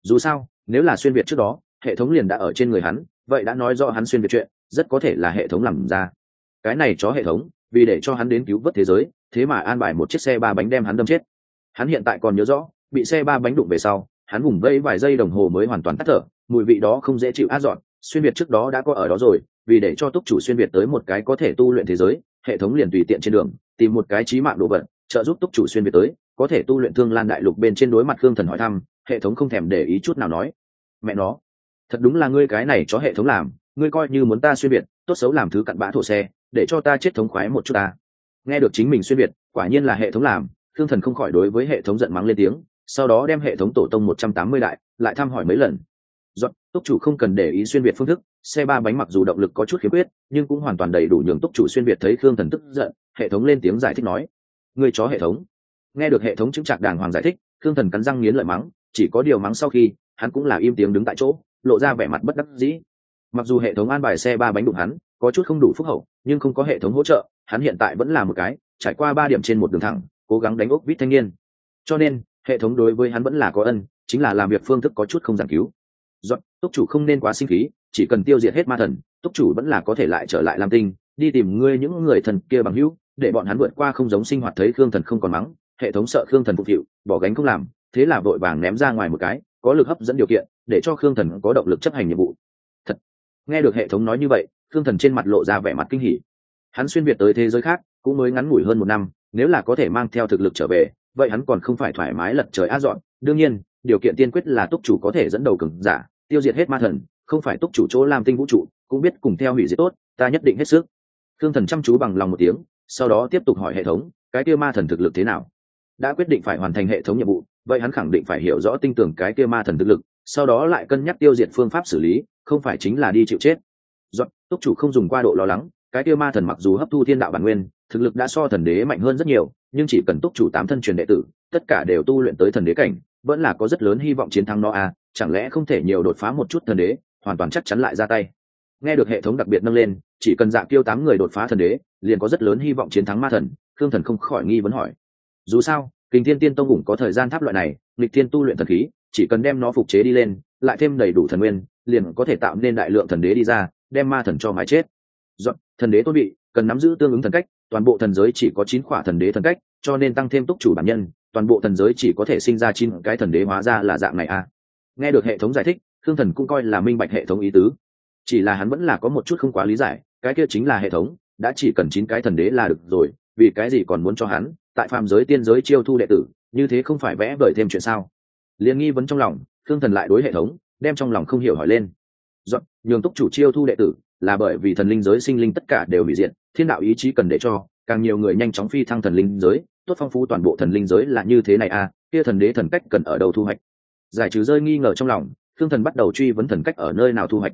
Dù sao, nếu là xuyên việt trước đó, hệ thống liền đã ở trên người hắn, vậy đã nói rõ hắn xuyên việt chuyện, rất có thể là hệ thống làm ra. Cái này cho hệ thống, vì để cho hắn đến cứu vớt thế giới, thế mà an bài một chiếc xe ba bánh đem hắn đâm chết. Hắn hiện tại còn nhớ rõ, bị xe ba bánh đụng về sau hắn vùng vây vài giây đồng hồ mới hoàn toàn tắt thở, mùi vị đó không dễ chịu át dọn, xuyên việt trước đó đã có ở đó rồi, vì để cho túc chủ xuyên việt tới một cái có thể tu luyện thế giới, hệ thống liền tùy tiện trên đường, tìm một cái trí mạng đồ vật, trợ giúp túc chủ xuyên việt tới, có thể tu luyện thương lan đại lục bên trên đối mặt khương thần hỏi thăm, hệ thống không thèm để ý chút nào nói. Mẹ nó, thật đúng là ngươi cái này cho hệ thống làm, ngươi coi như muốn ta xuyên việt, tốt xấu làm thứ cặn bã thổ xe, để cho ta chết thống khoái một chút ta. Nghe được chính mình xuyên việt, quả nhiên là hệ thống làm thương thần không khỏi đối với hệ thống giận mắng lên tiếng sau đó đem hệ thống tổ tông một trăm tám mươi đại lại thăm hỏi mấy lần. Giọt, túc chủ không cần để ý xuyên việt phương thức, xe ba bánh mặc dù động lực có chút khiếm khuyết, nhưng cũng hoàn toàn đầy đủ nhường túc chủ xuyên việt thấy khương thần tức giận, hệ thống lên tiếng giải thích nói người chó hệ thống. Nghe được hệ thống chứng trạc đàng hoàng giải thích, khương thần cắn răng nghiến lợi mắng, chỉ có điều mắng sau khi, hắn cũng là im tiếng đứng tại chỗ, lộ ra vẻ mặt bất đắc dĩ. Mặc dù hệ thống an bài xe ba bánh đụng hắn, có chút không đủ phúc hậu, nhưng không có hệ thống hỗ trợ, hắn hiện tại vẫn là một cái, trải qua ba điểm trên một đường thẳng, cố gắng đánh ốc vít thanh niên. Cho nên hệ thống đối với hắn vẫn là có ân, chính là làm việc phương thức có chút không giảng cứu. Dọn túc chủ không nên quá sinh khí, chỉ cần tiêu diệt hết ma thần, túc chủ vẫn là có thể lại trở lại làm tinh, đi tìm ngươi những người thần kia bằng hữu, để bọn hắn vượt qua không giống sinh hoạt thấy khương thần không còn mắng, hệ thống sợ khương thần phục hiệu, bỏ gánh không làm, thế là vội vàng ném ra ngoài một cái, có lực hấp dẫn điều kiện, để cho khương thần có động lực chấp hành nhiệm vụ. Thật, nghe được hệ thống nói như vậy, khương thần trên mặt lộ ra vẻ mặt kinh hỉ. Hắn xuyên việt tới thế giới khác, cũng mới ngắn ngủi hơn một năm, nếu là có thể mang theo thực lực trở về vậy hắn còn không phải thoải mái lật trời á dọn. Đương nhiên, điều kiện tiên quyết là túc chủ có thể dẫn đầu cường giả, tiêu diệt hết ma thần, không phải túc chủ chỗ làm tinh vũ trụ, cũng biết cùng theo hủy diệt tốt, ta nhất định hết sức. Thương thần chăm chú bằng lòng một tiếng, sau đó tiếp tục hỏi hệ thống, cái kia ma thần thực lực thế nào? Đã quyết định phải hoàn thành hệ thống nhiệm vụ, vậy hắn khẳng định phải hiểu rõ tinh tưởng cái kia ma thần thực lực, sau đó lại cân nhắc tiêu diệt phương pháp xử lý, không phải chính là đi chịu chết. Dọn, túc chủ không dùng qua độ lo lắng, cái kia ma thần mặc dù hấp thu thiên đạo bản nguyên thực lực đã so thần đế mạnh hơn rất nhiều, nhưng chỉ cần túc chủ tám thân truyền đệ tử, tất cả đều tu luyện tới thần đế cảnh, vẫn là có rất lớn hy vọng chiến thắng nó à chẳng lẽ không thể nhiều đột phá một chút thần đế, hoàn toàn chắc chắn lại ra tay. Nghe được hệ thống đặc biệt nâng lên, chỉ cần dạng tiêu tám người đột phá thần đế, liền có rất lớn hy vọng chiến thắng ma thần thương thần không khỏi nghi vấn hỏi. Dù sao, kình thiên tiên tông ủng có thời gian tháp loại này, nghịch tiên tu luyện thần khí, chỉ cần đem nó phục chế đi lên, lại thêm đầy đủ thần nguyên, liền có thể tạo nên đại lượng thần đế đi ra, đem ma thần cho mái chết. Dọn thần đế tôn bị cần nắm giữ tương ứng thần cách, toàn bộ thần giới chỉ có chín khỏa thần đế thần cách, cho nên tăng thêm túc chủ bản nhân, toàn bộ thần giới chỉ có thể sinh ra chín cái thần đế hóa ra là dạng này à. Nghe được hệ thống giải thích thương thần cũng coi là minh bạch hệ thống ý tứ. Chỉ là hắn vẫn là có một chút không quá lý giải, cái kia chính là hệ thống, đã chỉ cần chín cái thần đế là được rồi, vì cái gì còn muốn cho hắn, tại phàm giới tiên giới chiêu thu đệ tử, như thế không phải vẽ vời thêm chuyện sao? Liền nghi vấn trong lòng thương thần lại đối hệ thống, đem trong lòng không hiểu hỏi lên. Dọn, nhường túc chủ chiêu thu đệ tử là bởi vì thần linh giới sinh linh tất cả đều bị diện thiên đạo ý chí cần để cho, càng nhiều người nhanh chóng phi thăng thần linh giới, tốt phong phú toàn bộ thần linh giới là như thế này à kia thần đế thần cách cần ở đâu thu hoạch? Giải trừ rơi nghi ngờ trong lòng thương thần bắt đầu truy vấn thần cách ở nơi nào thu hoạch.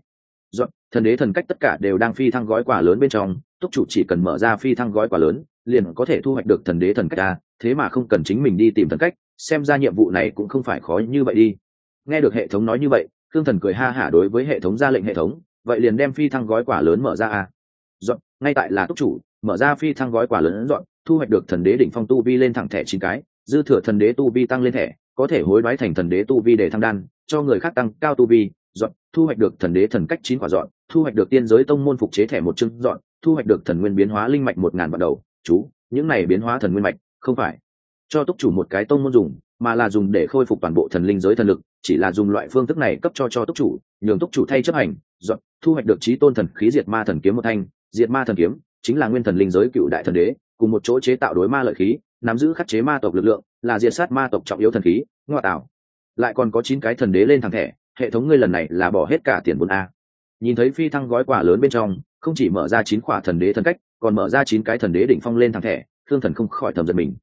Dọn, thần đế thần cách tất cả đều đang phi thăng gói quà lớn bên trong, túc chủ chỉ cần mở ra phi thăng gói quà lớn, liền có thể thu hoạch được thần đế thần cách à thế mà không cần chính mình đi tìm thần cách, xem ra nhiệm vụ này cũng không phải khó như vậy đi. Nghe được hệ thống nói như vậy thương thần cười ha hả đối với hệ thống ra lệnh hệ thống vậy liền đem phi thăng gói quả lớn mở ra à? Dọn, ngay tại là túc chủ, mở ra phi thăng gói quả lớn dọn, thu hoạch được thần đế đỉnh phong tu vi lên thẳng thẻ chín cái, dư thừa thần đế tu vi tăng lên thẻ, có thể hối đoái thành thần đế tu vi để thăng đan, cho người khác tăng cao tu vi, dọn, thu hoạch được thần đế thần cách chín quả dọn, thu hoạch được tiên giới tông môn phục chế thẻ một chương dọn, thu hoạch được thần nguyên biến hóa linh mạch một ngàn bắt đầu. Chú, những này biến hóa thần nguyên mạch, không phải cho túc chủ một cái tông môn dùng, mà là dùng để khôi phục toàn bộ thần linh giới thần lực chỉ là dùng loại phương thức này cấp cho cho túc chủ, nhường túc chủ thay chấp hành, dọn, thu hoạch được trí tôn thần khí diệt ma thần kiếm một thanh. Diệt ma thần kiếm chính là nguyên thần linh giới cựu đại thần đế, cùng một chỗ chế tạo đối ma lợi khí, nắm giữ khắc chế ma tộc lực lượng, là diệt sát ma tộc trọng yếu thần khí ngoại tạo. Lại còn có chín cái thần đế lên thằng thẻ, hệ thống ngươi lần này là bỏ hết cả tiền bốn a. Nhìn thấy phi thăng gói quà lớn bên trong, không chỉ mở ra chín quả thần đế thần cách, còn mở ra chín cái thần đế đỉnh phong lên thằng thẻ, thương thần không khỏi thầm giật mình.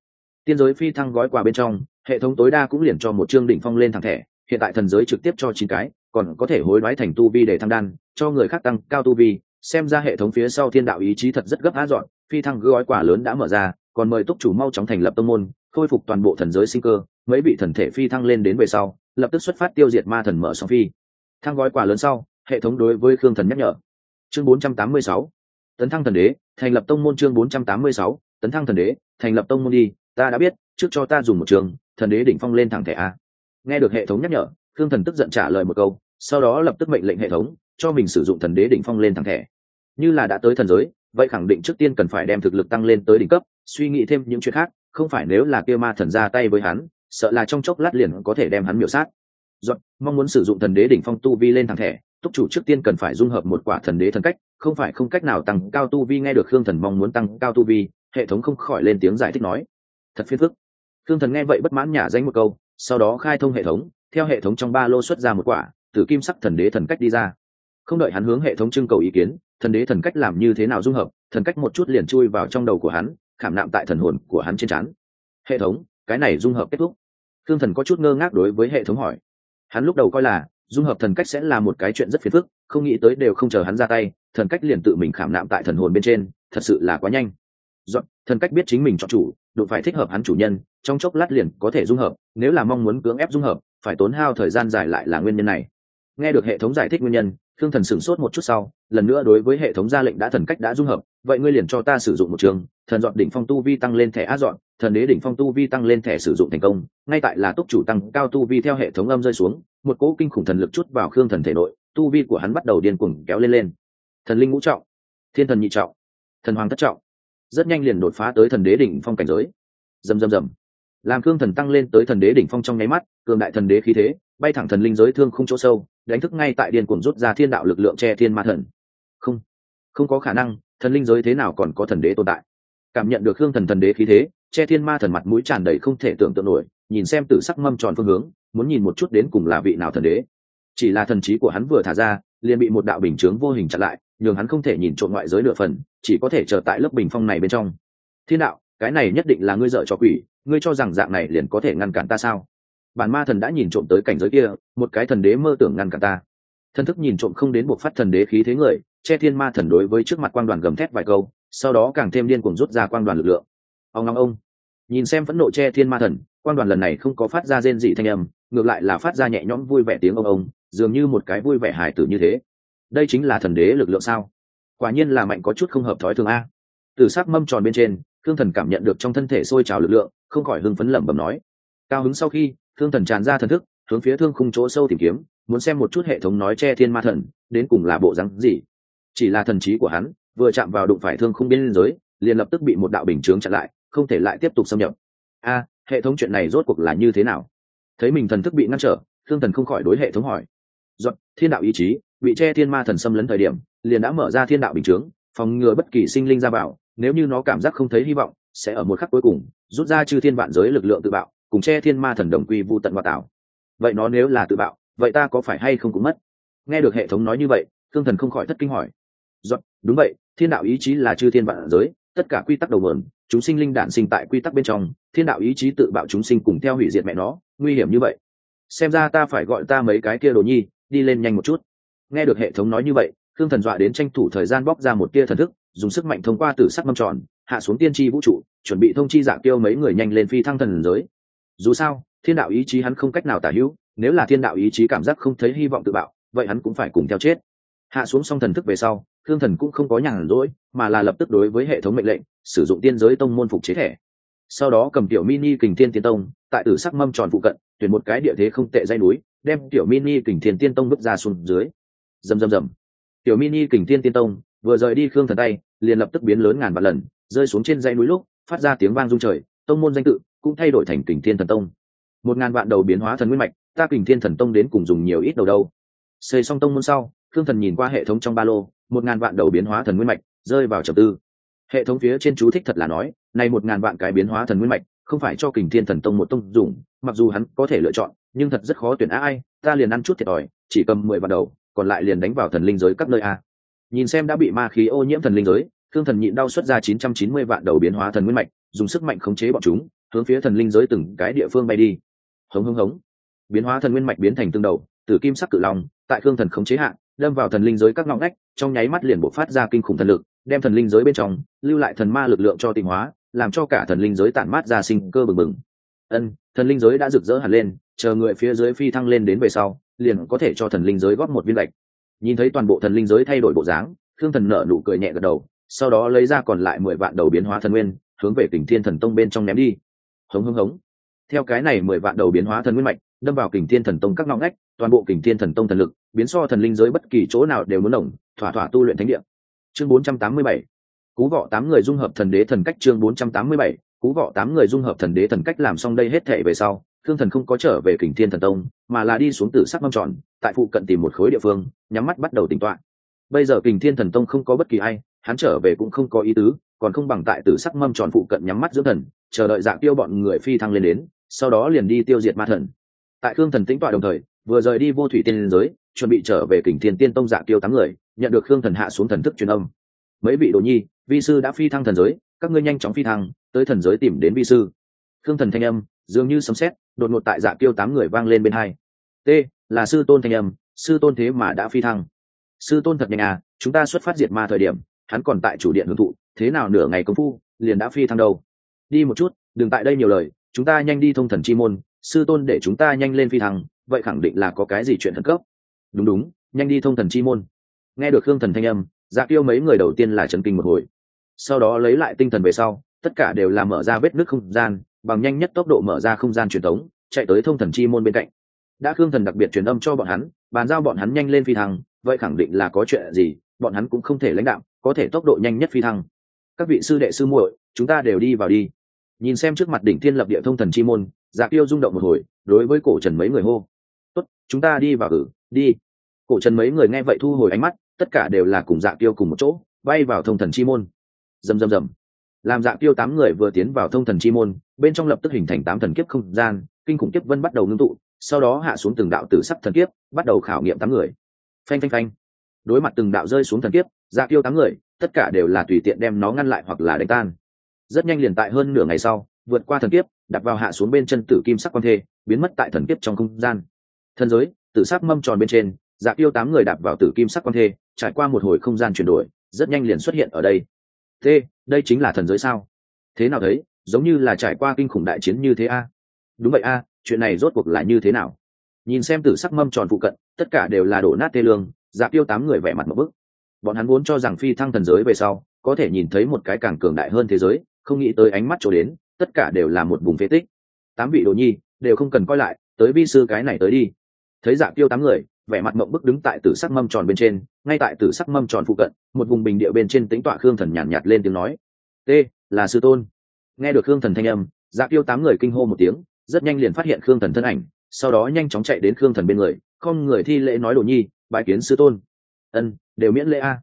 Tiên giới phi thăng gói quà bên trong, hệ thống tối đa cũng liền cho một chương đỉnh phong lên thằng thẻ hiện tại thần giới trực tiếp cho chín cái còn có thể hối đoái thành tu vi để thăng đan cho người khác tăng cao tu vi xem ra hệ thống phía sau thiên đạo ý chí thật rất gấp á dọn phi thăng gói quả lớn đã mở ra còn mời túc chủ mau chóng thành lập tông môn khôi phục toàn bộ thần giới sinh cơ mấy vị thần thể phi thăng lên đến về sau lập tức xuất phát tiêu diệt ma thần mở song phi. Thăng gói quả lớn sau hệ thống đối với khương thần nhắc nhở. Chương 486, tấn thăng thần đế thành lập tông môn chương 486, tấn thăng thần đế thành lập tông môn đi ta đã biết trước cho ta dùng một trường thần đế đỉnh phong lên thẳng thẻ a nghe được hệ thống nhắc nhở khương thần tức giận trả lời một câu sau đó lập tức mệnh lệnh hệ thống cho mình sử dụng thần đế đỉnh phong lên thẳng thẻ. Như là đã tới thần giới vậy khẳng định trước tiên cần phải đem thực lực tăng lên tới đỉnh cấp suy nghĩ thêm những chuyện khác không phải nếu là kia ma thần ra tay với hắn sợ là trong chốc lát liền có thể đem hắn miểu sát. Dọn, mong muốn sử dụng thần đế đỉnh phong tu vi lên thẳng thẻ túc chủ trước tiên cần phải dung hợp một quả thần đế thần cách không phải không cách nào tăng cao tu vi nghe được khương thần mong muốn tăng cao tu vi hệ thống không khỏi lên tiếng giải thích nói. Thật phiền phức. Khương thần nghe vậy bất mãn nhả danh một câu sau đó khai thông hệ thống, theo hệ thống trong ba lô xuất ra một quả tử kim sắc thần đế thần cách đi ra. Không đợi hắn hướng hệ thống trưng cầu ý kiến, thần đế thần cách làm như thế nào dung hợp, thần cách một chút liền chui vào trong đầu của hắn, khảm nạm tại thần hồn của hắn trên trán. Hệ thống, cái này dung hợp kết thúc. Thương thần có chút ngơ ngác đối với hệ thống hỏi. Hắn lúc đầu coi là, dung hợp thần cách sẽ là một cái chuyện rất phiền phức, không nghĩ tới đều không chờ hắn ra tay, thần cách liền tự mình khảm nạm tại thần hồn bên trên, thật sự là quá nhanh. Dọn, thần cách biết chính mình chọn chủ đụng phải thích hợp hắn chủ nhân, trong chốc lát liền có thể dung hợp, nếu là mong muốn cưỡng ép dung hợp, phải tốn hao thời gian dài lại là nguyên nhân này. Nghe được hệ thống giải thích nguyên nhân thương thần sửng sốt một chút sau, lần nữa đối với hệ thống ra lệnh đã thần cách đã dung hợp, vậy ngươi liền cho ta sử dụng một trường, thần dọn đỉnh phong tu vi tăng lên thẻ á dọn, thần đế đỉnh phong tu vi tăng lên thẻ sử dụng thành công, ngay tại là túc chủ tăng cao tu vi theo hệ thống âm rơi xuống, một cỗ kinh khủng thần lực chút vào khương thần thể nội, tu vi của hắn bắt đầu điên cuồng kéo lên lên. Thần linh ngũ trọng, thiên thần nhị trọng, thần hoàng thất trọng rất nhanh liền đột phá tới thần đế đỉnh phong cảnh giới. Rầm rầm rầm. Làm cương thần tăng lên tới thần đế đỉnh phong trong nháy mắt, cường đại thần đế khí thế, bay thẳng thần linh giới thương không chỗ sâu, đánh thức ngay tại điền cuồng rút ra thiên đạo lực lượng che thiên ma thần. Không không có khả năng, thần linh giới thế nào còn có thần đế tồn tại? Cảm nhận được hương thần thần đế khí thế, che thiên ma thần mặt mũi tràn đầy không thể tưởng tượng nổi, nhìn xem tử sắc mâm tròn phương hướng, muốn nhìn một chút đến cùng là vị nào thần đế. Chỉ là thần trí của hắn vừa thả ra, liền bị một đạo bình chướng vô hình chặn lại, nhường hắn không thể nhìn trộm ngoại giới nửa phần chỉ có thể chờ tại lớp bình phong này bên trong. Thiên đạo, cái này nhất định là ngươi dợ cho quỷ, ngươi cho rằng dạng này liền có thể ngăn cản ta sao? Bản ma thần đã nhìn trộm tới cảnh giới kia, một cái thần đế mơ tưởng ngăn cản ta. Thân thức nhìn trộm không đến buộc phát thần đế khí thế người, che thiên ma thần đối với trước mặt quang đoàn gầm thét vài câu, sau đó càng thêm điên cuồng rút ra quang đoàn lực lượng. Ông ngong ông. Nhìn xem phẫn nộ che thiên ma thần, quang đoàn lần này không có phát ra rên dị thanh âm, ngược lại là phát ra nhẹ nhõm vui vẻ tiếng ông ông, dường như một cái vui vẻ hài tử như thế. Đây chính là thần đế lực lượng sao? Quả nhiên là mạnh có chút không hợp thói thường a. Từ s ắ c mâm tròn bên trên thương thần cảm nhận được trong thân thể sôi trào lực lượng, không khỏi hưng phấn lẩm bẩm nói. Cao hứng sau khi thương thần tràn ra thần thức, hướng phía thương khung chỗ sâu tìm kiếm, muốn xem một chút hệ thống nói che thiên ma thần, đến cùng là bộ rắn gì. Chỉ là thần trí của hắn, vừa chạm vào đụng phải thương khung biên giới liền lập tức bị một đạo bình chướng chặn lại, không thể lại tiếp tục xâm nhập. A, hệ thống chuyện này rốt cuộc là như thế nào? Thấy mình thần thức bị ngăn trở thương thần không khỏi đối hệ thống hỏi. Dọn thiên đạo ý chí, bị che thiên ma thần xâm lấn thời điểm liền đã mở ra thiên đạo bình chướng phòng ngừa bất kỳ sinh linh ra vào nếu như nó cảm giác không thấy hy vọng sẽ ở một khắc cuối cùng rút ra chư thiên vạn giới lực lượng tự bạo cùng che thiên ma thần đồng quy vu tận ngoại tảo vậy nó nếu là tự bạo vậy ta có phải hay không cũng mất? Nghe được hệ thống nói như vậy thương thần không khỏi thất kinh hỏi. Dọn, đúng vậy thiên đạo ý chí là chư thiên vạn giới tất cả quy tắc đầu mượn chúng sinh linh đản sinh tại quy tắc bên trong thiên đạo ý chí tự bạo chúng sinh cùng theo hủy diệt mẹ nó nguy hiểm như vậy. Xem ra ta phải gọi ta mấy cái kia đồ nhi đi lên nhanh một chút. Nghe được hệ thống nói như vậy thương thần dọa đến tranh thủ thời gian bóc ra một tia thần thức, dùng sức mạnh thông qua tử sắc mâm tròn, hạ xuống tiên tri vũ trụ, chuẩn bị thông chi dạng tiêu mấy người nhanh lên phi thăng thần giới. Dù sao, thiên đạo ý chí hắn không cách nào tả hữu, nếu là thiên đạo ý chí cảm giác không thấy hy vọng tự bạo, vậy hắn cũng phải cùng theo chết. Hạ xuống xong thần thức về sau thương thần cũng không có nhàn rỗi, mà là lập tức đối với hệ thống mệnh lệnh, sử dụng tiên giới tông môn phục chế thẻ. Sau đó cầm tiểu mini kình thiên tiên tông, tại tử sắc mâm tròn phụ cận, tuyển một cái địa thế không tệ dây núi, đem tiểu mini kình thiên tiên tông bước ra xuống dưới. Rầm rầm rầm tiểu mini kình thiên tiên tông vừa rời đi khương thần tay, liền lập tức biến lớn ngàn vạn lần, rơi xuống trên dây núi lúc, phát ra tiếng vang rung trời, tông môn danh tự cũng thay đổi thành kình thiên thần tông. Một ngàn vạn đầu biến hóa thần nguyên mạch, ta kình thiên thần tông đến cùng dùng nhiều ít đầu đâu. Xây xong tông môn sau, khương thần nhìn qua hệ thống trong ba lô, một ngàn vạn đầu biến hóa thần nguyên mạch, rơi vào trầm tư. Hệ thống phía trên chú thích thật là nói, này một ngàn vạn cái biến hóa thần nguyên mạch, không phải cho kình thiên thần tông một tông dùng, mặc dù hắn có thể lựa chọn, nhưng thật rất khó tuyển á ai, ta liền ăn chút thiệt thòi, chỉ cầm mười vạn đầu còn lại liền đánh vào thần linh giới các nơi a. Nhìn xem đã bị ma khí ô nhiễm thần linh giới thương thần nhịn đau xuất ra chín trăm chín mươi vạn đầu biến hóa thần nguyên mạch, dùng sức mạnh khống chế bọn chúng, hướng phía thần linh giới từng cái địa phương bay đi. Hống hống hống. Biến hóa thần nguyên mạch biến thành tương đầu, từ kim sắc cự long, tại thương thần khống chế hạn đâm vào thần linh giới các ngõ ngách, trong nháy mắt liền bộc phát ra kinh khủng thần lực, đem thần linh giới bên trong, lưu lại thần ma lực lượng cho tinh hóa, làm cho cả thần linh giới tản mát ra sinh cơ bừng bừng. Ân, thần linh giới đã rực rỡ hẳn lên, chờ người phía dưới phi thăng lên đến về sau liền có thể cho thần linh giới góp một viên gạch. Nhìn thấy toàn bộ thần linh giới thay đổi bộ dáng thương thần nở nụ cười nhẹ gật đầu sau đó lấy ra còn lại mười vạn đầu biến hóa thần nguyên hướng về kình thiên thần tông bên trong ném đi. Hống hống hống. Theo cái này mười vạn đầu biến hóa thần nguyên mạch đâm vào kình thiên thần tông các ngõ ngách toàn bộ kình thiên thần tông thần lực biến so thần linh giới bất kỳ chỗ nào đều muốn lỏng, thỏa thỏa tu luyện thánh địa. Chương bốn trăm tám mươi bảy. Cú vọ tám người dung hợp thần đế thần cách chương bốn trăm tám mươi bảy. Cú vọ tám người dung hợp thần đế thần cách làm xong đây hết thể về sau thương thần không có trở về kình thiên thần tông, mà là đi xuống tử sắc mâm tròn, tại phụ cận tìm một khối địa phương, nhắm mắt bắt đầu tỉnh toạ bây giờ kình thiên thần tông không có bất kỳ ai, hắn trở về cũng không có ý tứ, còn không bằng tại tử sắc mâm tròn phụ cận nhắm mắt dưỡng thần, chờ đợi dạng tiêu bọn người phi thăng lên đến, sau đó liền đi tiêu diệt ma thần. Tại khương thần tính toạ đồng thời, vừa rời đi vô thủy tiên giới, chuẩn bị trở về kình thiên tiên tông dạ tiêu tám người, nhận được khương thần hạ xuống thần thức truyền âm. Mấy vị đồ nhi, vi sư đã phi thăng thần giới, các ngươi nhanh chóng phi thăng, tới thần giới tìm đến vi sư. Khương thần thanh âm dường như sấm sét, đột ngột tại dạ kiêu tám người vang lên bên hai. T, là sư tôn thanh âm, sư tôn thế mà đã phi thăng. Sư tôn thật nhanh à chúng ta xuất phát diệt ma thời điểm, hắn còn tại chủ điện hưởng thụ, thế nào nửa ngày công phu, liền đã phi thăng đâu? Đi một chút, đừng tại đây nhiều lời, chúng ta nhanh đi thông thần chi môn, sư tôn để chúng ta nhanh lên phi thăng, vậy khẳng định là có cái gì chuyện thần cấp. Đúng đúng, nhanh đi thông thần chi môn. Nghe được hương thần thanh âm dạ kiêu mấy người đầu tiên là trấn kinh một hồi. Sau đó lấy lại tinh thần về sau, tất cả đều là mở ra vết nước không gian bằng nhanh nhất tốc độ mở ra không gian truyền thống, chạy tới thông thần chi môn bên cạnh. Đã khương thần đặc biệt truyền âm cho bọn hắn, bàn giao bọn hắn nhanh lên phi thăng, vậy khẳng định là có chuyện gì, bọn hắn cũng không thể lãnh đạo, có thể tốc độ nhanh nhất phi thăng. Các vị sư đệ sư muội, chúng ta đều đi vào đi. Nhìn xem trước mặt đỉnh thiên lập địa thông thần chi môn dạ tiêu rung động một hồi, đối với cổ trần mấy người hô. Tốt, chúng ta đi vào cử đi. Cổ trần mấy người nghe vậy thu hồi ánh mắt, tất cả đều là cùng dạ tiêu cùng một chỗ, bay vào thông thần chi môn. Rầm rầm rầm làm dạ tiêu tám người vừa tiến vào thông thần chi môn, bên trong lập tức hình thành tám thần kiếp không gian, kinh khủng kiếp vân bắt đầu ngưng tụ, sau đó hạ xuống từng đạo tử sắc thần kiếp, bắt đầu khảo nghiệm tám người. Phanh phanh phanh. Đối mặt từng đạo rơi xuống thần kiếp dạ tiêu tám người, tất cả đều là tùy tiện đem nó ngăn lại hoặc là đánh tan. Rất nhanh liền tại hơn nửa ngày sau, vượt qua thần kiếp, đặt vào hạ xuống bên chân tử kim sắc quan thê, biến mất tại thần kiếp trong không gian. Thần giới, tử sắc mâm tròn bên trên dạ tiêu tám người đạp vào tử kim sắc quan thê, trải qua một hồi không gian chuyển đổi, rất nhanh liền xuất hiện ở đây t, đây chính là thần giới sao? Thế nào thấy giống như là trải qua kinh khủng đại chiến như thế a? Đúng vậy a, chuyện này rốt cuộc là như thế nào? Nhìn xem tử sắc mâm tròn phụ cận, tất cả đều là đổ nát tê lương dạ tiêu tám người vẻ mặt một bức. Bọn hắn vốn cho rằng phi thăng thần giới về sau, có thể nhìn thấy một cái càng cường đại hơn thế giới, không nghĩ tới ánh mắt chỗ đến, tất cả đều là một vùng phế tích. Tám vị đồ nhi, đều không cần coi lại, tới vi sư cái này tới đi. Thấy dạ tiêu tám người vẻ mặt mộng bức đứng tại tử sắc mâm tròn bên trên ngay tại tử sắc mâm tròn phụ cận một vùng bình địa bên trên tính tọa khương thần nhàn nhạt, nhạt lên tiếng nói t là sư tôn. Nghe được khương thần thanh âm dạ tiêu tám người kinh hô một tiếng rất nhanh liền phát hiện khương thần thân ảnh sau đó nhanh chóng chạy đến khương thần bên người không người thi lễ nói đồ nhi bãi kiến sư tôn. Ân đều miễn lễ a.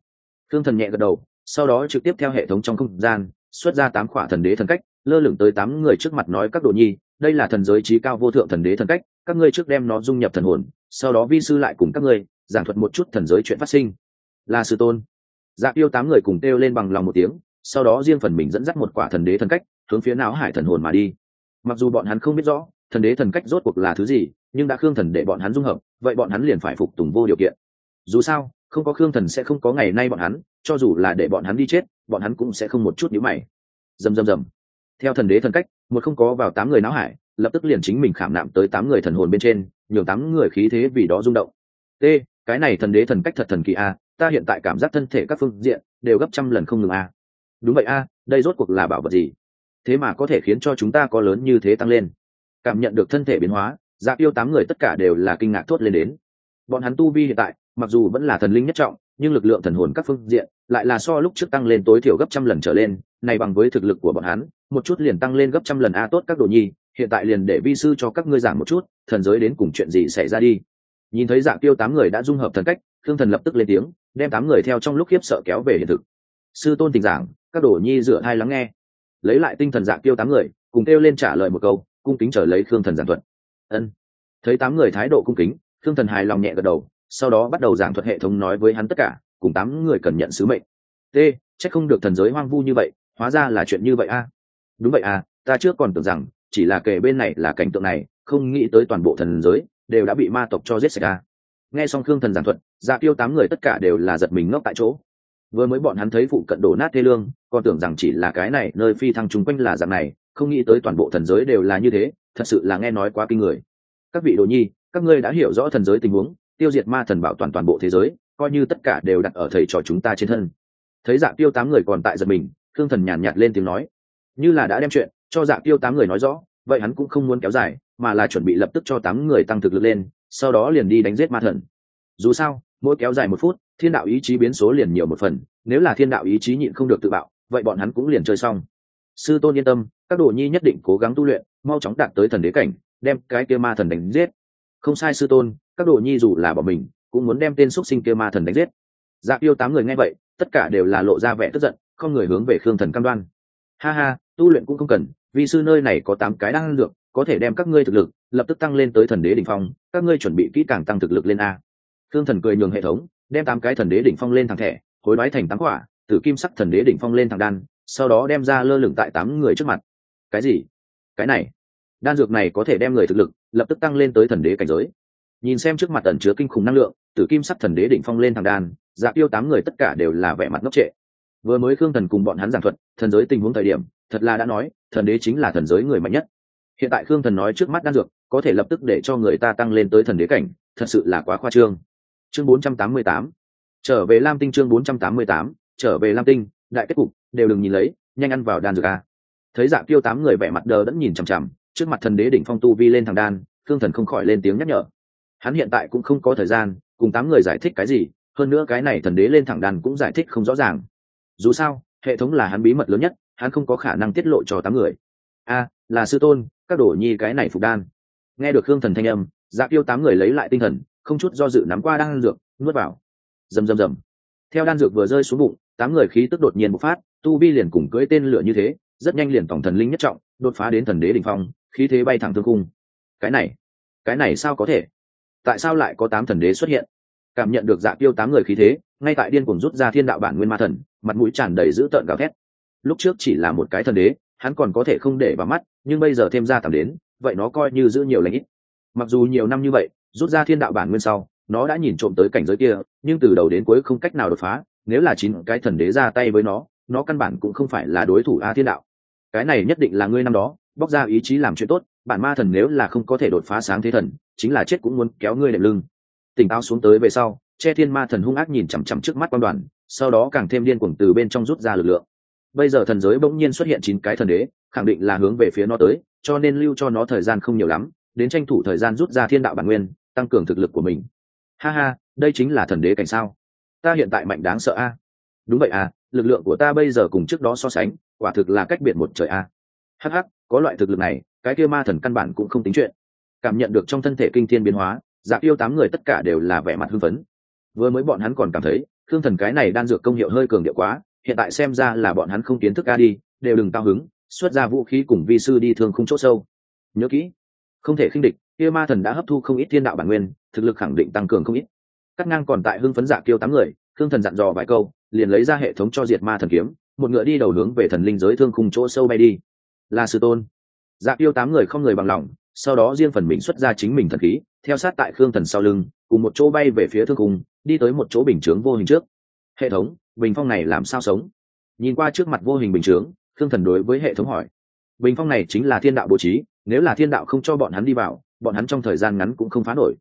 Khương thần nhẹ gật đầu sau đó trực tiếp theo hệ thống trong không gian xuất ra tám khỏa thần đế thần cách lơ lửng tới tám người trước mặt nói các đồ nhi đây là thần giới trí cao vô thượng thần đế thần cách các ngươi trước đem nó dung nhập thần hồn sau đó vi sư lại cùng các ngươi, giảng thuật một chút thần giới chuyện phát sinh. Là sư tôn. Dạ yêu tám người cùng kêu lên bằng lòng một tiếng, sau đó riêng phần mình dẫn dắt một quả thần đế thần cách, hướng phía não hải thần hồn mà đi. Mặc dù bọn hắn không biết rõ, thần đế thần cách rốt cuộc là thứ gì, nhưng đã khương thần để bọn hắn dung hợp, vậy bọn hắn liền phải phục tùng vô điều kiện. Dù sao, không có khương thần sẽ không có ngày nay bọn hắn, cho dù là để bọn hắn đi chết, bọn hắn cũng sẽ không một chút nhữ mày. Rầm rầm rầm. Theo thần đế thần cách, một không có vào tám người não hải lập tức liền chính mình khảm nạm tới tám người thần hồn bên trên, nhường tám người khí thế vì đó rung động. T, cái này thần đế thần cách thật thần kỳ a, ta hiện tại cảm giác thân thể các phương diện đều gấp trăm lần không ngừng a. Đúng vậy a, đây rốt cuộc là bảo vật gì? Thế mà có thể khiến cho chúng ta có lớn như thế tăng lên. Cảm nhận được thân thể biến hóa dạ yêu tám người tất cả đều là kinh ngạc thốt lên đến. Bọn hắn tu vi hiện tại, mặc dù vẫn là thần linh nhất trọng, nhưng lực lượng thần hồn các phương diện lại là so lúc trước tăng lên tối thiểu gấp trăm lần trở lên, này bằng với thực lực của bọn hắn, một chút liền tăng lên gấp trăm lần a tốt các đồ nhi hiện tại liền để vi sư cho các ngươi giảng một chút, thần giới đến cùng chuyện gì xảy ra đi. Nhìn thấy dạng tiêu tám người đã dung hợp thần cách, thương thần lập tức lên tiếng, đem tám người theo trong lúc khiếp sợ kéo về hiện thực. Sư tôn tình giảng, các đồ nhi rửa hai lắng nghe. Lấy lại tinh thần dạng tiêu tám người, cùng kêu lên trả lời một câu, cung kính trở lấy khương thần giảng thuật. Ân. Thấy tám người thái độ cung kính khương thần hài lòng nhẹ gật đầu, sau đó bắt đầu giảng thuật hệ thống nói với hắn tất cả, cùng tám người cần nhận sứ mệnh. T c h ắ c không được thần giới hoang vu như vậy, hóa ra là chuyện như vậy a. Đúng vậy à ta trước còn tưởng rằng chỉ là kể bên này là cảnh tượng này, không nghĩ tới toàn bộ thần giới đều đã bị ma tộc cho giết sạch ra. Nghe xong khương thần giảng thuật dạ tiêu tám người tất cả đều là giật mình ngốc tại chỗ. Vừa mới bọn hắn thấy phụ cận đổ nát thê lương, còn tưởng rằng chỉ là cái này, nơi phi thăng chung quanh là dạng này, không nghĩ tới toàn bộ thần giới đều là như thế, thật sự là nghe nói quá kinh người. Các vị đồ nhi, các ngươi đã hiểu rõ thần giới tình huống, tiêu diệt ma thần bảo toàn toàn bộ thế giới, coi như tất cả đều đặt ở thầy trò chúng ta trên thân. Thấy dạ tiêu tám người còn tại giật mình thương thần nhàn nhạt lên tiếng nói, như là đã đem chuyện cho dạ tiêu tám người nói rõ, vậy hắn cũng không muốn kéo dài, mà là chuẩn bị lập tức cho tám người tăng thực lực lên, sau đó liền đi đánh giết ma thần. Dù sao, mỗi kéo dài một phút, thiên đạo ý chí biến số liền nhiều một phần, nếu là thiên đạo ý chí nhịn không được tự bạo, vậy bọn hắn cũng liền chơi xong. Sư tôn yên tâm, các đồ nhi nhất định cố gắng tu luyện, mau chóng đạt tới thần đế cảnh, đem cái kia ma thần đánh giết. Không sai sư tôn, các đồ nhi dù là bỏ mình, cũng muốn đem tên x sinh kia ma thần đánh giết. Dạ yêu tám người nghe vậy, tất cả đều là lộ ra vẻ tức giận, không người hướng về khương thần cam đoan. Ha ha, tu luyện cũng không cần vì sư nơi này có tám cái đang lượng, có thể đem các ngươi thực lực lập tức tăng lên tới thần đế đỉnh phong các ngươi chuẩn bị kỹ càng tăng thực lực lên a. Thương thần cười nhường hệ thống đem tám cái thần đế đỉnh phong lên thẳng thẻ hối đoái thành tám quả tử kim sắc thần đế đỉnh phong lên thẳng đan sau đó đem ra lơ lửng tại tám người trước mặt. Cái gì? Cái này? Đan dược này có thể đem người thực lực lập tức tăng lên tới thần đế cảnh giới. Nhìn xem trước mặt ẩn chứa kinh khủng năng lượng tử kim sắc thần đế đỉnh phong lên thẳng đan dạ yêu tám người tất cả đều là vẻ mặt ngốc trệ. Vừa mới khương thần cùng bọn hắn giảng thuật thần giới tình huống thời điểm thật là đã nói, thần đế chính là thần giới người mạnh nhất. Hiện tại khương thần nói trước mắt đan dược, có thể lập tức để cho người ta tăng lên tới thần đế cảnh, thật sự là quá khoa trương. Chương 488 trở về lam tinh chương 488 trở về lam tinh, đại kết cục, đều đừng nhìn lấy, nhanh ăn vào đan dược a. Thấy dạ tiêu tám người vẻ mặt đờ đẫn nhìn chằm chằm, trước mặt thần đế đỉnh phong tu vi lên thằng đan, khương thần không khỏi lên tiếng nhắc nhở. Hắn hiện tại cũng không có thời gian, cùng tám người giải thích cái gì, hơn nữa cái này thần đế lên thẳng đan cũng giải thích không rõ ràng. Dù sao, hệ thống là hắn bí mật lớn nhất hắn không có khả năng tiết lộ cho tám người. A là sư tôn, các đồ nhi cái này phục đan. Nghe được hương thần thanh âm dạ tiêu tám người lấy lại tinh thần, không chút do dự nắm qua đan dược, nuốt vào. Rầm rầm rầm. Theo đan dược vừa rơi xuống bụng, tám người khí tức đột nhiên bộc phát, tu vi liền cùng cưỡi tên lửa như thế, rất nhanh liền tổng thần linh nhất trọng, đột phá đến thần đế đỉnh phong, khí thế bay thẳng thương cung cái này cái này sao có thể? Tại sao lại có tám thần đế xuất hiện? Cảm nhận được dạ tiêu tám người khí thế, ngay tại điên cuồng rút ra thiên đạo bản nguyên ma thần, mặt mũi tràn đầy dữ tợn gào thét lúc trước chỉ là một cái thần đế, hắn còn có thể không để vào mắt, nhưng bây giờ thêm ra tầm đến, vậy nó coi như giữ nhiều lãnh ít. Mặc dù nhiều năm như vậy, rút ra thiên đạo bản nguyên sau, nó đã nhìn trộm tới cảnh giới kia, nhưng từ đầu đến cuối không cách nào đột phá, nếu là chín cái thần đế ra tay với nó nó căn bản cũng không phải là đối thủ a thiên đạo. Cái này nhất định là ngươi năm đó, bóc ra ý chí làm chuyện tốt, bản ma thần nếu là không có thể đột phá sáng thế thần, chính là chết cũng muốn kéo ngươi đệm lưng. Tỉnh táo xuống tới về sau, che thiên ma thần hung ác nhìn chằm chằm trước mắt quan đoàn, sau đó càng thêm điên cuồng từ bên trong rút ra lực lượng bây giờ thần giới bỗng nhiên xuất hiện chín cái thần đế, khẳng định là hướng về phía nó tới, cho nên lưu cho nó thời gian không nhiều lắm, đến tranh thủ thời gian rút ra thiên đạo bản nguyên, tăng cường thực lực của mình. Ha ha, đây chính là thần đế cảnh sao? Ta hiện tại mạnh đáng sợ a. Đúng vậy à lực lượng của ta bây giờ cùng trước đó so sánh, quả thực là cách biệt một trời a. Hh có loại thực lực này, cái kia ma thần căn bản cũng không tính chuyện. Cảm nhận được trong thân thể kinh thiên biến hóa giả yêu tám người tất cả đều là vẻ mặt hưng phấn. Vừa mới bọn hắn còn cảm thấy, thương thần cái này đan dược công hiệu hơi cường điệu quá hiện tại xem ra là bọn hắn không kiến thức ca đi, đều đừng cao hứng, xuất ra vũ khí cùng vi sư đi thương không chỗ sâu. Nhớ kỹ, không thể khinh địch, kia ma thần đã hấp thu không ít thiên đạo bản nguyên, thực lực khẳng định tăng cường không ít. Cắt ngang còn tại hưng phấn giả kêu tám người, thương thần dặn dò vài câu, liền lấy ra hệ thống cho diệt ma thần kiếm, một ngựa đi đầu hướng về thần linh giới thương khung chỗ sâu bay đi. Là sư tôn. Dạ kiêu tám người không người bằng lòng, sau đó riêng phần mình xuất ra chính mình thần khí, theo sát tại khương thần sau lưng, cùng một chỗ bay về phía thương khung, đi tới một chỗ bình chướng vô hình trước. Hệ thống bình phong này làm sao sống? Nhìn qua trước mặt vô hình bình chướng thương thần đối với hệ thống hỏi. Bình phong này chính là thiên đạo bố trí, nếu là thiên đạo không cho bọn hắn đi vào, bọn hắn trong thời gian ngắn cũng không phá nổi.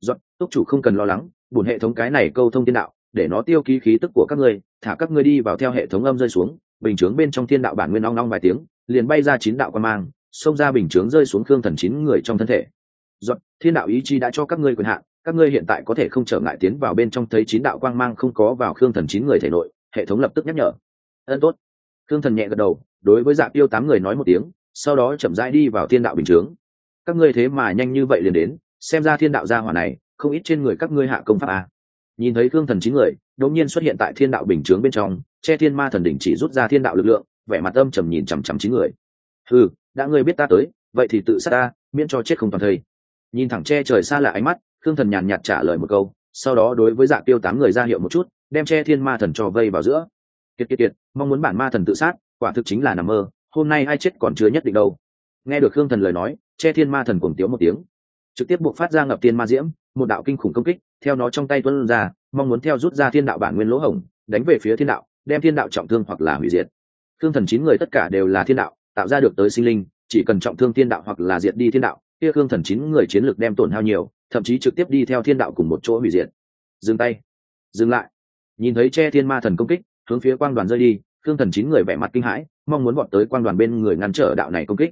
Dọn túc chủ không cần lo lắng bùn hệ thống cái này câu thông thiên đạo, để nó tiêu ký khí tức của các ngươi, thả các ngươi đi vào theo hệ thống âm rơi xuống, bình chướng bên trong thiên đạo bản nguyên long long vài tiếng, liền bay ra chín đạo quan mang, xông ra bình chướng rơi xuống khương thần chín người trong thân thể. Dọn thiên đạo ý chi đã cho các ngươi quyền hạn các ngươi hiện tại có thể không trở ngại tiến vào bên trong thấy chín đạo quang mang không có vào khương thần chín người thể nội, hệ thống lập tức nhắc nhở. Ân, tốt. Khương thần nhẹ gật đầu, đối với dạ tiêu tám người nói một tiếng, sau đó chậm rãi đi vào thiên đạo bình chướng. Các ngươi thế mà nhanh như vậy liền đến, xem ra thiên đạo gia hỏa này, không ít trên người các ngươi hạ công pháp à. nhìn thấy khương thần chín người, đột nhiên xuất hiện tại thiên đạo bình chướng bên trong, che thiên ma thần đỉnh chỉ rút ra thiên đạo lực lượng, vẻ mặt âm trầm nhìn chằm chằm chín người. Ừ đã ngươi biết ta tới, vậy thì tự sát ta, miễn cho chết không toàn thây nhìn thẳng che trời xa lạ ánh mắt khương thần nhàn nhạt trả lời một câu, sau đó đối với dạ tiêu tám người ra hiệu một chút, đem che thiên ma thần cho vây vào giữa. Kiệt kiệt kiệt, mong muốn bản ma thần tự sát, quả thực chính là nằm mơ, hôm nay ai chết còn chưa nhất định đâu. Nghe được khương thần lời nói, che thiên ma thần cuồng tiếu một tiếng. Trực tiếp buộc phát ra ngập tiên ma diễm, một đạo kinh khủng công kích, theo nó trong tay tuân ra, mong muốn theo rút ra thiên đạo bản nguyên lỗ hổng, đánh về phía thiên đạo, đem thiên đạo trọng thương hoặc là hủy diệt. Khương thần chín người tất cả đều là thiên đạo, tạo ra được tới sinh linh, chỉ cần trọng thương thiên đạo hoặc là diệt đi thiên đạo, kia khương thần chín người chiến lược đem tổn hao nhiều thậm chí trực tiếp đi theo thiên đạo cùng một chỗ hủy diệt. Dừng tay. Dừng lại. Nhìn thấy che thiên ma thần công kích, hướng phía quang đoàn rơi đi thương thần chín người vẻ mặt kinh hãi, mong muốn bọn tới quang đoàn bên người ngăn trở đạo này công kích.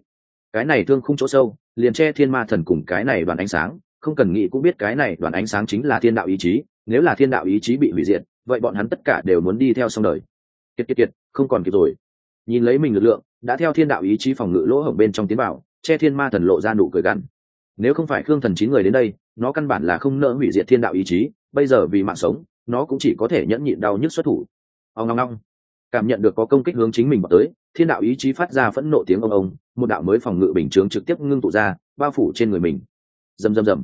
Cái này thương không chỗ sâu, liền che thiên ma thần cùng cái này đoàn ánh sáng, không cần nghĩ cũng biết cái này đoàn ánh sáng chính là thiên đạo ý chí, nếu là thiên đạo ý chí bị hủy diệt, vậy bọn hắn tất cả đều muốn đi theo xong đời. Kiệt kiệt kiệt, không còn kịp rồi. Nhìn lấy mình lực lượng, đã theo thiên đạo ý chí phòng ngự lỗ hổng bên trong tiến vào, che thiên ma thần lộ ra nụ cười gằn. Nếu không phải khương thần chín người đến đây nó căn bản là không nỡ hủy diệt thiên đạo ý chí, bây giờ vì mạng sống, nó cũng chỉ có thể nhẫn nhịn đau nhức xuất thủ. Ông ngong ngong cảm nhận được có công kích hướng chính mình vào tới, thiên đạo ý chí phát ra phẫn nộ tiếng ông ông một đạo mới phòng ngự bình chướng trực tiếp ngưng tụ ra, bao phủ trên người mình. Rầm rầm rầm.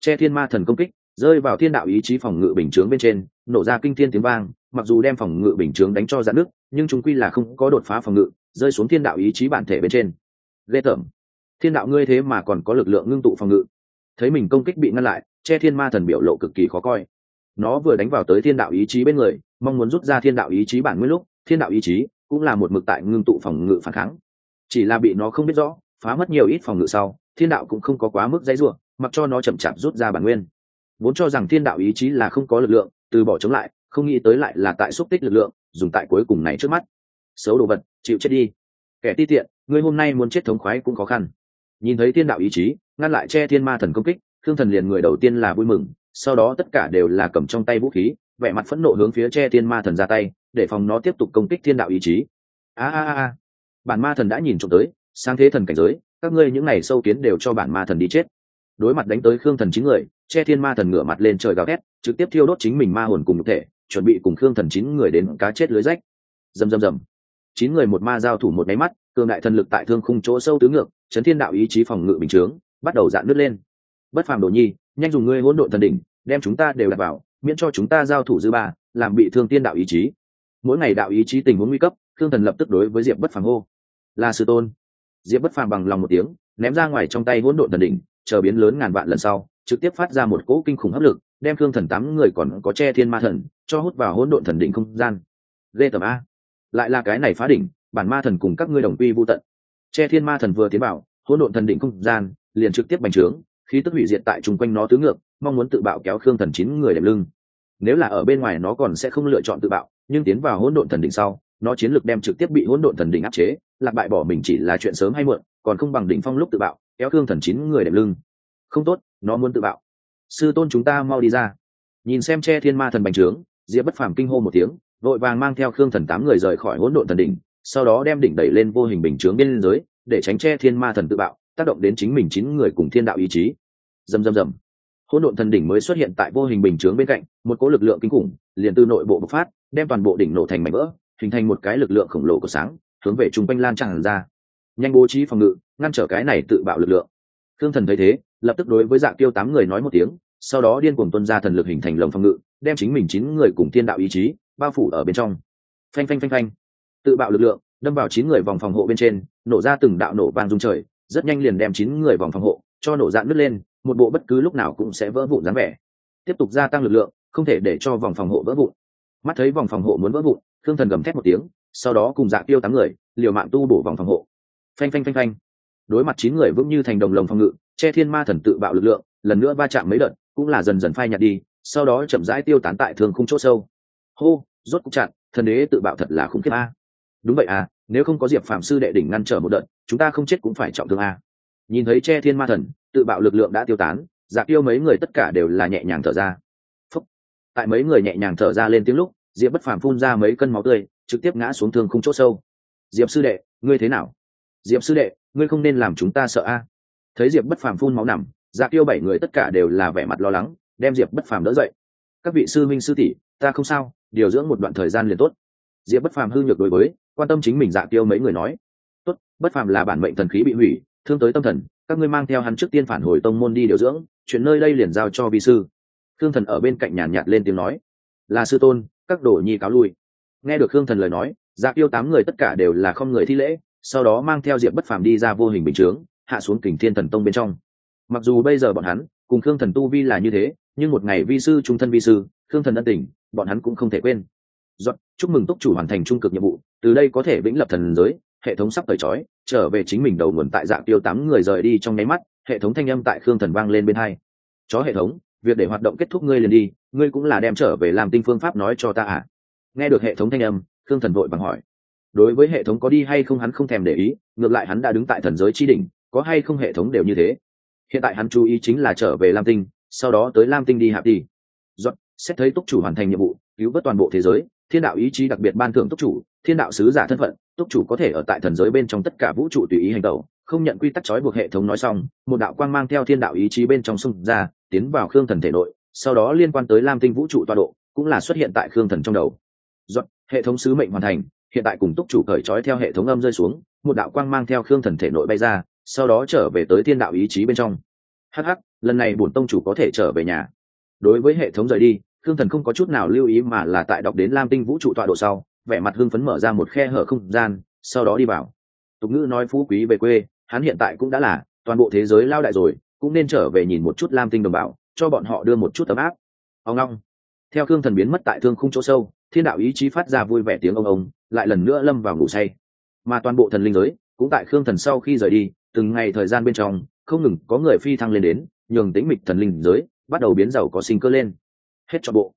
Che thiên ma thần công kích, rơi vào thiên đạo ý chí phòng ngự bình chướng bên trên, nổ ra kinh thiên tiếng vang, mặc dù đem phòng ngự bình chướng đánh cho dạn nước nhưng chúng quy là không có đột phá phòng ngự, rơi xuống thiên đạo ý chí bản thể bên trên. Ghê tởm. Thiên đạo ngươi thế mà còn có lực lượng ngưng tụ phòng ngự thấy mình công kích bị ngăn lại, che thiên ma thần biểu lộ cực kỳ khó coi. Nó vừa đánh vào tới thiên đạo ý chí bên người, mong muốn rút ra thiên đạo ý chí bản nguyên lúc, thiên đạo ý chí cũng là một mực tại ngưng tụ phòng ngự phản kháng. Chỉ là bị nó không biết rõ, phá mất nhiều ít phòng ngự sau, thiên đạo cũng không có quá mức dãy ruộng mặc cho nó chậm chạp rút ra bản nguyên. Vốn cho rằng thiên đạo ý chí là không có lực lượng, từ bỏ chống lại, không nghĩ tới lại là tại xúc tích lực lượng, dùng tại cuối cùng này trước mắt. Xấu đồ vật, chịu chết đi. Kẻ ti tiện, ngươi hôm nay muốn chết thống khoái cũng khó khăn nhìn thấy thiên đạo ý chí, ngăn lại che thiên ma thần công kích thương thần liền người đầu tiên là vui mừng, sau đó tất cả đều là cầm trong tay vũ khí, vẻ mặt phẫn nộ hướng phía che thiên ma thần ra tay, để phòng nó tiếp tục công kích thiên đạo ý chí. A a a bản ma thần đã nhìn trộm tới, sang thế thần cảnh giới, các ngươi những ngày sâu kiến đều cho bản ma thần đi chết. Đối mặt đánh tới khương thần chín người, che thiên ma thần ngửa mặt lên trời gào thét, trực tiếp thiêu đốt chính mình ma hồn cùng một thể, chuẩn bị cùng khương thần chín người đến cá chết lưới rách. Rầm rầm rầm chín người một ma giao thủ một máy mắt, cường đại thần lực tại thương khung chỗ sâu tứ ngược, chấn thiên đạo ý chí phòng ngự bình chướng, bắt đầu dạn nứt lên. Bất phàm đồ nhi, nhanh dùng ngươi hỗn độn thần đỉnh, đem chúng ta đều đặt vào, miễn cho chúng ta giao thủ dư ba, làm bị thương tiên đạo ý chí. Mỗi ngày đạo ý chí tình huống nguy cấp, thương thần lập tức đối với diệp bất phàm hô. Là sư tôn. Diệp bất phàm bằng lòng một tiếng, ném ra ngoài trong tay hỗn độn thần đỉnh, chờ biến lớn ngàn vạn lần sau, trực tiếp phát ra một cỗ kinh khủng hấp lực, đem thương thần tám người còn có che thiên ma thần, cho hút vào hỗn độn thần đỉnh không gian. Ghê tầm a lại là cái này phá đỉnh, bản ma thần cùng các ngươi đồng quy vô tận. Che thiên ma thần vừa tiến bảo hỗn độn thần đỉnh không gian, liền trực tiếp bành trướng, khí tức hủy diệt tại chung quanh nó tứ ngược, mong muốn tự bạo kéo khương thần chín người đệm lưng. Nếu là ở bên ngoài nó còn sẽ không lựa chọn tự bạo, nhưng tiến vào hỗn độn thần đỉnh sau, nó chiến lược đem trực tiếp bị hỗn độn thần đỉnh áp chế, lạc bại bỏ mình chỉ là chuyện sớm hay muộn, còn không bằng đỉnh phong lúc tự bạo, kéo khương thần chín người đệm lưng. Không tốt, nó muốn tự bạo. Sư tôn chúng ta mau đi ra. Nhìn xem che thiên ma thần bành trướng, diệp bất phàm kinh hô một tiếng vội vàng mang theo khương thần tám người rời khỏi hỗn độn thần đỉnh, sau đó đem đỉnh đẩy lên vô hình bình chướng bên dưới, để tránh che thiên ma thần tự bạo, tác động đến chính mình chín người cùng thiên đạo ý chí. Dầm dầm dầm hỗn độn thần đỉnh mới xuất hiện tại vô hình bình chướng bên cạnh, một cỗ lực lượng kinh khủng, liền từ nội bộ bộc phát, đem toàn bộ đỉnh nổ thành mảnh vỡ, hình thành một cái lực lượng khổng lồ của sáng, hướng về trung quanh lan tràn ra. Nhanh bố trí phòng ngự, ngăn trở cái này tự bạo lực lượng. Thương thần thấy thế, lập tức đối với dạng tiêu tám người nói một tiếng, sau đó điên cuồng tuân ra thần lực hình thành lồng phòng ngự, đem chính mình chín người cùng thiên đạo ý chí bao phủ ở bên trong. Phanh phanh phanh phanh. Tự bạo lực lượng, đâm vào chín người vòng phòng hộ bên trên, nổ ra từng đạo nổ vàng rung trời, rất nhanh liền đem chín người vòng phòng hộ cho nổ dạn nứt lên, một bộ bất cứ lúc nào cũng sẽ vỡ vụn dáng vẻ. Tiếp tục gia tăng lực lượng, không thể để cho vòng phòng hộ vỡ vụn. Mắt thấy vòng phòng hộ muốn vỡ vụn thương thần gầm thét một tiếng, sau đó cùng dạ tiêu tám người, liều mạng tu bổ vòng phòng hộ. Phanh phanh phanh phanh. Đối mặt chín người vững như thành đồng lồng phòng ngự, che thiên ma thần tự bạo lực lượng, lần nữa va chạm mấy đợt, cũng là dần dần phai nhạt đi, sau đó chậm rãi tiêu tán tại thường khung chỗ sâu. Hô! Rốt cục chặn, thần đế tự bạo thật là khủng khiếp a. Đúng vậy à nếu không có diệp phạm sư đệ đỉnh ngăn trở một đợt, chúng ta không chết cũng phải trọng thương a. Nhìn thấy che thiên ma thần, tự bạo lực lượng đã tiêu tán dạ tiêu mấy người tất cả đều là nhẹ nhàng thở ra. Phúc. tại mấy người nhẹ nhàng thở ra lên tiếng lúc, diệp bất phàm phun ra mấy cân máu tươi, trực tiếp ngã xuống thương khung chỗ sâu. Diệp sư đệ, ngươi thế nào? Diệp sư đệ, ngươi không nên làm chúng ta sợ a. Thấy diệp bất phàm phun máu nằm dạ tiêu bảy người tất cả đều là vẻ mặt lo lắng, đem diệp bất phàm đỡ dậy. Các vị sư minh sư tỷ ta không sao điều dưỡng một đoạn thời gian liền tốt. Diệp bất phàm hư nhược đối với quan tâm chính mình dạ tiêu mấy người nói. Tốt bất phàm là bản mệnh thần khí bị hủy thương tới tâm thần các ngươi mang theo hắn trước tiên phản hồi tông môn đi điều dưỡng chuyện nơi đây liền giao cho vi sư. Thương thần ở bên cạnh nhàn nhạt, lên tiếng nói. Là sư tôn các đồ nhi cáo lui. Nghe được thương thần lời nói dạ tiêu tám người tất cả đều là không người thi lễ sau đó mang theo diệp bất phàm đi ra vô hình bình chướng hạ xuống kình thiên thần tông bên trong. Mặc dù bây giờ bọn hắn cùng khương thần tu vi là như thế nhưng một ngày vi sư trung thân vi sư khương thần ân tình bọn hắn cũng không thể quên. Giọt, chúc mừng túc chủ hoàn thành trung cực nhiệm vụ từ đây có thể vĩnh lập thần giới hệ thống sắp tới trói trở về chính mình đầu nguồn tại dạng tiêu tám người rời đi trong nháy mắt hệ thống thanh âm tại khương thần vang lên bên hai. Chó hệ thống việc để hoạt động kết thúc ngươi liền đi ngươi cũng là đem trở về làm tinh phương pháp nói cho ta à? Nghe được hệ thống thanh âm khương thần vội vàng hỏi. Đối với hệ thống có đi hay không hắn không thèm để ý ngược lại hắn đã đứng tại thần giới chi đỉnh có hay không hệ thống đều như thế. Hiện tại hắn chú ý chính là trở về lam tinh sau đó tới lam tinh đi hạp đi giọt xét thấy túc chủ hoàn thành nhiệm vụ cứu vớt toàn bộ thế giới thiên đạo ý chí đặc biệt ban thưởng túc chủ thiên đạo sứ giả thân phận túc chủ có thể ở tại thần giới bên trong tất cả vũ trụ tùy ý hành tẩu không nhận quy tắc trói buộc hệ thống nói xong một đạo quang mang theo thiên đạo ý chí bên trong sông ra tiến vào khương thần thể nội sau đó liên quan tới lam tinh vũ trụ toa độ cũng là xuất hiện tại khương thần trong đầu. Dọn, hệ thống sứ mệnh hoàn thành hiện tại cùng túc chủ cởi trói theo hệ thống âm rơi xuống một đạo quang mang theo khương thần thể nội bay ra sau đó trở về tới thiên đạo ý chí bên trong. Hh lần này bổn tông chủ có thể trở về nhà đối với hệ thống rời đi, khương thần không có chút nào lưu ý mà là tại đọc đến lam tinh vũ trụ tọa độ sau, vẻ mặt hưng phấn mở ra một khe hở không gian, sau đó đi vào. Tục ngữ nói phú quý về quê, hắn hiện tại cũng đã là toàn bộ thế giới lao đại rồi, cũng nên trở về nhìn một chút lam tinh đồng bào, cho bọn họ đưa một chút tấm áp. Ông long theo khương thần biến mất tại thương khung chỗ sâu, thiên đạo ý chí phát ra vui vẻ tiếng ông ông, lại lần nữa lâm vào ngủ say. Mà toàn bộ thần linh giới, cũng tại khương thần sau khi rời đi, từng ngày thời gian bên trong, không ngừng có người phi thăng lên đến, nhường tính mịch thần linh giới bắt đầu biến giàu có sinh cơ lên. Hết cho bộ.